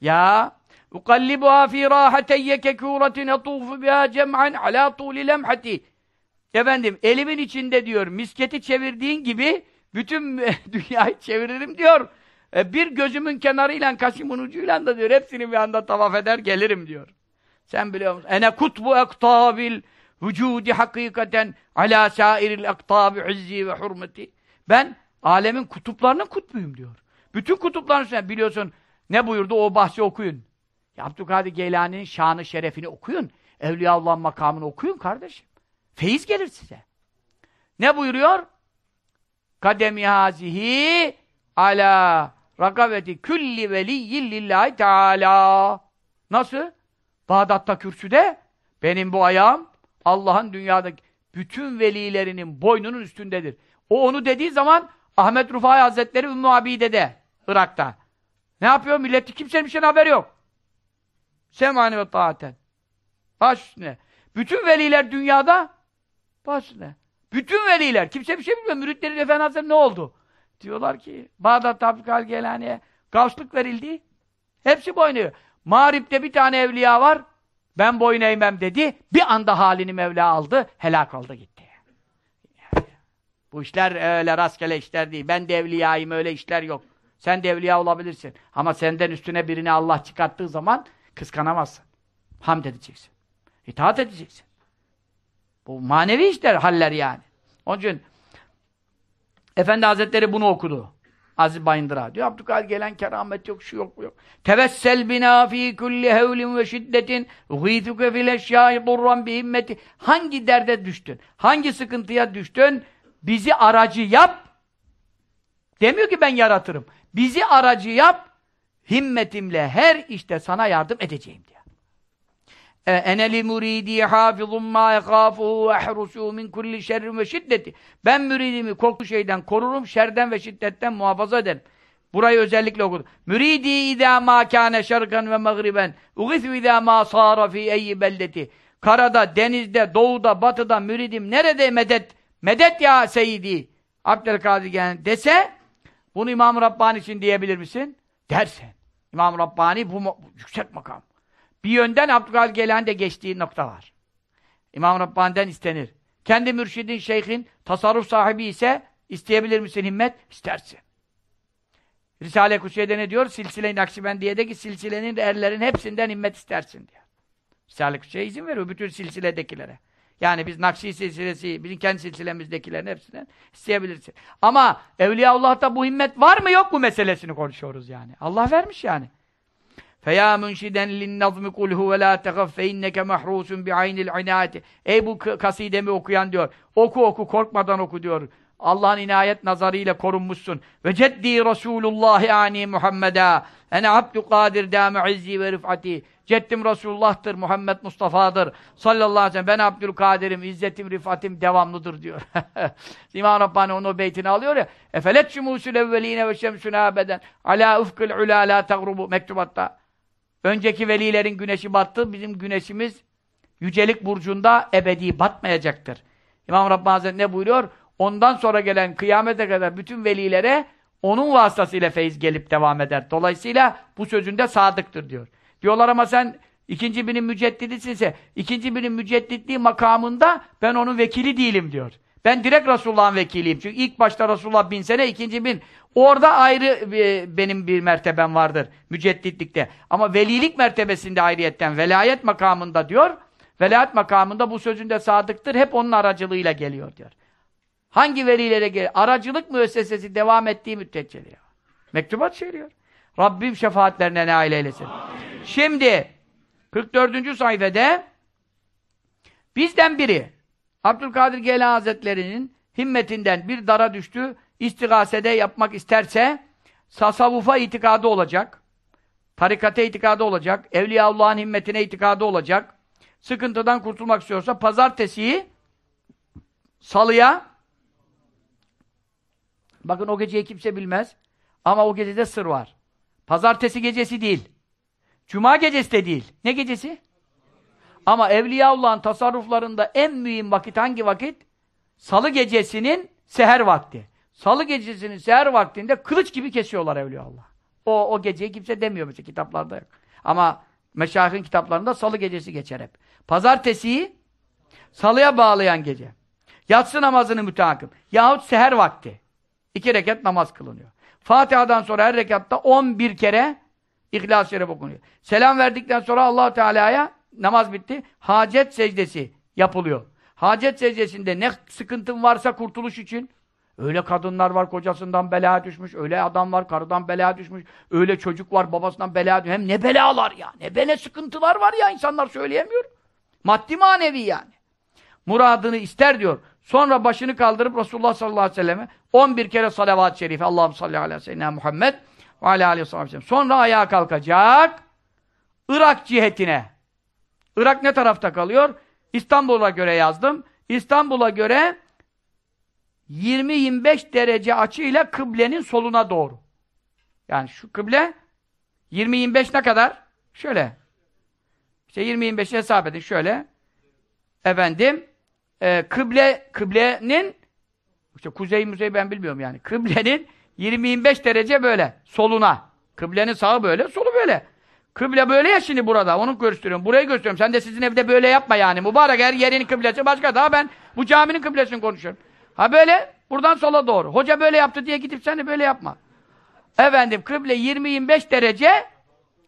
Ya ukallibuha fi rahateyye kekûretin etûfu biha cem'an alâ tûli lemhati Efendim, elimin içinde diyor, misketi çevirdiğin gibi bütün dünyayı çeviririm diyor. E, bir gözümün kenarıyla, kaşımın ucuyla da diyor, hepsini bir anda tavaf eder, gelirim diyor. Sen biliyor musun? Ene kutbu ektabil vücudi hakikaten ala sairil ektabi izzi ve hurmeti. Ben alemin kutuplarının kutbuyum diyor. Bütün kutupların üstüne biliyorsun ne buyurdu o bahsi okuyun. Ya Abdülkadir Geylani'nin şanı şerefini okuyun. Evliyaullah makamını okuyun kardeşim. Feyiz gelir size. Ne buyuruyor? Kademi hazihi ala rakaveti külli veliyyin lillahi teala. Nasıl? Bağdat'ta kürsüde benim bu ayağım Allah'ın dünyadaki bütün velilerinin boynunun üstündedir. O onu dediği zaman Ahmet Rufai Hazretleri Ümmü Abide'de Irak'ta. Ne yapıyor? Milleti kimsenin bir şeyden haberi yok. Semani ve taaten. Baş üstüne. Bütün veliler dünyada baş üstüne. Bütün veliler. Kimse bir şey bilmiyor. Müritlerin Efendi Hazretleri ne oldu? Diyorlar ki Bağdat Tabikal Gelani'ye gavslık verildi. Hepsi boynuyor. Mağrip'te bir tane evliya var. Ben boyun eğmem dedi. Bir anda halini Mevla aldı. Helak oldu gitti. Bu işler öyle rastgele işler değil. Ben de evliyayım öyle işler yok. Sen de evliya olabilirsin. Ama senden üstüne birini Allah çıkarttığı zaman kıskanamazsın. Hamd edeceksin. İtaat edeceksin. Bu manevi işler, haller yani. Onun için Efendi Hazretleri bunu okudu. Aziz Bayındır'a diyor. Abdülkadir gelen keramet yok, şu yok, bu yok. Tevessel bina fi kulli hevlin ve şiddetin ghîthuke fil eşyâi durran bi himmeti. Hangi derde düştün? Hangi sıkıntıya düştün? Bizi aracı yap. Demiyor ki ben yaratırım. Bizi aracı yap. Himmetimle her işte sana yardım edeceğim diyor. E, eneli muridi hafizun ma yekhafuhu ve min kulli şerrin ve şiddeti. Ben müridimi korku şeyden korurum, şerden ve şiddetten muhafaza ederim. Burayı özellikle okudum. Müridi izâ mâ kâne şerkan ve mağriben ugithu izâ mâ sâra fî eyyi beldeti. Karada, denizde, doğuda, batıda müridim nerede medet? Medet ya seyyidi. Abdülkadir Gelen dese bunu İmam Rabbani için diyebilir misin? Dersen. İmam Rabbani bu yüksek makam. Bir yönden Abdülkadir Gelen de geçtiği nokta var. İmam Rabbani'den istenir. Kendi mürşidin, şeyhin, tasarruf sahibi ise isteyebilir misin himmet? İstersin. Risale-i Kutsiye'de ne diyor? Silsile-i Nakşibendiye'deki silsilenin erlerin hepsinden himmet istersin diyor. Risale-i Kutsiye izin veriyor bütün silsiledekilere. Yani biz Nakşi silsilesi, bizim kendi silsilemizdekilerin hepsinden isteyebilirsin. Ama Evliyaullah'ta bu himmet var mı yok mu meselesini konuşuyoruz yani. Allah vermiş yani. Feya münşiden lin nazmi kul huve la tegaf fe inneke mahrusun bi aynil inayeti. Ey bu kasidemi okuyan diyor. Oku oku korkmadan oku diyor. Allah'ın inayet nazarıyla korunmuşsun. Ve ceddi Resulullah ani Muhammed'a. Ene abdu kadir dâme izzi ve rifati. Ceddim Resulullah'tır, Muhammed Mustafa'dır. Sallallahu aleyhi ve sellem. Ben Abdülkadir'im, izzetim, rifatim devamlıdır diyor. İmam Rabbani onun o beytini alıyor ya. Efelet şumusul evveline ve şemsün abeden. Ala ufkil ula la tagrubu. Mektubatta. Önceki velilerin güneşi battı. Bizim güneşimiz yücelik burcunda ebedi batmayacaktır. İmam Rabbani Hazretleri ne buyuruyor? Ondan sonra gelen kıyamete kadar bütün velilere onun vasıtasıyla feyiz gelip devam eder. Dolayısıyla bu sözünde sadıktır diyor. Diyorlar ama sen ikinci binin müceddidisinse, ikinci binin mücedditliği makamında ben onun vekili değilim diyor. Ben direkt Resulullah'ın vekiliyim. Çünkü ilk başta Resulullah bin sene, ikinci bin. Orada ayrı e, benim bir mertebem vardır mücedditlikte. Ama velilik mertebesinde ayrıyetten, velayet makamında diyor. Velayet makamında bu sözünde sadıktır. Hep onun aracılığıyla geliyor diyor. Hangi velilere gelir? Aracılık müessesesi devam ettiği müddetçe diyor. Mektubat söylüyor. Rabbim şefaatlerine nail eylesin. Amin. Şimdi 44. sayfede bizden biri Abdülkadir Geylani Hazretleri'nin himmetinden bir dara düştü, istigasede yapmak isterse tasavvufa itikadı olacak, tarikate itikadı olacak, Evliyaullah'ın himmetine itikadı olacak, sıkıntıdan kurtulmak istiyorsa pazartesiyi salıya bakın o geceyi kimse bilmez ama o gecede sır var. Pazartesi gecesi değil. Cuma gecesi de değil. Ne gecesi? Ama Evliyaullah'ın tasarruflarında en mühim vakit hangi vakit? Salı gecesinin seher vakti. Salı gecesinin seher vaktinde kılıç gibi kesiyorlar Evliyaullah. O, o geceyi kimse demiyor mesela kitaplarda yok. Ama meşayihin kitaplarında salı gecesi geçer hep. Pazartesiyi salıya bağlayan gece. Yatsı namazını müteakip. Yahut seher vakti. İki rekat namaz kılınıyor. Fatiha'dan sonra her rekatta 11 kere İhlas-ı Şerif okunuyor. Selam verdikten sonra allah Teala'ya namaz bitti. Hacet secdesi yapılıyor. Hacet secdesinde ne sıkıntın varsa kurtuluş için öyle kadınlar var kocasından bela düşmüş, öyle adam var karıdan bela düşmüş, öyle çocuk var babasından bela düşmüş. Hem ne belalar ya, ne bele sıkıntılar var ya insanlar söyleyemiyor. Maddi manevi yani. Muradını ister diyor. Sonra başını kaldırıp Resulullah sallallahu aleyhi ve selleme 11 kere salavat-ı şerife Allah'ım salli ve sellem Muhammed ve aleyhi ve sellem. Sonra ayağa kalkacak. Irak cihetine. Irak ne tarafta kalıyor? İstanbul'a göre yazdım. İstanbul'a göre 20-25 derece açıyla kıblenin soluna doğru. Yani şu kıble 20-25 ne kadar? Şöyle. İşte 20-25'i hesap edin. Şöyle. Efendim e, kıble, kıblenin işte kuzey müzey ben bilmiyorum yani. Kıblenin 20-25 derece böyle soluna. Kıblenin sağı böyle, solu böyle. Kıble böyle ya şimdi burada. Onu gösteriyorum. Burayı gösteriyorum. Sen de sizin evde böyle yapma yani. Mübarek her yerin kıblesi başka. Daha ben bu caminin kıblesini konuşuyorum. Ha böyle buradan sola doğru. Hoca böyle yaptı diye gidip sen de böyle yapma. Efendim kıble 20-25 derece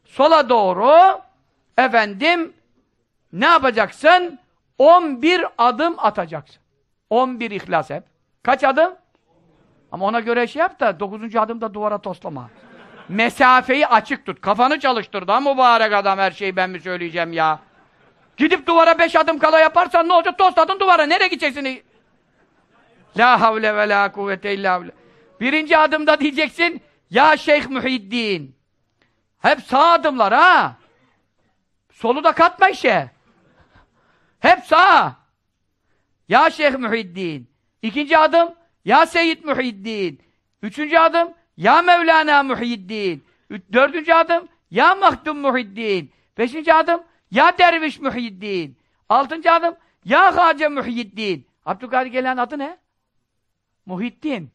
sola doğru efendim ne yapacaksın? 11 adım atacaksın. 11 ihlas hep. Kaç adım? Ama ona göre şey yap da dokuzuncu adımda duvara toslama. Mesafeyi açık tut. Kafanı çalıştır da mübarek adam her şeyi ben mi söyleyeceğim ya. Gidip duvara beş adım kala yaparsan ne olacak? Tosladın duvara. Nereye gideceksin? La havle ve la kuvvete illa billah. Birinci adımda diyeceksin Ya Şeyh Muhiddin. Hep sağ adımlar ha. Solu da katma işe. Hep sağ. Ya Şeyh Muhiddin. İkinci adım Ya Seyyid Muhiddin. Üçüncü adım Ya Mevlana Muhiddin. Ü- Dördüncü adım Ya Mahdum Muhiddin. Beşinci adım Ya Derviş Muhiddin. Altıncı adım Ya Hace Muhiddin. Abdülkadir gelen adı ne? Muhiddin.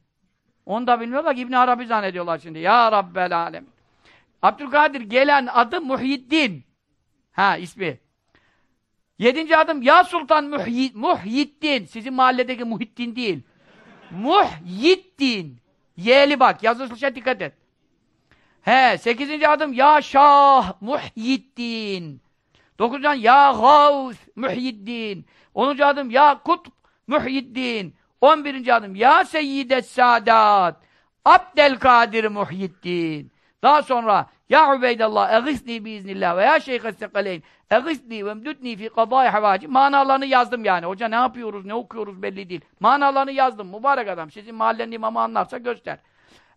Onu da bilmiyorlar ki İbn Arabi zannediyorlar şimdi. Ya Rabbel Alem. Abdülkadir gelen adı Muhyiddin. Ha ismi. Yedinci adım Ya Sultan Muhyi, Muhyiddin. Sizin mahalledeki Muhyiddin değil. Muhyiddin. Y'li bak. Yazılışa dikkat et. He. Sekizinci adım Ya Şah Muhyiddin. Dokuzuncu adım Ya Gavs Muhyiddin. Onuncu adım Ya Kutb Muhyiddin. On birinci adım Ya Seyyides Sadat Abdelkadir Muhyiddin. Daha sonra Ya Ubeydallah eğisni biiznillah ve ya Şeyh Essekaleyn eğisni ve mdütni fi kadai havacim. Manalarını yazdım yani. Hoca ne yapıyoruz, ne okuyoruz belli değil. Manalarını yazdım. Mübarek adam. Sizin mahallenin imamı anlarsa göster.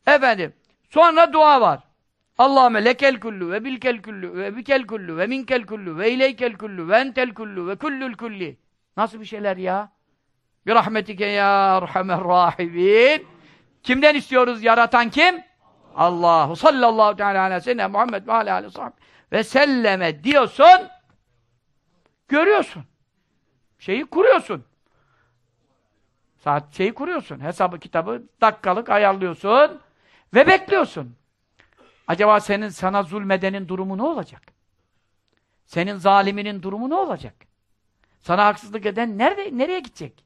Efendim. Sonra dua var. Allahümme lekel kullu ve bilkel kullu ve bikel kullu ve minkel kullu ve ileykel kullu ve entel kullu ve kullul kulli. Nasıl bir şeyler ya? Bir rahmetike ya erhamer rahimin. Kimden istiyoruz? Yaratan kim? Allahu sallallahu teala aleyhi ve sellem Muhammed ve aleyhi ve ve selleme diyorsun görüyorsun. Şeyi kuruyorsun. Saat şeyi kuruyorsun. Hesabı kitabı dakikalık ayarlıyorsun ve bekliyorsun. Acaba senin sana zulmedenin durumu ne olacak? Senin zaliminin durumu ne olacak? Sana haksızlık eden nerede nereye gidecek?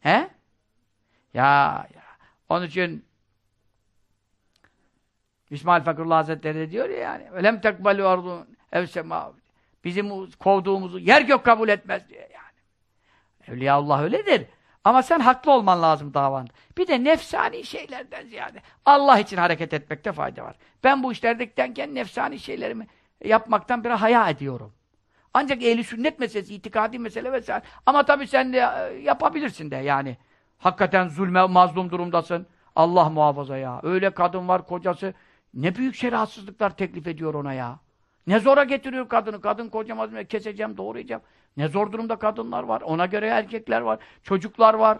He? Ya ya. Onun için İsmail Fakirullah Hazretleri de diyor ya yani velem tekbalu ardun ev sema bizim kovduğumuzu yer gök kabul etmez diyor yani. Evliyaullah öyledir. Ama sen haklı olman lazım davanda. Bir de nefsani şeylerden ziyade Allah için hareket etmekte fayda var. Ben bu işlerdeyken nefsani şeylerimi yapmaktan biraz haya ediyorum. Ancak ehli sünnet meselesi, itikadi mesele vesaire. Ama tabii sen de e, yapabilirsin de yani. Hakikaten zulme, mazlum durumdasın. Allah muhafaza ya. Öyle kadın var kocası. Ne büyük şeriatsızlıklar teklif ediyor ona ya. Ne zora getiriyor kadını. Kadın kocamaz? Keseceğim, doğrayacağım. Ne zor durumda kadınlar var. Ona göre erkekler var. Çocuklar var.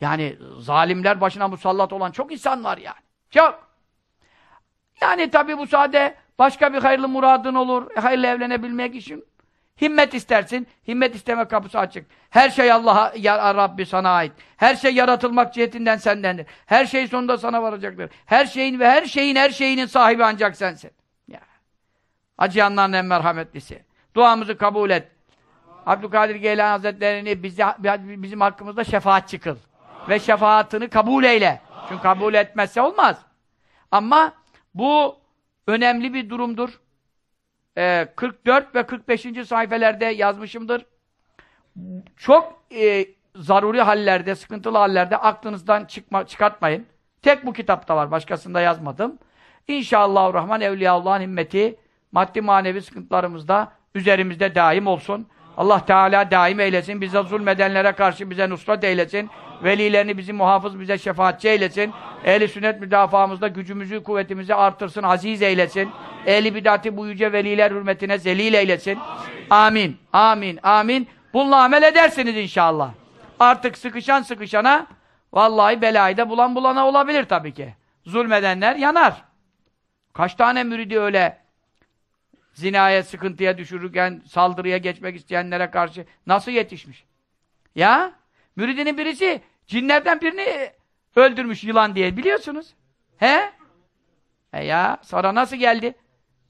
Yani zalimler başına musallat olan çok insan var yani. Çok. Yani tabii bu sade başka bir hayırlı muradın olur. Hayırlı evlenebilmek için himmet istersin. Himmet isteme kapısı açık. Her şey Allah'a ya Rabbi sana ait. Her şey yaratılmak cihetinden sendendir. Her şey sonunda sana varacaktır. Her şeyin ve her şeyin her şeyinin sahibi ancak sensin. Ya. Acıyanların en merhametlisi. Duamızı kabul et. Abdülkadir Geylani Hazretleri'ni bize, bizim hakkımızda şefaatçi kıl. Ve şefaatini kabul eyle. Çünkü kabul etmezse olmaz. Ama bu önemli bir durumdur. Ee, 44 ve 45. sayfelerde yazmışımdır. Çok e, zaruri hallerde, sıkıntılı hallerde aklınızdan çıkma, çıkartmayın. Tek bu kitapta var. Başkasında yazmadım. İnşallah Rahman Evliyaullah'ın himmeti maddi manevi sıkıntılarımızda üzerimizde daim olsun. Allah Teala daim eylesin. Bize zulmedenlere karşı bize nusret eylesin. Velilerini bizi muhafız, bize şefaatçi eylesin. Ehli sünnet müdafaamızda gücümüzü, kuvvetimizi artırsın, aziz eylesin. Ehli bidati bu yüce veliler hürmetine zelil eylesin. Amin, amin, amin. Bununla amel edersiniz inşallah. Artık sıkışan sıkışana vallahi belayı da bulan bulana olabilir tabii ki. Zulmedenler yanar. Kaç tane müridi öyle zinaya, sıkıntıya düşürürken saldırıya geçmek isteyenlere karşı nasıl yetişmiş? Ya? Müridinin birisi cinlerden birini öldürmüş yılan diye biliyorsunuz. He? E ya sonra nasıl geldi?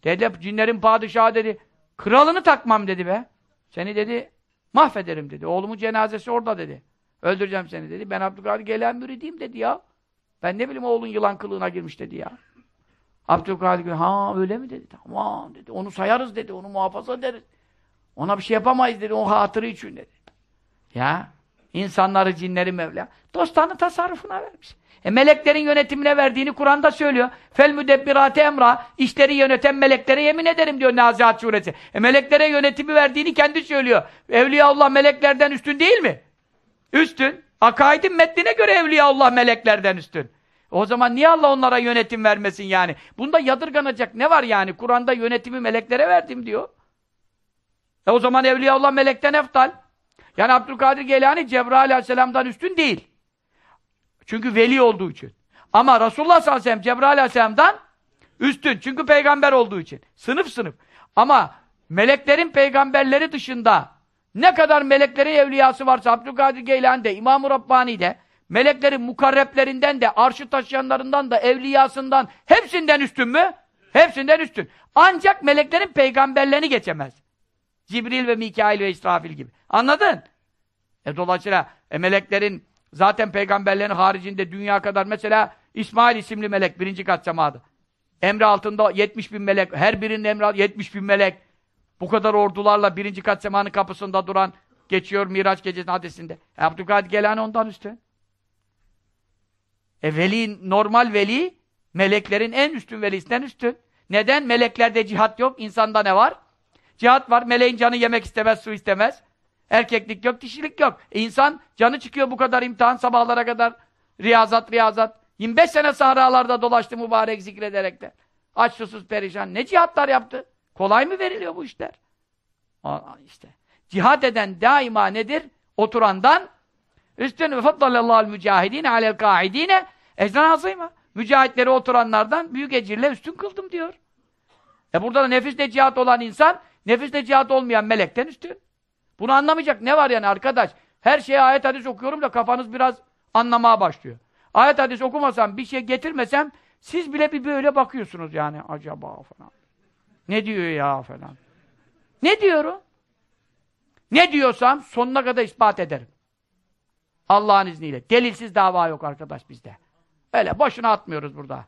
Dedi cinlerin padişahı dedi. Kralını takmam dedi be. Seni dedi mahvederim dedi. Oğlumun cenazesi orada dedi. Öldüreceğim seni dedi. Ben Abdülkadir gelen müridiyim dedi ya. Ben ne bileyim oğlun yılan kılığına girmiş dedi ya. Abdülkadir ha öyle mi dedi. Tamam dedi. Onu sayarız dedi. Onu muhafaza ederiz. Ona bir şey yapamayız dedi. O hatırı için dedi. Ya insanları cinleri Mevla dostlarının tasarrufuna vermiş. E meleklerin yönetimine verdiğini Kur'an'da söylüyor. Fel müdebbirate emra işleri yöneten meleklere yemin ederim diyor Nazihat suresi. E meleklere yönetimi verdiğini kendi söylüyor. Evliyaullah meleklerden üstün değil mi? Üstün. Akaidin metnine göre Evliyaullah meleklerden üstün. O zaman niye Allah onlara yönetim vermesin yani? Bunda yadırganacak ne var yani? Kur'an'da yönetimi meleklere verdim diyor. E o zaman Evliyaullah melekten eftal. Yani Abdülkadir Geylani Cebrail aleyhisselamdan üstün değil. Çünkü veli olduğu için. Ama Resulullah sallallahu aleyhi ve sellem Cebrail aleyhisselamdan üstün. Çünkü peygamber olduğu için. Sınıf sınıf. Ama meleklerin peygamberleri dışında ne kadar meleklerin evliyası varsa Abdülkadir Geylani'de, İmam-ı Rabbani'de, meleklerin mukarreplerinden de, arşı taşıyanlarından da, evliyasından, hepsinden üstün mü? Hepsinden üstün. Ancak meleklerin peygamberlerini geçemez. Cibril ve Mikail ve İsrafil gibi. Anladın? E dolayısıyla e, meleklerin zaten peygamberlerin haricinde dünya kadar mesela İsmail isimli melek birinci kat semada. Emri altında 70 bin melek, her birinin emri 70 bin melek. Bu kadar ordularla birinci kat semanın kapısında duran geçiyor Miraç gecesinin hadisinde. E, Abdülkadir Gelani ondan üstün. E veli, normal veli meleklerin en üstün velisinden üstün. Neden? Meleklerde cihat yok, insanda ne var? Cihat var, meleğin canı yemek istemez, su istemez. Erkeklik yok, dişilik yok. E insan canı çıkıyor bu kadar imtihan sabahlara kadar. Riyazat, riyazat. 25 sene sahralarda dolaştı mübarek zikrederek de. Aç susuz perişan. Ne cihatlar yaptı? Kolay mı veriliyor bu işler? Aa, işte. Cihad eden daima nedir? Oturandan üstün ve faddalallahu mücahidine alel kaidine ecran azıyma. Mücahitleri oturanlardan büyük ecirle üstün kıldım diyor. E burada da nefisle cihat olan insan, nefisle cihat olmayan melekten üstün. Bunu anlamayacak ne var yani arkadaş? Her şeye ayet hadis okuyorum da kafanız biraz anlamaya başlıyor. Ayet hadis okumasam, bir şey getirmesem, siz bile bir böyle bakıyorsunuz yani. Acaba falan. Ne diyor ya falan. Ne diyorum? Ne diyorsam sonuna kadar ispat ederim. Allah'ın izniyle. Delilsiz dava yok arkadaş bizde. Öyle boşuna atmıyoruz burada.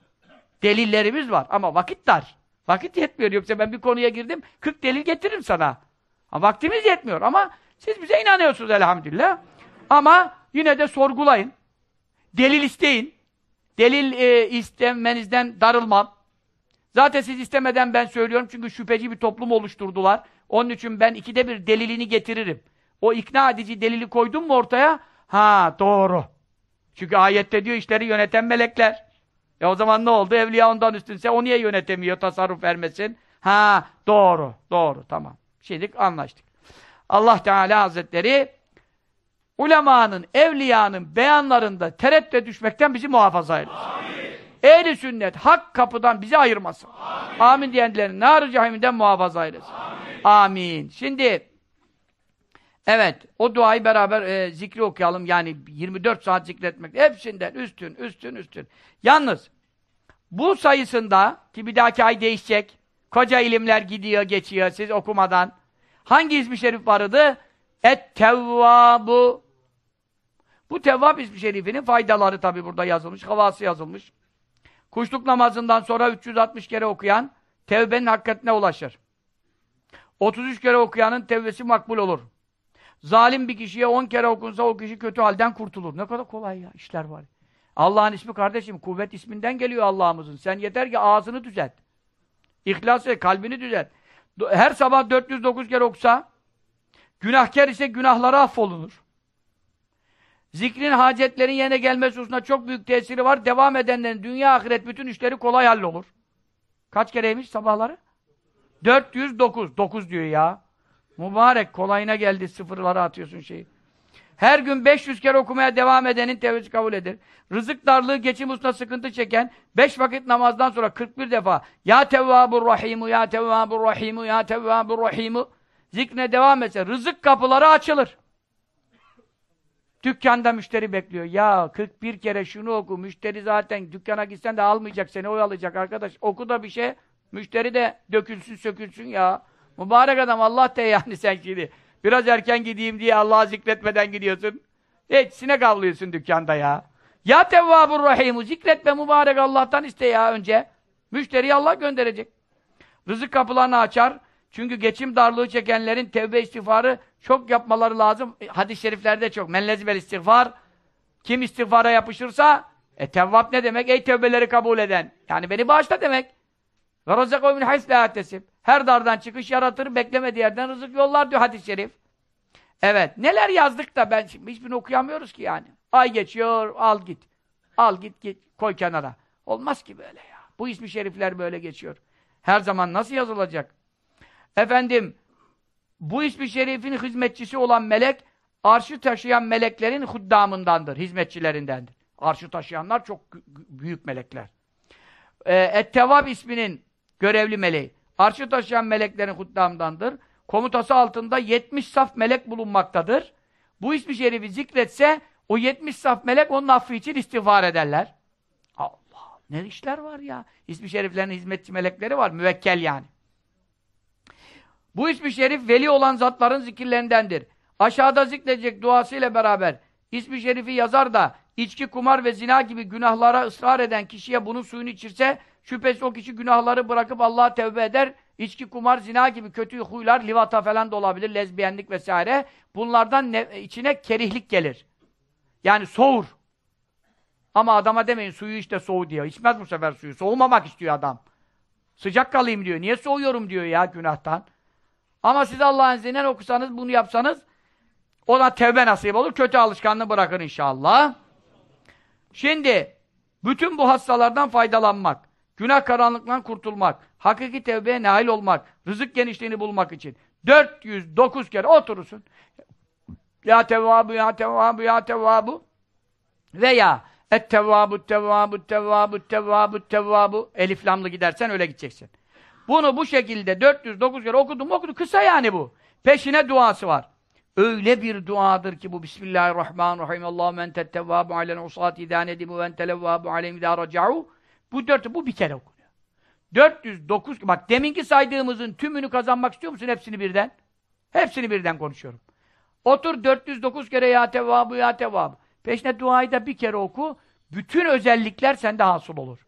Delillerimiz var ama vakit dar. Vakit yetmiyor. Yoksa ben bir konuya girdim, 40 delil getiririm sana. Ama vaktimiz yetmiyor ama siz bize inanıyorsunuz elhamdülillah. Ama yine de sorgulayın. Delil isteyin. Delil e, istemenizden darılmam. Zaten siz istemeden ben söylüyorum çünkü şüpheci bir toplum oluşturdular. Onun için ben ikide bir delilini getiririm. O ikna edici delili koydum mu ortaya? Ha doğru. Çünkü ayette diyor işleri yöneten melekler. E o zaman ne oldu? Evliya ondan üstünse o niye yönetemiyor, tasarruf vermesin? Ha doğru, doğru, tamam. Şimdilik anlaştık. Allah Teala Hazretleri ulemanın, evliyanın beyanlarında tereddüte düşmekten bizi muhafaza eylesin. Ehli sünnet hak kapıdan bizi ayırmasın. Amin, Amin diyenlerin nar-ı cehiminden muhafaza eylesin. Amin. Amin. Şimdi evet o duayı beraber e, zikri okuyalım. Yani 24 saat zikretmek. Hepsinden üstün, üstün, üstün. Yalnız bu sayısında ki bir dahaki ay değişecek. Koca ilimler gidiyor, geçiyor siz okumadan. Hangi ismi şerif vardı? Et-Tevvabu. Bu Tevvab ismi şerifinin faydaları tabi burada yazılmış, havası yazılmış. Kuşluk namazından sonra 360 kere okuyan tevbenin hakikatine ulaşır. 33 kere okuyanın tevbesi makbul olur. Zalim bir kişiye 10 kere okunsa o kişi kötü halden kurtulur. Ne kadar kolay ya işler var. Allah'ın ismi kardeşim kuvvet isminden geliyor Allah'ımızın. Sen yeter ki ağzını düzelt. İhlas et, kalbini düzelt. Her sabah 409 kere okusa günahkar ise günahları affolunur. Zikrin hacetlerin yerine gelmesi hususunda çok büyük tesiri var. Devam edenlerin dünya ahiret bütün işleri kolay hallolur. Kaç kereymiş sabahları? 409. 9 diyor ya. Mübarek kolayına geldi sıfırlara atıyorsun şeyi. Her gün 500 kere okumaya devam edenin tevhidi kabul edilir. Rızık darlığı, geçim usta sıkıntı çeken 5 vakit namazdan sonra 41 defa Ya Tevvabur Rahimu, Ya Tevvabur Rahimu, Ya Tevvabur Rahimu zikrine devam etse rızık kapıları açılır. Dükkanda müşteri bekliyor. Ya 41 kere şunu oku. Müşteri zaten dükkana gitsen de almayacak seni oyalayacak arkadaş. Oku da bir şey. Müşteri de dökülsün sökülsün ya. Mübarek adam Allah de yani sen şimdi. Biraz erken gideyim diye Allah'ı zikretmeden gidiyorsun. Hiç sinek avlıyorsun dükkanda ya. Ya Tevvabur Rahimu zikretme mübarek Allah'tan iste ya önce. Müşteriyi Allah gönderecek. Rızık kapılarını açar. Çünkü geçim darlığı çekenlerin tevbe istiğfarı çok yapmaları lazım. E, hadis-i şeriflerde çok. Mellezibel istiğfar. Kim istiğfara yapışırsa e tevvap ne demek? Ey tevbeleri kabul eden. Yani beni bağışla demek. Ve razzakoy min hays Her dardan çıkış yaratır, beklemediği yerden rızık yollar diyor hadis-i şerif. Evet. Neler yazdık da ben şimdi hiçbirini okuyamıyoruz ki yani. Ay geçiyor, al git. Al git git, koy kenara. Olmaz ki böyle ya. Bu ismi şerifler böyle geçiyor. Her zaman nasıl yazılacak? Efendim, bu ismi şerifin hizmetçisi olan melek, arşı taşıyan meleklerin huddamındandır, hizmetçilerindendir. Arşı taşıyanlar çok büyük melekler. Ee, Et-Tevvab isminin görevli meleği. Arşı taşıyan meleklerin huddamdandır. Komutası altında 70 saf melek bulunmaktadır. Bu ismi şerifi zikretse o 70 saf melek onun affı için istiğfar ederler. Allah! Ne işler var ya? İsmi şeriflerin hizmetçi melekleri var. Müvekkel yani. Bu ismi şerif veli olan zatların zikirlerindendir. Aşağıda zikredecek duasıyla beraber ismi şerifi yazar da içki, kumar ve zina gibi günahlara ısrar eden kişiye bunun suyunu içirse şüphesiz o kişi günahları bırakıp Allah'a tevbe eder. İçki, kumar, zina gibi kötü huylar, livata falan da olabilir, lezbiyenlik vesaire. Bunlardan içine kerihlik gelir. Yani soğur. Ama adama demeyin suyu işte soğu diyor. İçmez bu sefer suyu. Soğumamak istiyor adam. Sıcak kalayım diyor. Niye soğuyorum diyor ya günahtan. Ama siz Allah'ın izniyle okusanız, bunu yapsanız ona tevbe nasip olur. Kötü alışkanlığı bırakır inşallah. Şimdi bütün bu hastalardan faydalanmak, günah karanlıktan kurtulmak, hakiki tevbeye nail olmak, rızık genişliğini bulmak için 409 kere oturursun. Ya tevvabu, ya tevvabu, ya tevvabu veya et-tevvabu, tevvabu, tevvabu, tevvabu, tevvabu eliflamlı gidersen öyle gideceksin. Bunu bu şekilde 409 kere okudum okudum. Kısa yani bu. Peşine duası var. Öyle bir duadır ki bu Bismillahirrahmanirrahim. Allahümme entet tevvabu alen usati idâ nedimu ve entelevvabu aleyhim idâ raca'u. Bu dört, bu bir kere okunuyor. 409, bak deminki saydığımızın tümünü kazanmak istiyor musun hepsini birden? Hepsini birden konuşuyorum. Otur 409 kere ya tevvabu ya tevvabu. Peşine duayı da bir kere oku. Bütün özellikler sende hasıl olur.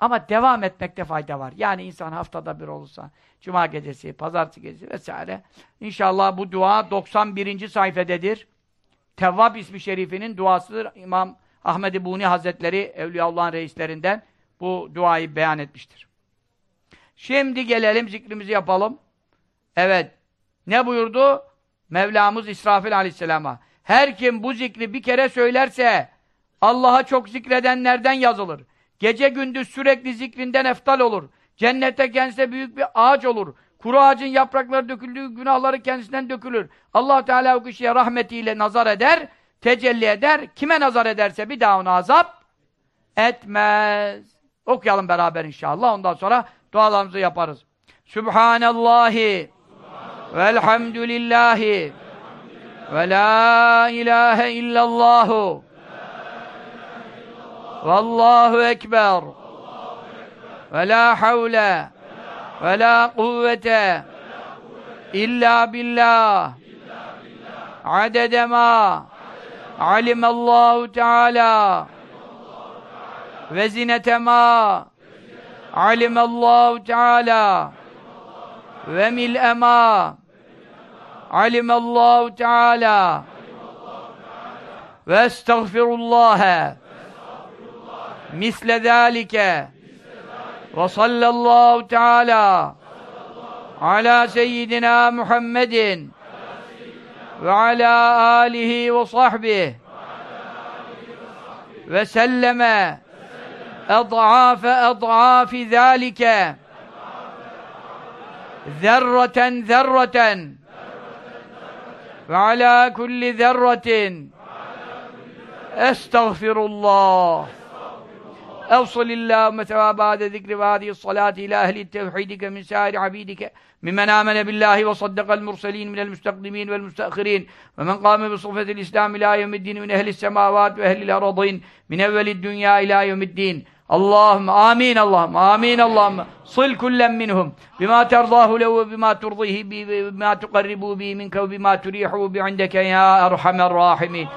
Ama devam etmekte fayda var. Yani insan haftada bir olursa, cuma gecesi, pazartesi gecesi vesaire. İnşallah bu dua 91. sayfededir. Tevvab ismi şerifinin duasıdır. İmam Ahmed-i Buni Hazretleri, Evliyaullah'ın reislerinden bu duayı beyan etmiştir. Şimdi gelelim, zikrimizi yapalım. Evet. Ne buyurdu? Mevlamız İsrafil Aleyhisselam'a. Her kim bu zikri bir kere söylerse Allah'a çok zikredenlerden yazılır. Gece gündüz sürekli zikrinden eftal olur. Cennete kendisine büyük bir ağaç olur. Kuru ağacın yaprakları döküldüğü günahları kendisinden dökülür. allah Teala o kişiye rahmetiyle nazar eder, tecelli eder. Kime nazar ederse bir daha ona azap etmez. Okuyalım beraber inşallah. Ondan sonra dualarımızı yaparız. Subhanallahi velhamdülillahi ve la ilahe illallahu Vallahu ekber. Ve la havle ve la kuvvete illa billah. Adede ma alimallahu teala ve zinete ma alimallahu teala ve mil'e ma alimallahu teala ve estağfirullâhe misle zâlike ve sallallahu teala ala seyyidina Muhammedin ve ala alihi ve ed'afe ed'afi zâlike zerreten zerreten ve ala kulli zerretin estağfirullah أوصل اللهم ثواب هذا الذكر وهذه الصلاة إلى أهل توحيدك من سائر عبيدك ممن آمن بالله وصدق المرسلين من المستقدمين والمستأخرين. ومن قام بصفة الإسلام إلى يوم الدين من أهل السماوات وأهل الأرضين من أول الدنيا إلى يوم الدين. اللهم آمين اللهم آمين اللهم صل كلا منهم بما ترضاه له وبما ترضيه بما تقربه به منك وبما تريحه بعندك يا أرحم الراحمين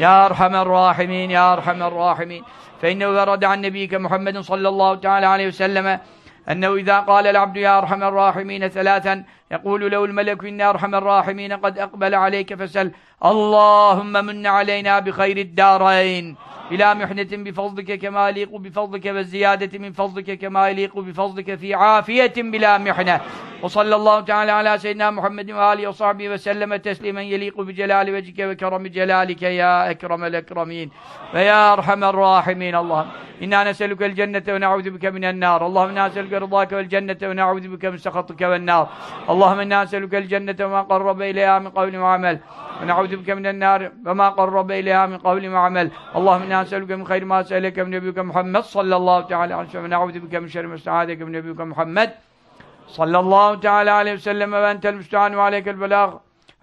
يا أرحم الراحمين يا أرحم الراحمين. فإنه ورد عن نبيك محمد صلى الله تعالى عليه وسلم أنه إذا قال العبد يا أرحم الراحمين ثلاثا يقول له الملك إن أرحم الراحمين قد أقبل عليك فسل اللهم من علينا بخير الدارين إلى محنة بفضلك كما يليق بفضلك والزيادة من فضلك كما يليق بفضلك في عافية بلا محنة وصلى الله تعالى على سيدنا محمد وآله وصحبه وسلم تسليما يليق بجلال وجهك وكرم جلالك يا أكرم الأكرمين ويا أرحم الراحمين اللهم إنا نسألك الجنة ونعوذ بك من النار اللهم إنا نسألك رضاك والجنة ونعوذ بك من سخطك والنار اللهم إنا نسألك الجنة وما قرب إليها من قول وعمل ونعوذ بك من النار وما قرب إليها من قول وعمل. اللهم إنا نسألك من خير ما سألك من نبيك محمد صلى الله تعالى عليه وسلم ونعوذ بك من شر ما استعاذك من نبيك محمد صلى الله تعالى عليه وسلم وأنت المستعان وعليك البلاغ.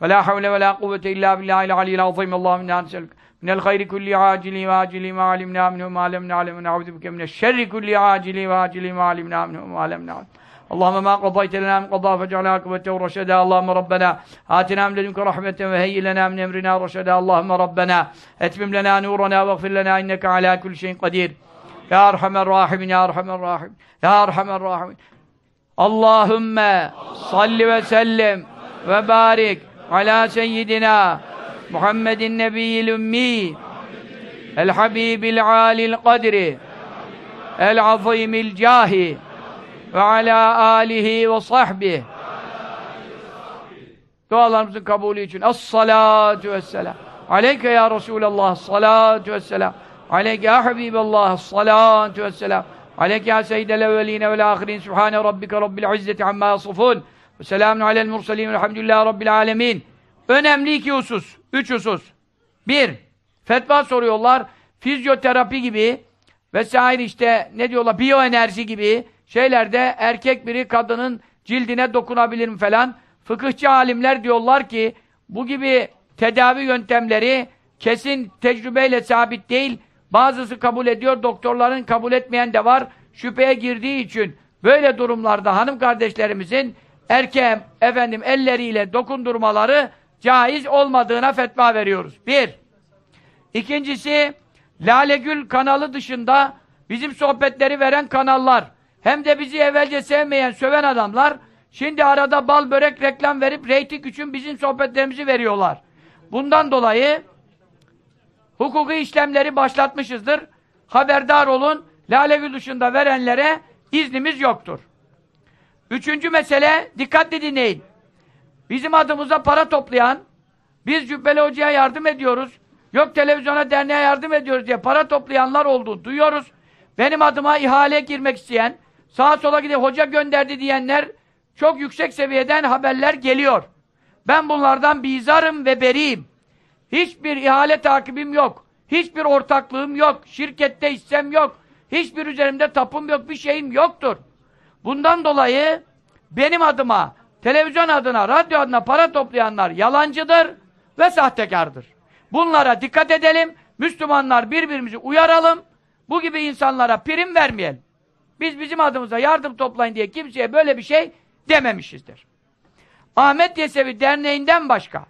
ولا حول ولا قوة إلا بالله العلي العظيم. اللهم إنا نسألك من الخير كل عاجل وآجل ما علمنا منه ما لم نعلم ونعوذ بك من الشر كل عاجل وآجل ما علمنا منه ما لم نعلم. Allahümme ma kadayte lena min kada fece'al akibetehu reşede. Allahümme Rabbena atina min ledünke rahmeten ve heyyi lena min emrina reşede. Allahümme Rabbena etmim lena nurana ve gfir lena inneke ala kulli şeyin kadir. Ya Erhamer Rahimin, Ya Erhamer Rahimin, Ya Erhamer Rahimin. Allahümme salli ve sellim ve barik ala seyyidina Muhammedin Nebiyyil Ümmi El Habibil Alil Kadri El Azimil Cahi ve ala alihi ve sahbihi. Dualarımızın kabulü için. Es-salatu vesselam. Aleyke ya Resulallah salatu vesselam. Aleyke ya Habiballah salatu vesselam. Aleyke ya seyyidel evveline vel ahirin. Subhane rabbike rabbil izzeti amma yasufun ve selamun alel mursalin velhamdülillahi rabbil alemin. Önemli iki husus. Üç husus. Bir fetva soruyorlar. Fizyoterapi gibi vesaire işte ne diyorlar? Biyoenerji gibi şeylerde erkek biri kadının cildine dokunabilir mi falan Fıkıhçı alimler diyorlar ki bu gibi tedavi yöntemleri kesin tecrübeyle sabit değil. Bazısı kabul ediyor, doktorların kabul etmeyen de var. Şüpheye girdiği için böyle durumlarda hanım kardeşlerimizin erkeğe efendim elleriyle dokundurmaları caiz olmadığına fetva veriyoruz. Bir. İkincisi Lalegül kanalı dışında bizim sohbetleri veren kanallar hem de bizi evvelce sevmeyen, söven adamlar Şimdi arada bal börek reklam verip reyting için bizim sohbetlerimizi veriyorlar. Bundan dolayı hukuki işlemleri başlatmışızdır. Haberdar olun. Lale dışında verenlere iznimiz yoktur. Üçüncü mesele, dikkatli dinleyin. Bizim adımıza para toplayan, biz Cübbeli Hoca'ya yardım ediyoruz, yok televizyona derneğe yardım ediyoruz diye para toplayanlar oldu. Duyuyoruz. Benim adıma ihale girmek isteyen, sağa sola gidip hoca gönderdi diyenler çok yüksek seviyeden haberler geliyor. Ben bunlardan bizarım ve beriyim. Hiçbir ihale takibim yok. Hiçbir ortaklığım yok. Şirkette hissem yok. Hiçbir üzerimde tapum yok. Bir şeyim yoktur. Bundan dolayı benim adıma, televizyon adına, radyo adına para toplayanlar yalancıdır ve sahtekardır. Bunlara dikkat edelim. Müslümanlar birbirimizi uyaralım. Bu gibi insanlara prim vermeyelim. Biz bizim adımıza yardım toplayın diye kimseye böyle bir şey dememişizdir. Ahmet Yesevi Derneği'nden başka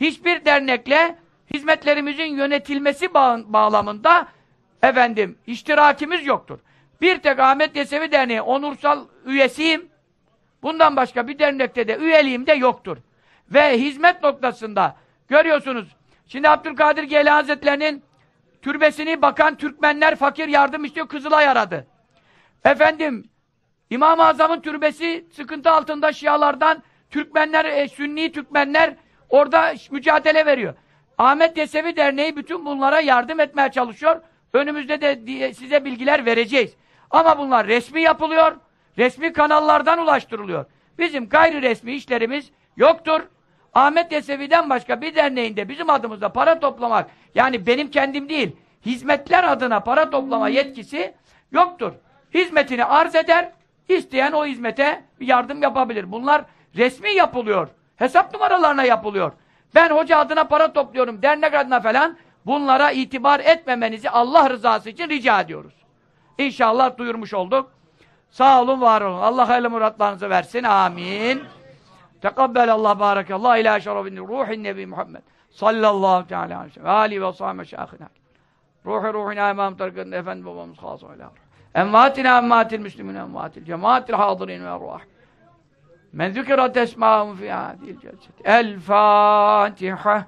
hiçbir dernekle hizmetlerimizin yönetilmesi bağ bağlamında efendim iştirakimiz yoktur. Bir tek Ahmet Yesevi Derneği onursal üyesiyim. Bundan başka bir dernekte de üyeliğim de yoktur. Ve hizmet noktasında görüyorsunuz. Şimdi Abdülkadir Geylani Hazretleri'nin türbesini bakan Türkmenler fakir yardım istiyor Kızılay aradı. Efendim İmam-ı Azam'ın türbesi sıkıntı altında Şialardan Türkmenler, e, Sünni Türkmenler orada mücadele veriyor. Ahmet Yesevi Derneği bütün bunlara yardım etmeye çalışıyor. Önümüzde de size bilgiler vereceğiz. Ama bunlar resmi yapılıyor. Resmi kanallardan ulaştırılıyor. Bizim gayri resmi işlerimiz yoktur. Ahmet Yesevi'den başka bir derneğinde bizim adımızda para toplamak, yani benim kendim değil, hizmetler adına para toplama yetkisi yoktur. Hizmetini arz eder, İsteyen o hizmete yardım yapabilir. Bunlar resmi yapılıyor. Hesap numaralarına yapılıyor. Ben hoca adına para topluyorum, dernek adına falan bunlara itibar etmemenizi Allah rızası için rica ediyoruz. İnşallah duyurmuş olduk. Sağ olun, var olun. Allah hayırlı muratlarınızı versin. Amin. Tekabbel Allah barakallah ila şerefin ruhin nebi Muhammed sallallahu teala aleyhi ve sellem ve sahibi meşâhına. Ruhi ruhina imam tarikatın efendi babamız khâsâ ilâ أمواتنا أموات المسلمين أموات الجماعة الحاضرين والأرواح من ذكرت أسماءهم في هذه الجلسة. ألفاتحة.